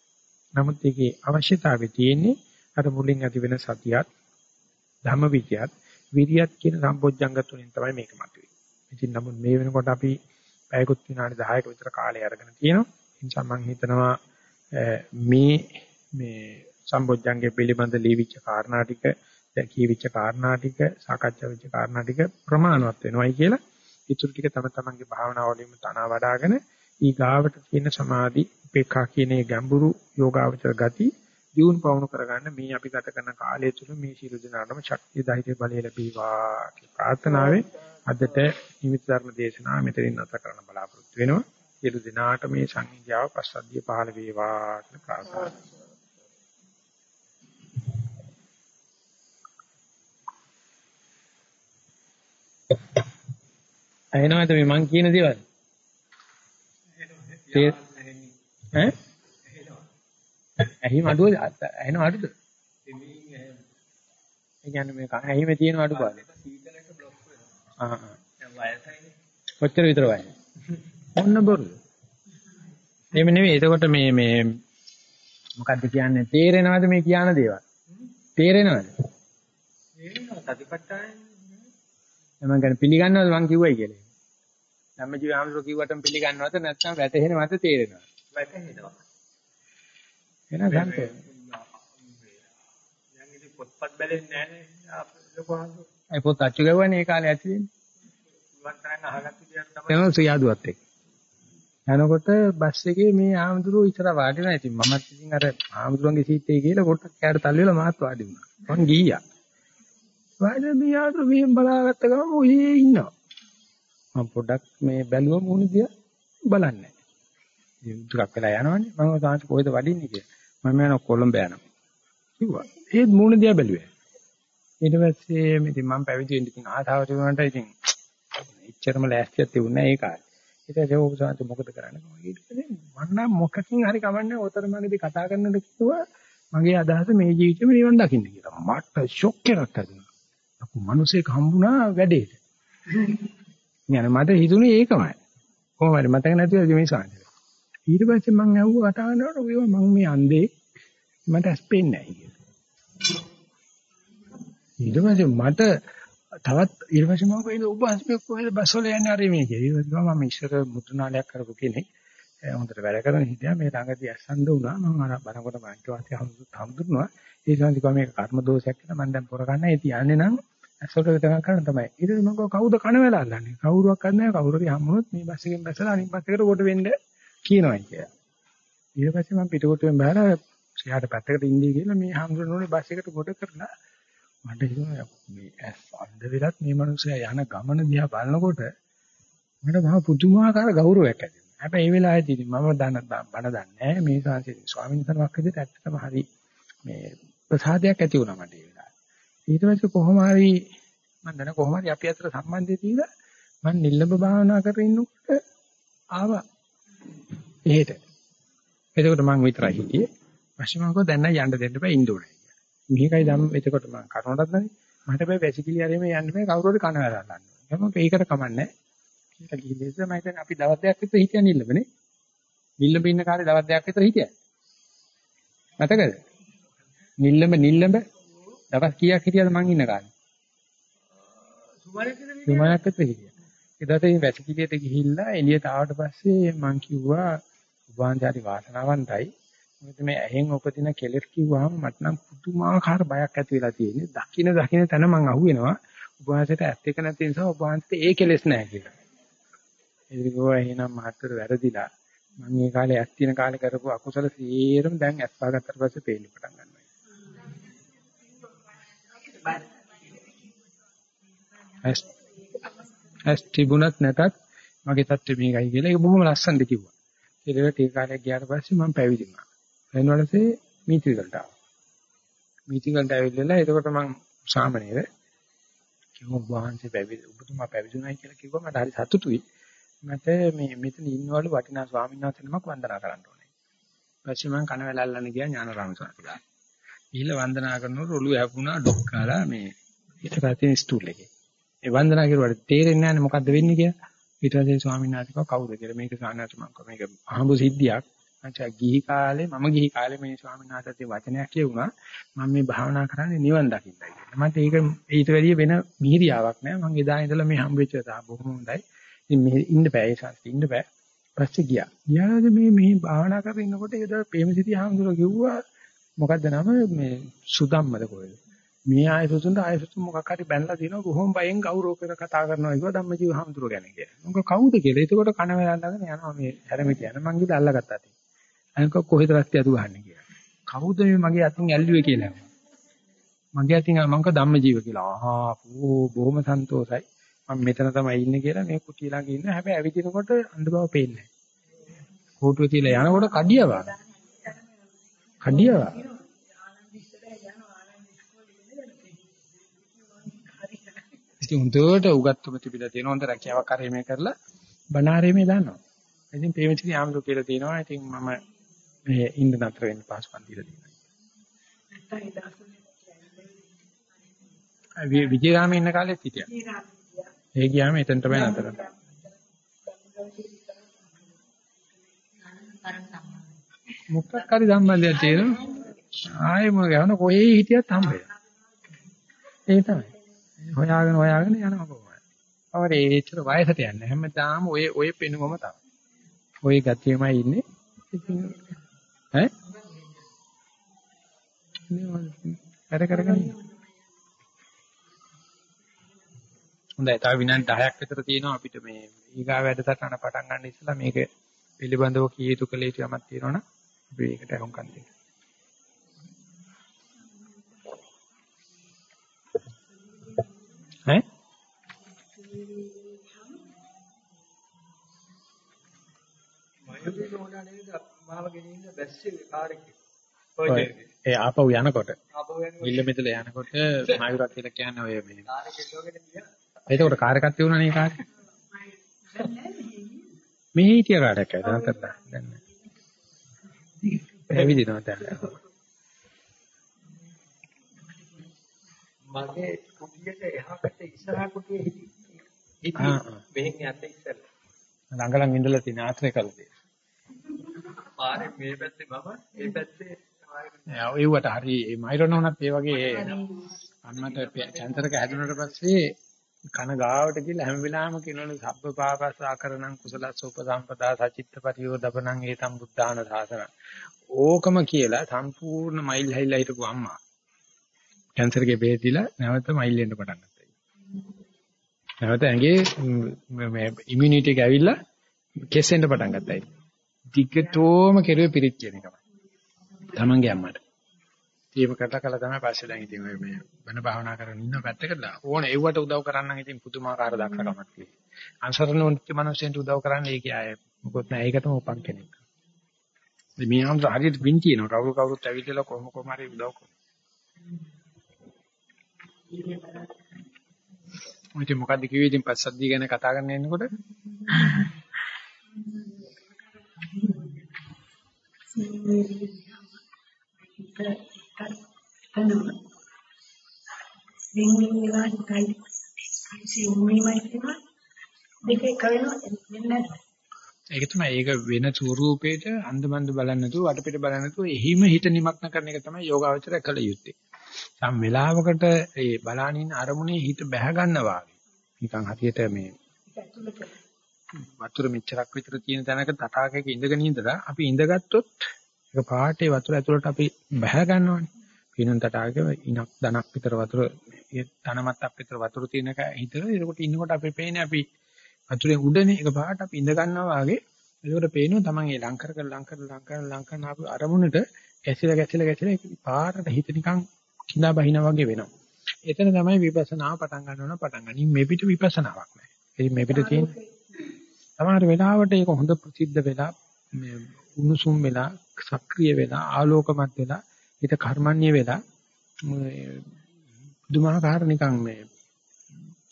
නමුත් ඒකේ අවශ්‍යතාවය තියෙන්නේ අර මුලින් ඇති වෙන සතියත් ධම්මවිචයත් විරියත් කියන සම්පෝඥංග තුනෙන් තමයි මේක මතුවේ. ඉතින් නමුත් මේ වෙනකොට අපි පැයකුත් විනාඩි 10ක විතර කාලය අරගෙන තියෙනවා. ඒ නිසා මම හිතනවා මේ මේ සම්බොජ්ජංගේ පිළිබඳ ලියවිච්ච කාරණා ටික කියවිච්ච කාරණා ටික සාකච්ඡා වෙච්ච කාරණා ටික ප්‍රමාණවත් වෙනවයි කියලා ඉතුරු ටික තම තමන්ගේ භාවනාව වලින්ම තනවා වඩ아가න ඊගාවට තියෙන සමාධි උපේක්ඛා කියන ගැඹුරු යෝගාවචර ගති දියුණු පවුණු කරගන්න මේ අපි ගත කරන කාලය තුළ මේ සියලු දෙනාටම ශක්තිය ධෛර්ය බලය ලැබීවා කියලා ප්‍රාර්ථනාවෙන් අදට නිමිති ධර්ම දේශනාව මෙතනින් නැත කරන්න බලාපොරොත්තු වෙනවා සියලු දෙනාට මේ සංහිඳියාව පස්සද්ධිය පහළ වේවා කියලා ප්‍රාර්ථනා කරනවා ඇහෙනවද මේ මං කියන දේවල්? ඈ? ඇහිම අඩුවද? ඇහෙනව අඩුද? ඒ කියන්නේ මේ ඇහිම තියෙන අඩු බාල. ආ ආ. කොච්චර විතර වයි? ඔන්න බොරු. එහෙම නෙවෙයි. එතකොට මේ මේ මොකද්ද කියන්නේ? තේරෙනවද මේ කියන දේවල්? තේරෙනවද? තේරෙනවා. සතිපට්ඨාන මම ගැන පිළිගන්නවද මං කිව්වයි කියලා. ධම්මජීව ආමසෝ කිව්වටම පිළිගන්නවද නැත්නම් වැටහෙනවද තේරෙනවද? වැටහෙනවා. එහෙනම් ගන්න. දැන් ඉතින් පොත්පත් බැලෙන්නේ නැහැ ලොකෝහඳු. ඒ පොත් අච්චු ගවන්නේ ඒ කාලේ ඇති වෙන්නේ. ඉවත් කරන්න අහගත්තු දෙයක් තමයි. එනවා සියාදුවත් එක්ක. යනකොට බස් එකේ මේ ආමඳුරෝ ඉතර වාඩි වෙනවා. ඉතින් මමත් ඉතින් අර ආමඳුරන්ගේ සීට් එකේ ගිහලා පොට්ටක් කෑට තල්ලි වෙලා මාත් වාඩි වුණා. මං ගියා. වාඩි මේ ආතර මෙහෙම බලාගත්ත ගමන් ඔහේ ඉන්නවා. මම පොඩ්ඩක් මේ බැලුවා මොන දිහා බලන්නේ. ඉතින් ටිකක් වෙලා යනවනේ මම තාන්ත කොහෙද වඩින්නේ කියලා. මම යනවා කොළඹ යනවා. කිව්වා. ඒත් මොන දිහා බැලුවේ. ඊට පස්සේ ඉතින් මම පැවිදි වෙන්න ඉතින් ආසාව තිබුණාට ඉතින් එච්චරම ලෑස්තියක් තිබුණේ නැහැ ඒ කාලේ. ඊට පස්සේ ඔබ සාන්ත මොකද කරන්නේ? ඊට පස්සේ මම නම් මොකකින් හරි කමන්නේ ඔතන මගදී කතා කරනකොට කිව්වා මගේ අදහස මේ ජීවිතේම නිවන් දකින්න කියලා. මට ෂොක් එකක් ඇතිවෙනවා. අපු මිනිසෙක් හම්බුණා වැඩේට. يعني මට හිතුනේ ඒකමයි. කොහොම හරි මතක නැතිව මේ සාන්තිය. ඊට පස්සේ මම ඇහුවා කතාවනකොට ඔය මම මේ අන්දේ මට ඇස්පෙන්නේ නැහැ කියලා. ඊට පස්සේ මට තවත් ඊට පස්සේ මම කොහෙද ඔබ හස්පේ කොහෙද බස් වල යන්නේ අර මේ කියලා. ඊට පස්සේ මම ඉස්සර මුතුනාලයක් කරපු කෙනෙක්. හොඳට වැඩ කරන හිටියා. මේ ළඟදී ඇස්සන්ද වුණා. මම අර බනකොට මන්ටවාසිය හඳුන්වනවා ඒ සංසි කම මේක කර්ම දෝෂයක් කියලා මම දැන් පොර ගන්න ඒ තියන්නේ නම් ඇස්සොට විතර කරන්න තමයි. ඊට පස්සේ මම කවුද කන වෙලා අල්ලන්නේ කවුරුවක් කරන්නේ කවුරු හරි හම්බුනොත් මේ බස් එකෙන් බැසලා අනිත් බස් එකට කොට වෙන්න කියනවා කියලා ඊට පස්සේ මම පිටකොටුවෙන් බහලා එයාට පැත්තකට ඉන්නේ කියලා මේ හම්බුනෝනේ බස් එකට කොට කරලා මට හිතුණා මේ ඇස් අන්ධ වෙලත් මේ මිනිස්සයා යන ගමන දිහා බලනකොට මට මහා පුදුමාකාර ගෞරවයක් ඇති හැබැයි මේ වෙලාවේදී මම දන්න බණ දන්නේ මේ ශාන්ති ස්වාමීන් වහන්සේවක් විදිහට ඇත්තටම හරි මේ ප්‍රසාදයක් ඇති වුණා මට ඒ වෙලාවේ. ඊට පස්සේ කොහොම හරි මම දන්න කොහොම හරි අපි අතර සම්බන්ධය තියෙන මම නිල්ලඹ භාවනා කරගෙන ඉන්නකොට ආවා. එහෙට. එතකොට මම විතරයි හිටියේ. පස්සේ මම කිව්වා දැන් නම් යන්න දෙන්න බෑ ඉන්න ඕනේ කියලා. මේකයි ධම් එතකොට මම කරුණටත් නැති. මට බෑ වැසිකිලි හරි මේ යන්න බෑ කවුරු හරි කන වැරලා ගන්නවා. මම ඒකට කමන්නේ කියලා ගිහින් ඉතින් මම හිතන්නේ අපි දවස් දෙකක් විතර හිටියා නිල්ලඹනේ. නිල්ලඹ ඉන්න කාලේ දවස් දෙකක් විතර හිටියා. මතකද? නිල්ලඹ නිල්ලඹ දවස් කීයක් හිටියද මං ඉන්න කාලේ? සුමානක් විතර හිටියා. එදාට මේ වැසිකිළියට ගිහිල්ලා එළියට ආවට පස්සේ මං කිව්වා උභාන්ජාරි වාසනාවන්තයි. මොකද මේ ඇහෙන් උපදින කෙලෙස් කිව්වහම මට නම් පුදුමාකාර බයක් ඇති වෙලා තියෙන්නේ. දකින්න දකින්න තැන මං අහුවෙනවා. උභාන්සයට ඇත්ත එක නැති නිසා උභාන්සට ඒ කෙලෙස් නැහැ කියලා. ඒකෝ එහෙනම් මහත්තර වැරදිලා මම මේ කාලේ ඇස් තියෙන කාලේ කරපු අකුසල සියරම දැන් ඇස් පාගත්තට පස්සේ පේන්න පටන් ගන්නවා. ඇස් ඇස් තිබුණත් නැතත් මගේ தත්ත්වය මේකයි කියලා ඒක බොහොම ලස්සනට කිව්වා. ඊළඟට ඒ කාලයක් ගියාට පස්සේ මම පැවිදි වුණා. එනවලසේ මීතිගලට ආවා. මීතිගලට ඇවිල්ලා එතකොට මම සාමනීර කිව්වා වහන්සේ පැවිදි ඔබතුමා පැවිදුණයි කියලා කිව්වා මට හරි සතුටුයි. මට මේ මෙතන ඉන්නවලු වටිනා ස්වාමීන් වහන්සේ නමක් වන්දනා කරන්න ඕනේ. ඊපස්සේ මම කන වැලල්ලන්න ගියා ඥානරාම ස්වාමීන් ගිහිල්ලා වන්දනා කරනකොට ඔළුව හැපුණා ඩොක් කාලා මේ ඊට පස්සේ ස්ටූල් එකේ. ඒ වන්දනා කරුවාට තේරෙන්නේ නැහැ මොකද්ද වෙන්නේ කියලා. ඊට පස්සේ ස්වාමීන් වහන්සේ කවුද කියලා මේක සාහනත් මම කව මේක අහඹු සිද්ධියක්. අන්චා ගිහි කාලේ මම ගිහි කාලේ මේ ස්වාමීන් වහන්සේගේ වචනයක් කියුණා මම මේ භාවනා කරන්නේ නිවන් දකින්නයි කියලා. මට ඒක ඊට වැඩිය වෙන මිහිරියාවක් නෑ. මම එදා ඉඳලා මේ හම්බෙච්ච තා බොහොම හොඳයි. ඉතින් මෙහෙ ඉන්න බෑ ඒ ශාස්ත්‍රෙ ඉන්න බෑ. පස්සේ ගියා. ගියාද මේ මේ භාවනා කරගෙන ඉන්නකොට ඒද ප්‍රේමසිරි හාමුදුරුවෝ කිව්වා මොකද්ද නම මේ සුදම්මද කොහෙද? මේ ආයසුතුන්ට ආයසුතුන් මොකක් හරි බැනලා දිනවා කොහොම බයෙන් ගෞරව කර කතා කරනවා කිව්වා ධම්මජීව හාමුදුරුවෝ ගැන කියලා. මොකද කවුද කියලා. එතකොට කන වෙලාඳගෙන යනවා මේ හැරම කියන මං ගිහලා අල්ලගත්තා තියෙන. අනික කොහෙද රස්ති අතු ගහන්නේ කියලා. කවුද මේ මගේ අතින් ඇල්ලුවේ කියලා. මගේ අතින් මං කව ධම්මජීව කියලා. ආහා බොහොම සන්තෝසයි. මම මෙතන තමයි ඉන්නේ කියලා මේ කුටිය ළඟ ඉන්න. හැබැයි ඇවිදිනකොට අඳ බව පේන්නේ නැහැ. කෝටුවේ තියලා යනකොට කඩියවා. කඩියවා. ඉතින් හොඳට උගත්තුම තිබිලා තියෙන හොඳ රැකියාවක් කරේ මේ කරලා බණාරේ මේ දන්නවා. ඉතින් ප්‍රේමචිරි ආමතු කියලා තියෙනවා. ඉතින් මම මේ ඉන්න නතර වෙන්න පාස්පන් දීලා තියෙනවා. විජේරාමේ ඉන්න කාලෙත් හිටියා. ඒ ගියාම එතන තමයි නතර. මොකක් හරි සම්බන්ධයක් තියෙනවා. ආයේ මොන ගහන කොහේ හිටියත් හම්බෙයි. ඒ තමයි. හොයාගෙන හොයාගෙන යනවා කොහොමද? අවර ඒච්චර වයසට යන්නේ හැමදාම ඔය ඔය පෙනුමම තමයි. ඔය ගතියමයි ඉන්නේ. ඉතින් ඈ? වැඩ කරගෙන ඉන්නවා. හොඳයි. තව විනාඩි 10ක් විතර තියෙනවා අපිට මේ ඊගා වැඩසටහන පටන් ගන්න ඉස්සලා මේක පිළිබඳව කී යුතු කළ යුතු යමක් තියෙනවනම් අපි ඒකට අහුම්කම් දෙන්න. ඈ? ඒ ආපහු යනකොට ආපහු යනකොට ඉල්ල මෙතල යනකොට මායුරක් කියලා කියන්නේ ඔය මේ එතකොට කාර් එකක් තියුණානේ කාර්. මෙහි හිටිය කාර් එකක් දැන් නැහැ. පැවිදිනවා දැන්. මගේ කුටියට එහා පැත්තේ ඉස්සරහා කුටියේ හිටියේ. හිටි මෙහෙන් යන්න ඉස්සෙල්ලා. ළඟලම් ඉඳලා තියෙන ආශ්‍රය කළා තියෙනවා. පාරේ මේ පැත්තේ මම මේ පැත්තේ ඒවට හරි මයිරෝනෝනත් ඒ වගේ අම්මට කැන්සර් එක හැදුනට පස්සේ කන ගාවට ගිහලා හැම වෙලාවෙම කියනවලු සබ්බ පාපස් ආකරණං කුසලස්ස උපසම්පදා සචිත්ත පරියෝදපණං ඒතම් බුද්ධාන සාසන ඕකම කියලා සම්පූර්ණ මයිල් හැයිලා හිටපු අම්මා කැන්සර් එකේ බේත් දීලා නැවත මයිල් වෙන්න පටන් ගත්තා. නැවත ඇඟේ මේ ඉමුනිටි එක ඇවිල්ලා කෙස්සෙන්න පටන් ගත්තා. ටිකටෝම කෙරුවේ පිරිත් කියන එකමයි. තමන්ගේ අම්මට. ඒක කතා කළා තමයි පස්සේ දැන් ඉතින් ඔය මේ වෙන භාවනා කරගෙන ඉන්න පැත්තකට ඕන එව්වට උදව් කරන්න ඉතින් පුදුමාකාර දක්ෂකමක් තියෙනවා. අන්සරණ උන්ති මිනිස්සුන්ට උදව් කරන්න ඒක ආයේ මොකොත් නෑ ඒකටම උපන් කෙනෙක්. මේ ආම්ස හරියට වින් තියෙනවා කවුරු කවුරුත් ඇවිල්ලා කොහොම කොහම හරි උදව් කරනවා. මොකද මොකද්ද කිව්වේ ඉතින් පස්සද්ධිය ගැන කතා කරන්න එනකොට ඒක තමයි ඒක වෙන ස්වරූපයක අන්දමන්ද බලන්නේ නැතුව වටපිට බලන්නේ නැතුව එහිම හිත නිමක්න කරන එක තමයි යෝගාවචරය කළ යුත්තේ. සම් වෙලාවකට ඒ බලානින් අරමුණේ හිත බැහැ ගන්නවා නිකන් හරියට මේ වතුර මෙච්චරක් විතර තියෙන තැනක තටාකයක ඉඳගෙන ඉඳලා අපි ඉඳගත්තොත් ඒක පාටේ වතුර ඇතුළට අපි බැහැ ගන්නවානේ. පිනන් තටාකේ ඉනක් ධනක් විතර වතුර ඒ ධනමත්තක් විතර වතුර තියෙනක හිතලා ඒකට ඉන්නකොට අපි පේන්නේ අපි වතුරේ උඩනේ. ඒක පාට අපි ඉඳ ගන්නවා වගේ. ඒකට පේනවා තමන් ඒ ලංකර කර ලංකර ලංකර ලංකර ආපු අරමුණට ඇසිලා ගැසිලා ගැසිලා පාටට හිත නිකන් කිඳා බහිනා වගේ වෙනවා. එතන තමයි විපස්සනාව පටන් ගන්න ඕන පටන් ගන්න. මේ පිට විපස්සනාවක් නෑ. ඒ මේ පිට තියෙන සමහර වෙලාවට ඒක හොඳ ප්‍රසිද්ධ වෙලා මේ උණුසුම් වෙලා සක්‍රිය වෙලා ආලෝකමත් වෙලා හිත කර්මන්නේ වෙලා දුමාකාර නිකන් මේ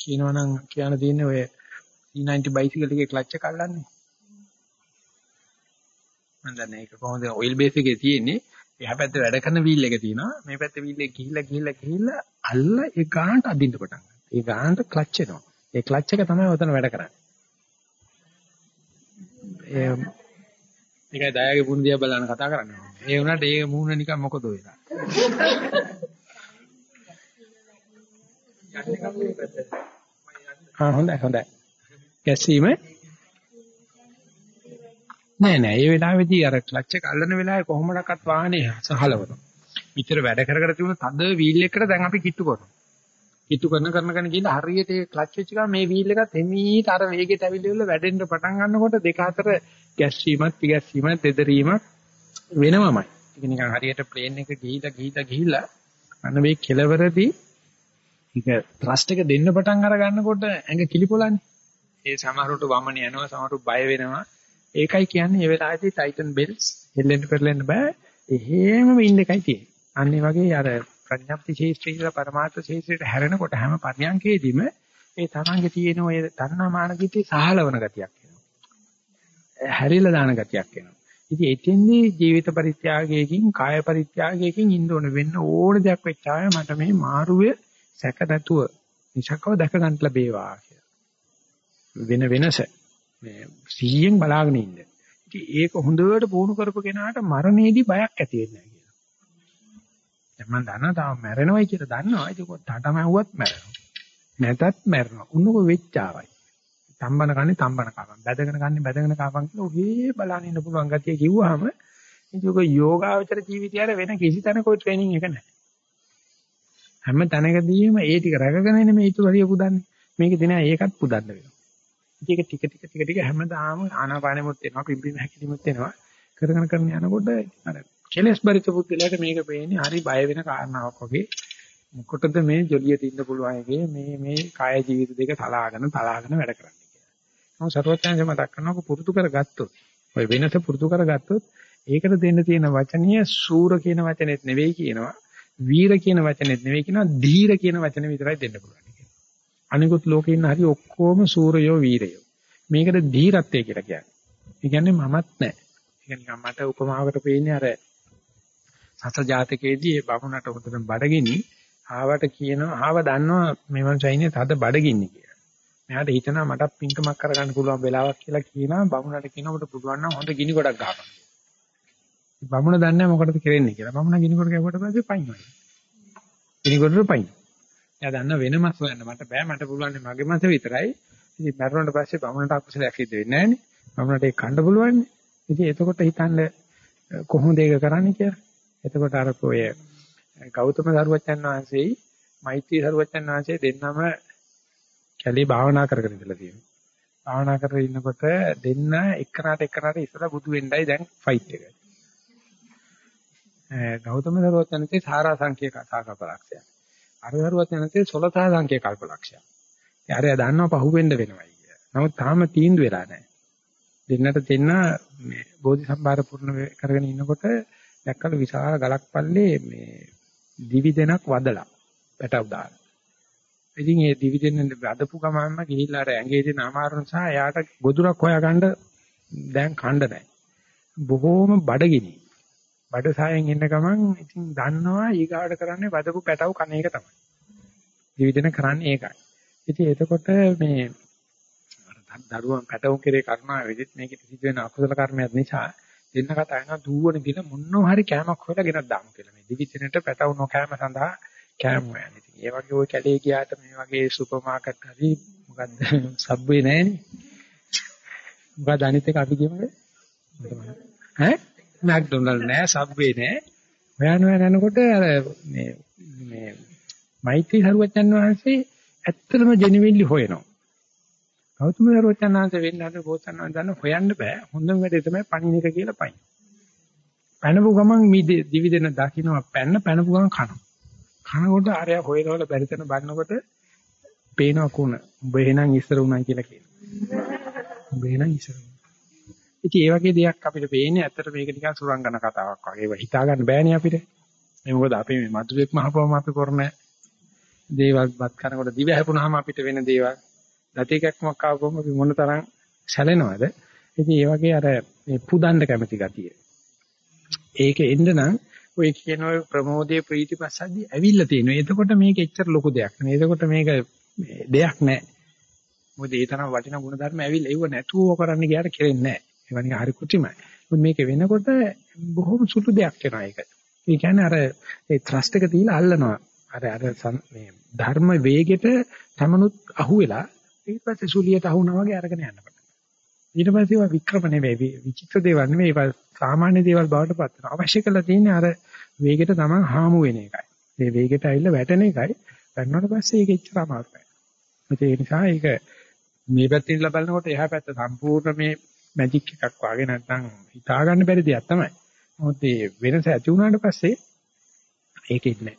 කියනවනම් කියන්න තියෙන්නේ ඔය E90 බයිසිකල් එකේ ක්ලච් එක අල්ලන්නේ මම දන්නේ ඒක කොහොමද ඔයිල් බේස් එකේ තියෙන්නේ එහා පැත්තේ වැඩ කරන වීල් එක තියෙනවා මේ පැත්තේ වීල් එක ගිහිල්ලා ගිහිල්ලා ගිහිල්ලා අල්ල ඒ ගානට අදින්න පටන් ගන්නවා ඒ ගානට ක්ලච් එනවා ඒ ක්ලච් එක තමයි ඔතන වැඩ කරන්නේ ඒ ඒකයි දයාගේ පුරුදියා බලන්න කතා කරන්නේ. ඒ වුණාට ඒ මූණ නිකන් මොකද වෙලා. ආ හොඳයි හොඳයි. ගැස්සීම නෑ නෑ ඒ වෙලාවේදී අර ක්ලච් එක අල්ලන වෙලාවේ කොහොමඩක්වත් වාහනේ සහලවනවා. විතර වැඩ කර කර තිබුණ තද වීල් එකකට දැන් අපි කිට්ටු කරනවා. කිට්ටු කරන කරන කරන ගිහින් හරියට ඒ ක්ලච් වෙච්ච ගමන් මේ වීල් එකත් එමීට අර වේගෙට ඇවිල්ලා වැඩෙන්න පටන් ගන්නකොට දෙක අතර ගැස්සීමත් පිගැස්සීමත් දෙදරීමක් වෙනවමයි. ඒක නිකන් හරියට ප්ලේන් එක ගිහිලා ගිහිලා ගිහිලා අන්න මේ කෙලවරදී ඒක ත්‍රස්ට් එක දෙන්න පටන් අර ගන්නකොට ඇඟ කිලිපොලන්නේ. ඒ සමහරට වමන යනවා සමහරට බය වෙනවා. ඒකයි කියන්නේ මේ වෙලාවේදී ටයිටන් බෙල්ස් හෙල්ලෙන්න පෙරලෙන්න බෑ. එහෙම ඉන්න එකයි තියෙන්නේ. අන්න ඒ වගේ අර ප්‍රඥප්ති ශේෂ්ත්‍රය කියලා පරමාර්ථ ශේෂ්ත්‍රයට හැරෙනකොට හැම පරියන්කේදීම ඒ තරංගේ තියෙන ඔය තණ්හා මාන කිටි සහලවන ගතියක් එනවා. හැරිලා දාන ගතියක් එනවා. ඉතින් එතෙන්දී ජීවිත පරිත්‍යාගයකින් කාය පරිත්‍යාගයකින් ඉන්න ඕන වෙන්න ඕන දෙයක් වෙච්චාය මට මේ මාරුවේ සැක නැතුව නිසකව දැක ගන්න ලැබේවා කියලා. වෙන වෙනස මේ සිහියෙන් බලාගෙන ඉන්න. ඉතින් ඒක හොඳට පුහුණු කරපු කෙනාට මරණයේදී බයක් ඇති වෙන්නේ නැහැ. දැන් මම දන්නවා තාම මැරෙනවයි කියලා දන්නවා. ඒක තාටමැව්වත් මැරෙනවා. නැතත් මැරෙනවා. උන්නක වෙච්චාවයි. තම්බන කන්නේ තම්බන කපන්. බැදගෙන කන්නේ බැදගෙන කපන් කියලා ඔහේ බලන්න ඉන්න පුළුවන් ගතිය කිව්වහම ඒක යෝගාවචර ජීවිතය ඇර වෙන කිසි තැනක ඔය ට්‍රේනින් එක නැහැ. හැම තැනකදීම ඒ ටික රැකගෙන ඉන්නේ මේ ඊටු හරිය පුදන්නේ. මේක දින ඒකත් පුදන්න වෙනවා. ඒක ටික ටික ටික ටික හැමදාම ආනාපානෙමුත් එනවා පිම්බීම හැකිලිමුත් එනවා. කරගෙන කරගෙන යනකොට අර කෙලස් බරිත පුද්ගලයාට මේක පේන්නේ හරි බය වෙන කාරණාවක් වගේ. මොකටද මේ ජොලිය තින්න පුළුවන් එකේ මේ මේ කාය ජීවිත දෙක තලාගෙන තලාගෙන වැඩ කරන්නේ කියලා. මම සරුවත්යන්ස මතක් කරනවා පුරුදු කරගත්තොත් ඔය වෙනස පුරුදු කරගත්තොත් ඒකට දෙන්න තියෙන වචනීය සූර කියන වචනේත් නෙවෙයි කියනවා. වීර කියන වචනේත් නෙවෙයි කියනවා. ධීර කියන වචනේ විතරයි දෙන්න පුළුවන් කියලා. අනිකුත් ලෝකේ ඉන්න හරි ඔක්කොම සූරයෝ වීරයෝ. මේකට ධීරත්වය කියලා කියන්නේ. ඒ කියන්නේ මමත් නැහැ. ඒ කියන්නේ මට උපමාවකට පේන්නේ අර සත ජාතකයේදී ඒ බමුණට උදෙන් බඩගිනි ආවට කියනවා ආව දන්නවා මේ මනුස්සයා ඉන්නේ තද බඩගින්නේ කියලා. මෙයාට හිතනවා මට පින්කමක් කරගන්න පුළුවන් වෙලාවක් කියලා කියනවා බමුණට කියනවා ඔබට පුළුවන් නම් හොඳ ගිනි ගොඩක් ගහපන්. බමුණ දන්නේ නැහැ මොකටද කරන්නේ කියලා. බමුණ ගිනි ගොඩ ගැහුවට පස්සේ පයින්නවා. ගිනි ගොඩට පයින්. එයා දන්න වෙනමස් හොයන්න මට බෑ මට පුළුවන් මගේ මත විතරයි. ඉතින් මරුණට පස්සේ බමුණට අකුසලයක් සිද්ධ වෙන්නේ නැහනේ. බමුණට ඒක කන්න පුළුවන්. ඉතින් එතකොට හිතන්න කොහොමද ඒක කරන්නේ කියලා. එතකොට අර ඔය ගෞතම සරුවච්චන් වහන්සේයි මෛත්‍රී සරුවච්චන් වහන්සේ දෙන්නම කැලේ භාවනා කරගෙන ඉඳලා තියෙනවා. භාවනා කරගෙන ඉන්නකොට දෙන්න එක්කනට එක්කනට ඉස්සලා බුදු වෙන්නයි දැන් ෆයිට් එක. ගෞතම සරුවච්චන්සේ සාරා සංඛ්‍ය කතාකපලක්ෂය. අර සරුවච්චන්සේ සොලතා සංඛ්‍ය කල්පලක්ෂය. ඒ අරයා දන්නවා පහුවෙන්න වෙනවයි කියලා. නමුත් තාම තීන්දුව වෙලා නැහැ. දෙන්නට දෙන්න මේ බෝධි සම්භාර පුරණ කරගෙන ඉන්නකොට දැක්කලු විශාල ගලක් පල්ලේ මේ දිවි දෙනක් වදලා පැටව දාලා. ඉතින් ඒ දිවි දෙන්න වදපු ගමන්ම ගිහිල්ලා අර ඇඟේ තියෙන අමාරු නිසා එයාට ගොදුරක් හොයාගන්න දැන් කණ්ඩ නැහැ. බොහෝම බඩගිනි. බඩ සායෙන් එන්න ගමන් ඉතින් දන්නවා ඊගාවට කරන්නේ වදපු පැටව කන එක තමයි. දිවි දෙන කරන්නේ ඒකයි. ඉතින් එතකොට මේ දරුවන් පැටවුම් කෙරේ කරුණා වෙදිත් මේකෙ සිද්ධ වෙන අකුසල කර්මයක් නිසා දෙන්න කතා කරනවා දුවන ගිල මොනවා හරි කෑමක් හොයලා ගෙනත් දාමු කියලා. මේ දිවිචෙනට පැටව නොකෑම සඳහා කෑම හොයන්නේ. ඉතින් ඒ වගේ ওই කැලේ ගියාට මේ වගේ සුපර් මාකට් හරි මොකද්ද සබ්වේ නැහැනේ. මොකද අනිත් එක අපි කියමුද? ඈ මැක්ඩොනල්ඩ් නෑ සබ්වේ නෑ. හොයන හොයන යනකොට අර මේ මේ මෛත්‍රී සරුවචන් වහන්සේ ඇත්තටම ජෙනුවින්ලි හොයනවා. ගෞතම සරුවචනාංශ වෙන්න හදන බෝසත්ණන් දන්න හොයන්න බෑ. හොඳම වැඩේ තමයි පණින එක කියලා පයින්. පැනපු ගමන් මේ දිවි දෙන දකින්න පැන්න පැනපු ගමන් කනවා. කනකොට ආරය හොයනවල බැරි තැන බලනකොට පේනවා කුණ. උඹ එහෙනම් ඉස්සර උනා කියලා කියනවා. උඹ එහෙනම් ඉස්සර උනා. ඉතින් ඒ වගේ දෙයක් අපිට පේන්නේ ඇත්තට මේක නිකන් සුරංගන කතාවක් වගේ. ඒක හිතා ගන්න බෑනේ අපිට. මේ මොකද අපි මේ මధుරෙක් මහපුවම අපි කරන දේවල් වත් කරනකොට දිව හැපුණාම අපිට වෙන දේවල් දතිකක්මක් ආවම අපි මොන තරම් සැලෙනවද? ඉතින් ඒ වගේ අර මේ පුදන්න කැමැති ගතිය. ඒක එන්න නම් ඔය කියන ඔය ප්‍රමෝදයේ ප්‍රීතිපස්සද්දි ඇවිල්ලා තියෙනවා. එතකොට මේක එච්චර ලොකු දෙයක් නෙවෙයි. එතකොට මේක දෙයක් නෑ. මොකද ඒ තරම් වටිනා ගුණ ධර්ම ඇවිල්ලා ඒව නැතුව කරන්න ගියාට කෙරෙන්නේ නෑ. ඒවා නිකන් හරි කුටිමයි. මොකද මේක වෙනකොට බොහොම සුළු දෙයක් වෙනවා ඒක. ඒ කියන්නේ අර ඒ ත්‍රස්ට් එක තියලා අල්ලනවා. අර අර මේ ධර්ම වේගෙට තමනුත් අහුවෙලා ඊට පස්සේ සුලියට අහුණා වගේ අරගෙන යන්න පටන් ඊට පස්සේ ඒවා වික්‍රම නෙවෙයි විචිත්‍ර දේවල් නෙවෙයි ඒවා සාමාන්‍ය දේවල් බවට පත් වෙනවා. අවශ්‍ය කරලා තියෙන්නේ අර වේගෙට තමන් හාමු වෙන එකයි. මේ වේගෙට ඇවිල්ලා වැටෙන එකයි. වැටුණාට පස්සේ ඒක එච්චර අමාරු නෑ. ඒ නිසා ඒක මේ පැත්තෙන් ඉඳලා බලනකොට එහා පැත්ත සම්පූර්ණ මේ මැජික් එකක් වගේ නැත්නම් හිතා ගන්න බැරි දෙයක් තමයි. මොකද මේ වෙනස ඇති වුණාට පස්සේ ඒකෙත් නෑ.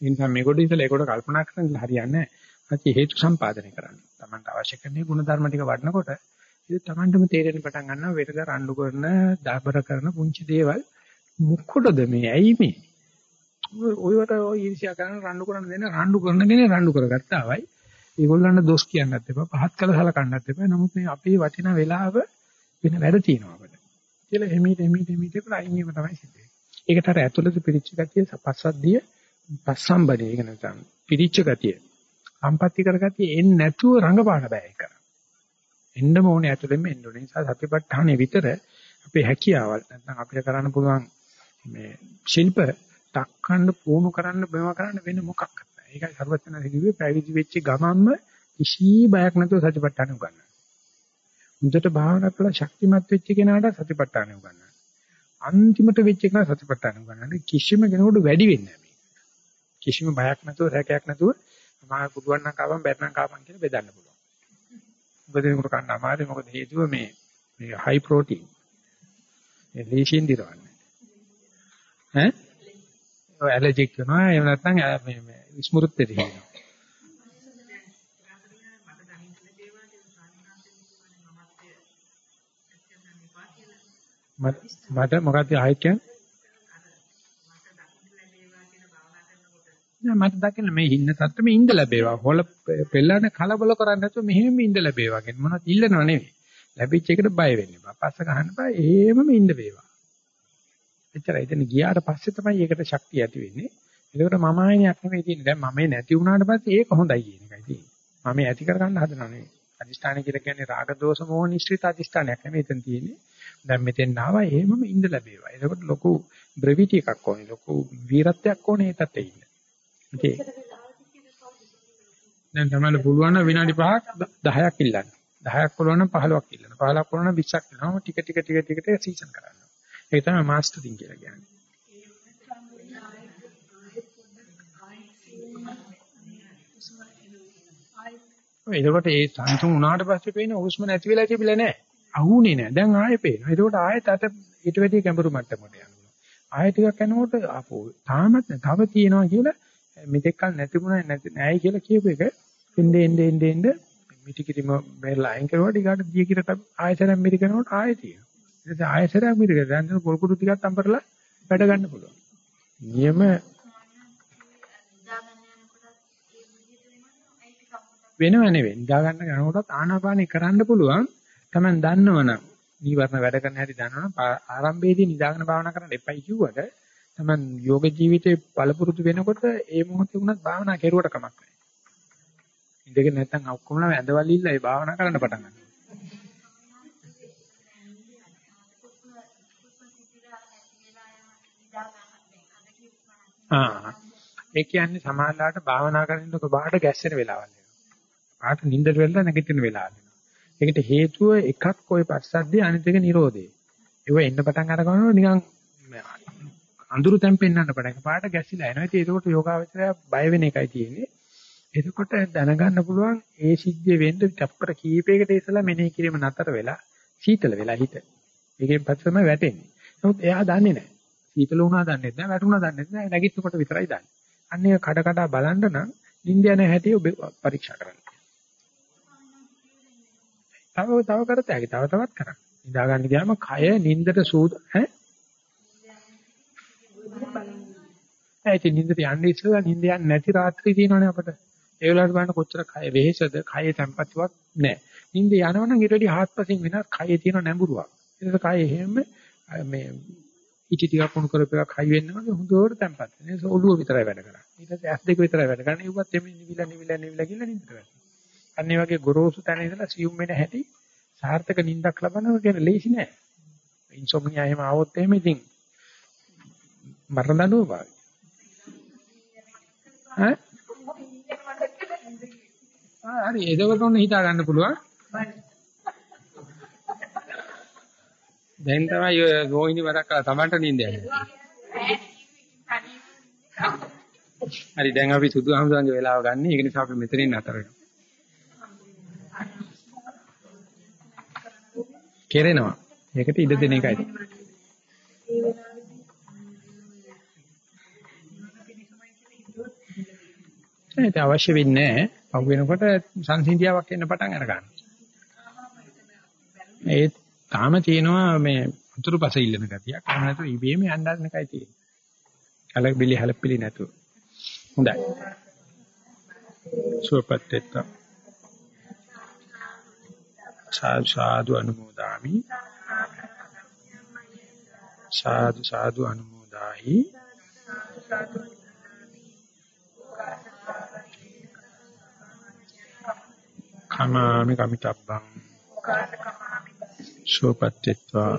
ඒ නිසා මේකට ඉඳලා ඒකට කල්පනා කරන්න හරියන්නේ නෑ. ඇති හේතු සම්පාදනය කරන්න. Tamanට අවශ්‍ය කරන ගුණ ධර්ම ටික වඩනකොට ඒක Tamanටම තේරෙන්න පටන් ගන්නවා වෙරද රණ්ඩු කරන, දාබර කරන පුංචි දේවල් මොකටද මේ? ඇයි මේ? ඔයවට ඔය ඊර්ෂ්‍යා කරන රණ්ඩු කරන දෙන රණ්ඩු කරනගෙන රණ්ඩු කරගත්තා වයි. ඒගොල්ලන්ට දොස් කියන්නත් එපා, පහත් කළ සලකන්නත් එපා. නමුත් මේ අපේ වටිනා වෙලාව වෙන වැඩ තියෙනවා අපිට. කියලා එමෙිට එමෙිට එමෙිට කියලා අයින් වීම තමයි සිද්ධ වෙන්නේ. ඒකට අර ඇතුළත පිරිච්ච ගතිය, පස්සද්ධිය, පස්සම්බනේ ඒක නැත්නම් පිරිච්ච ගතිය. සම්පත්‍ති කරගතිය එන්නේ නැතුව රඟපාන බෑ ඒක. එන්නම ඕනේ ඇතුළෙන්ම එන්න ඕනේ. නිසා සතිපට්ඨානෙ විතර අපේ හැකියාවල් නැත්නම් අපිට කරන්න පුළුවන් මේ ශිල්ප දක්වන්න පුහුණු කරන්න බව කරන්න වෙන මොකක්ද නැහැ. ඒකයි සර්වඥා කිව්වේ පැවිදි වෙච්ච ගමන්ම කිසි බයක් නැතුව සතිපට්ඨාන උගන්වන්න. මුදට භාවනා කළා ශක්තිමත් වෙච්ච කෙනාට සතිපට්ඨාන උගන්වන්න. අන්තිමට වෙච්ච කෙනා සතිපට්ඨාන උගන්වන්න කිසිම කෙනෙකුට වැඩි වෙන්නේ නැහැ මේක. කිසිම බයක් නැතුව රැකයක් නැතුව මම පුළුවන් නම් කාවම් බැරනම් කාවම් කියලා බෙදන්න පුළුවන්. මොකද මේකට කන්න අමාරුයි මොකද හේතුව මේ මේ හයි ප්‍රෝටීන්. ඒ ලීෂින් දිරවන්නේ. ඈ? ඔය ඇලර්ජික් වෙනවා එහෙම නැත්නම් මේ මේ ස්මෘත් දෙරිනවා. මට මොකක්ද ආයෙත් කියන්නේ? නෑ මට දකින්න මේ ඉන්න තත්ත්වෙම ඉඳ ලැබේවා. හොල පෙල්ලන කලබල කරන්නේ නැතුව මෙහෙම ඉඳ ලැබේවා කියන්නේ මොනවද ඉල්ලනව නෙවෙයි. ලැබිච්ච එකට බය වෙන්න එපා. පස්ස ගහන්න බෑ. එහෙමම ඉඳ වේවා. එච්චරයි. එතන ගියාට පස්සේ තමයි ඒකට ශක්තිය ඇති වෙන්නේ. ඒකට මම ආයෙනයක් නෙවෙයි තියෙන්නේ. දැන් මම නැති වුණාට පස්සේ ඒක හොඳයි කියන එකයි තියෙන්නේ. මම මේ ඇති කරගන්න හදනව නෙවෙයි. අදිෂ්ඨාන කියලා කියන්නේ රාග දෝෂ මොහ නිශ්චිත අදිෂ්ඨානයක් නෙමෙයි එතන තියෙන්නේ. දැන් මෙතෙන් ආවා එහෙමම ඉඳ ලැබේවා. එතකොට ලොකු බ්‍රෙවිටි එකක් ඕනේ. ලොකු වීරත්වයක් ඕනේ ඒකට ඉන්න. ඉතින් දැන් තමයි පුළුවන් නම් විනාඩි 5ක් 10ක් ඉල්ලන්න. 10ක් පුළුවන් නම් 15ක් ඉල්ලන්න. 15ක් පුළුවන් නම් 20ක් ඉල්ලනවා. ටික ටික ටික ටික ටික සීසන් කරන්න. ඒක තමයි මාස්ටරින් කියලා කියන්නේ. එතකොට ඒ සංසුන් වුණාට පස්සේ පේන හුස්ම නැති වෙලා තිබිලා නැහැ. අහුනේ නැහැ. දැන් ආයෙ පේනවා. එතකොට ආයෙත් අත ඊට වැඩි ගැඹුරු මට්ටමකට යනවා. ආයෙ ටිකක් යනකොට ආපෝ තාමත් තව තියෙනවා කියලා මෙතෙක් කල නැතිුණා නැති නෑයි කියලා කියපු එක එnde ende ende ende මිටිකිරිම මෙරලා අයින් කරුවා ටිකට දිය කිරට ආයෙසරම් මිරිකනකොට ආයෙ තියෙනවා. ඊට පස්සේ ආයෙසරම් මිරික දැන් පොල් කුඩු ටිකක් අම්බරලා වැඩ ගන්න පුළුවන්. නියම වෙනව නෙවෙයි. නිදා ගන්න යනකොටත් ආනාපානෙ කරන්න පුළුවන්. Taman දන්නවනම් නීවරණ වැඩ කරන හැටි දන්නවනම් ආරම්භයේදී නිදාගෙන භාවනා කරන්න එපයි කිව්වට Taman යෝග ජීවිතේ පළපුරුදු වෙනකොට ඒ මොහොතේ වුණත් භාවනා කෙරුවට කමක් නැහැ. ඉඳගෙන නැත්තම් ඔක්කොම ඇඳවල ඉල්ල ඒ භාවනා කරන්න පටන් ගන්නවා. ආ ඒ කියන්නේ සමාහලාට භාවනා කරනකොට බාහට ගැස්සෙන වෙලාවල් වෙනවා. පාට නිින්දට වෙලා නැගිටින වෙලාවල් වෙනවා. ඒකට හේතුව එකක් ওই පස්සද්ධිය අනිත් එක නිරෝධය. ඒව එන්න පටන් අර ගන්නකොට නිකන් අඳුරු තැන් පෙන්වන්න පටන් පාට ගැසිලා එනවා. ඉතින් ඒකට යෝගාවචරය බය වෙන එකයි තියෙන්නේ. එතකොට දැනගන්න පුළුවන් ඒ සිද්ධිය වෙන්න චප්පර කීපයකට ඉස්සලා මෙනෙහි කිරීම නතර වෙලා සීතල වෙලා හිත. ඒකෙන් පස්සේ තමයි වැටෙන්නේ. නමුත් එයා දන්නේ නැහැ. සීතල වුණා දන්නේ නැහැ, වැටුණා දන්නේ නැහැ. නැගිටිනකොට විතරයි දන්නේ. අන්න ඒක කඩ කඩ බලන්න නම් නිින්ද යන හැටි ඔබ පරීක්ෂා කරන්න. තව තව කරතයි. තව තවත් කරන්න. නිදා ගන්න ගියාම කය නිින්දට සූද ඈ ඒ ඉතින් නිින්දට යන්නේ ඉස්සෙල්ලා නිින්ද යන්නේ නැති රාත්‍රී තියෙනවනේ අපිට. ඒ වෙලාවට බලන්න කොච්චර කය වෙහෙසද, කය තැම්පත්වක් නැහැ. නිින්ද යනවනම් ඊට වැඩි හාත්පසින් වෙනස් කයේ තියෙන නැඹුරුවක්. ඒක කය එහෙම මේ ඉටි ටිකක් වුණ කරපු එකක් හයි වෙන්න වගේ හොඳට තැම්පත් වෙනවා. ඒක ඔළුව විතරයි වැඩ කරන්නේ. ඊට පස්සේ ඇස් දෙක විතරයි වැඩ කරන්නේ. ඒවත් එමෙ නිවිලා නිවිලා නිවිලා ගිහලා නිින්දට වැටෙනවා. අන්න ඒ වගේ ගොරෝසු තැන ඉඳලා සියුම් වෙන හැටි සාර්ථක නිින්දක් ලබනවා කියන්නේ ලේසි නෑ. ඉන්සොම්නියා එහෙම ආවොත් එහෙම ඉතින් මරණ දඬුවම පාවි. ඈ? ආ හරි එතකොට ඔන්න හිතා ගන්න පුළුවන්. දැන් තමයි රෝහිණි වරක් කළා Tamanට නිින්ද යන්නේ. හරි දැන් අපි සුදු හමුදාගේ වෙලාව ගන්න. ඒක නිසා අපි මෙතනින් නතර වෙනවා. කෙරෙනවා. ඒකට ඉඩ දෙන එකයි. ඒක අවශ්‍ය වෙන්නේ නැහැ. පහු වෙනකොට සංසිඳියාවක් එන්න පටන් අර ගන්නවා. ඒ තාම තියෙනවා මේ අතුරුපස ඉල්ලන ගතියක්. එහෙම නැතු ඉබේම යන්න එකයි තියෙන්නේ. කලක් බිලි හලපිලි නැතුව. හොඳයි. සුවපත් වෙත්ත. සාදු අනුමෝදාමි. සාදු සාදු අනුමෝදාහි. කමාමි කමිතබ්බං සුවපත් වෙත්වා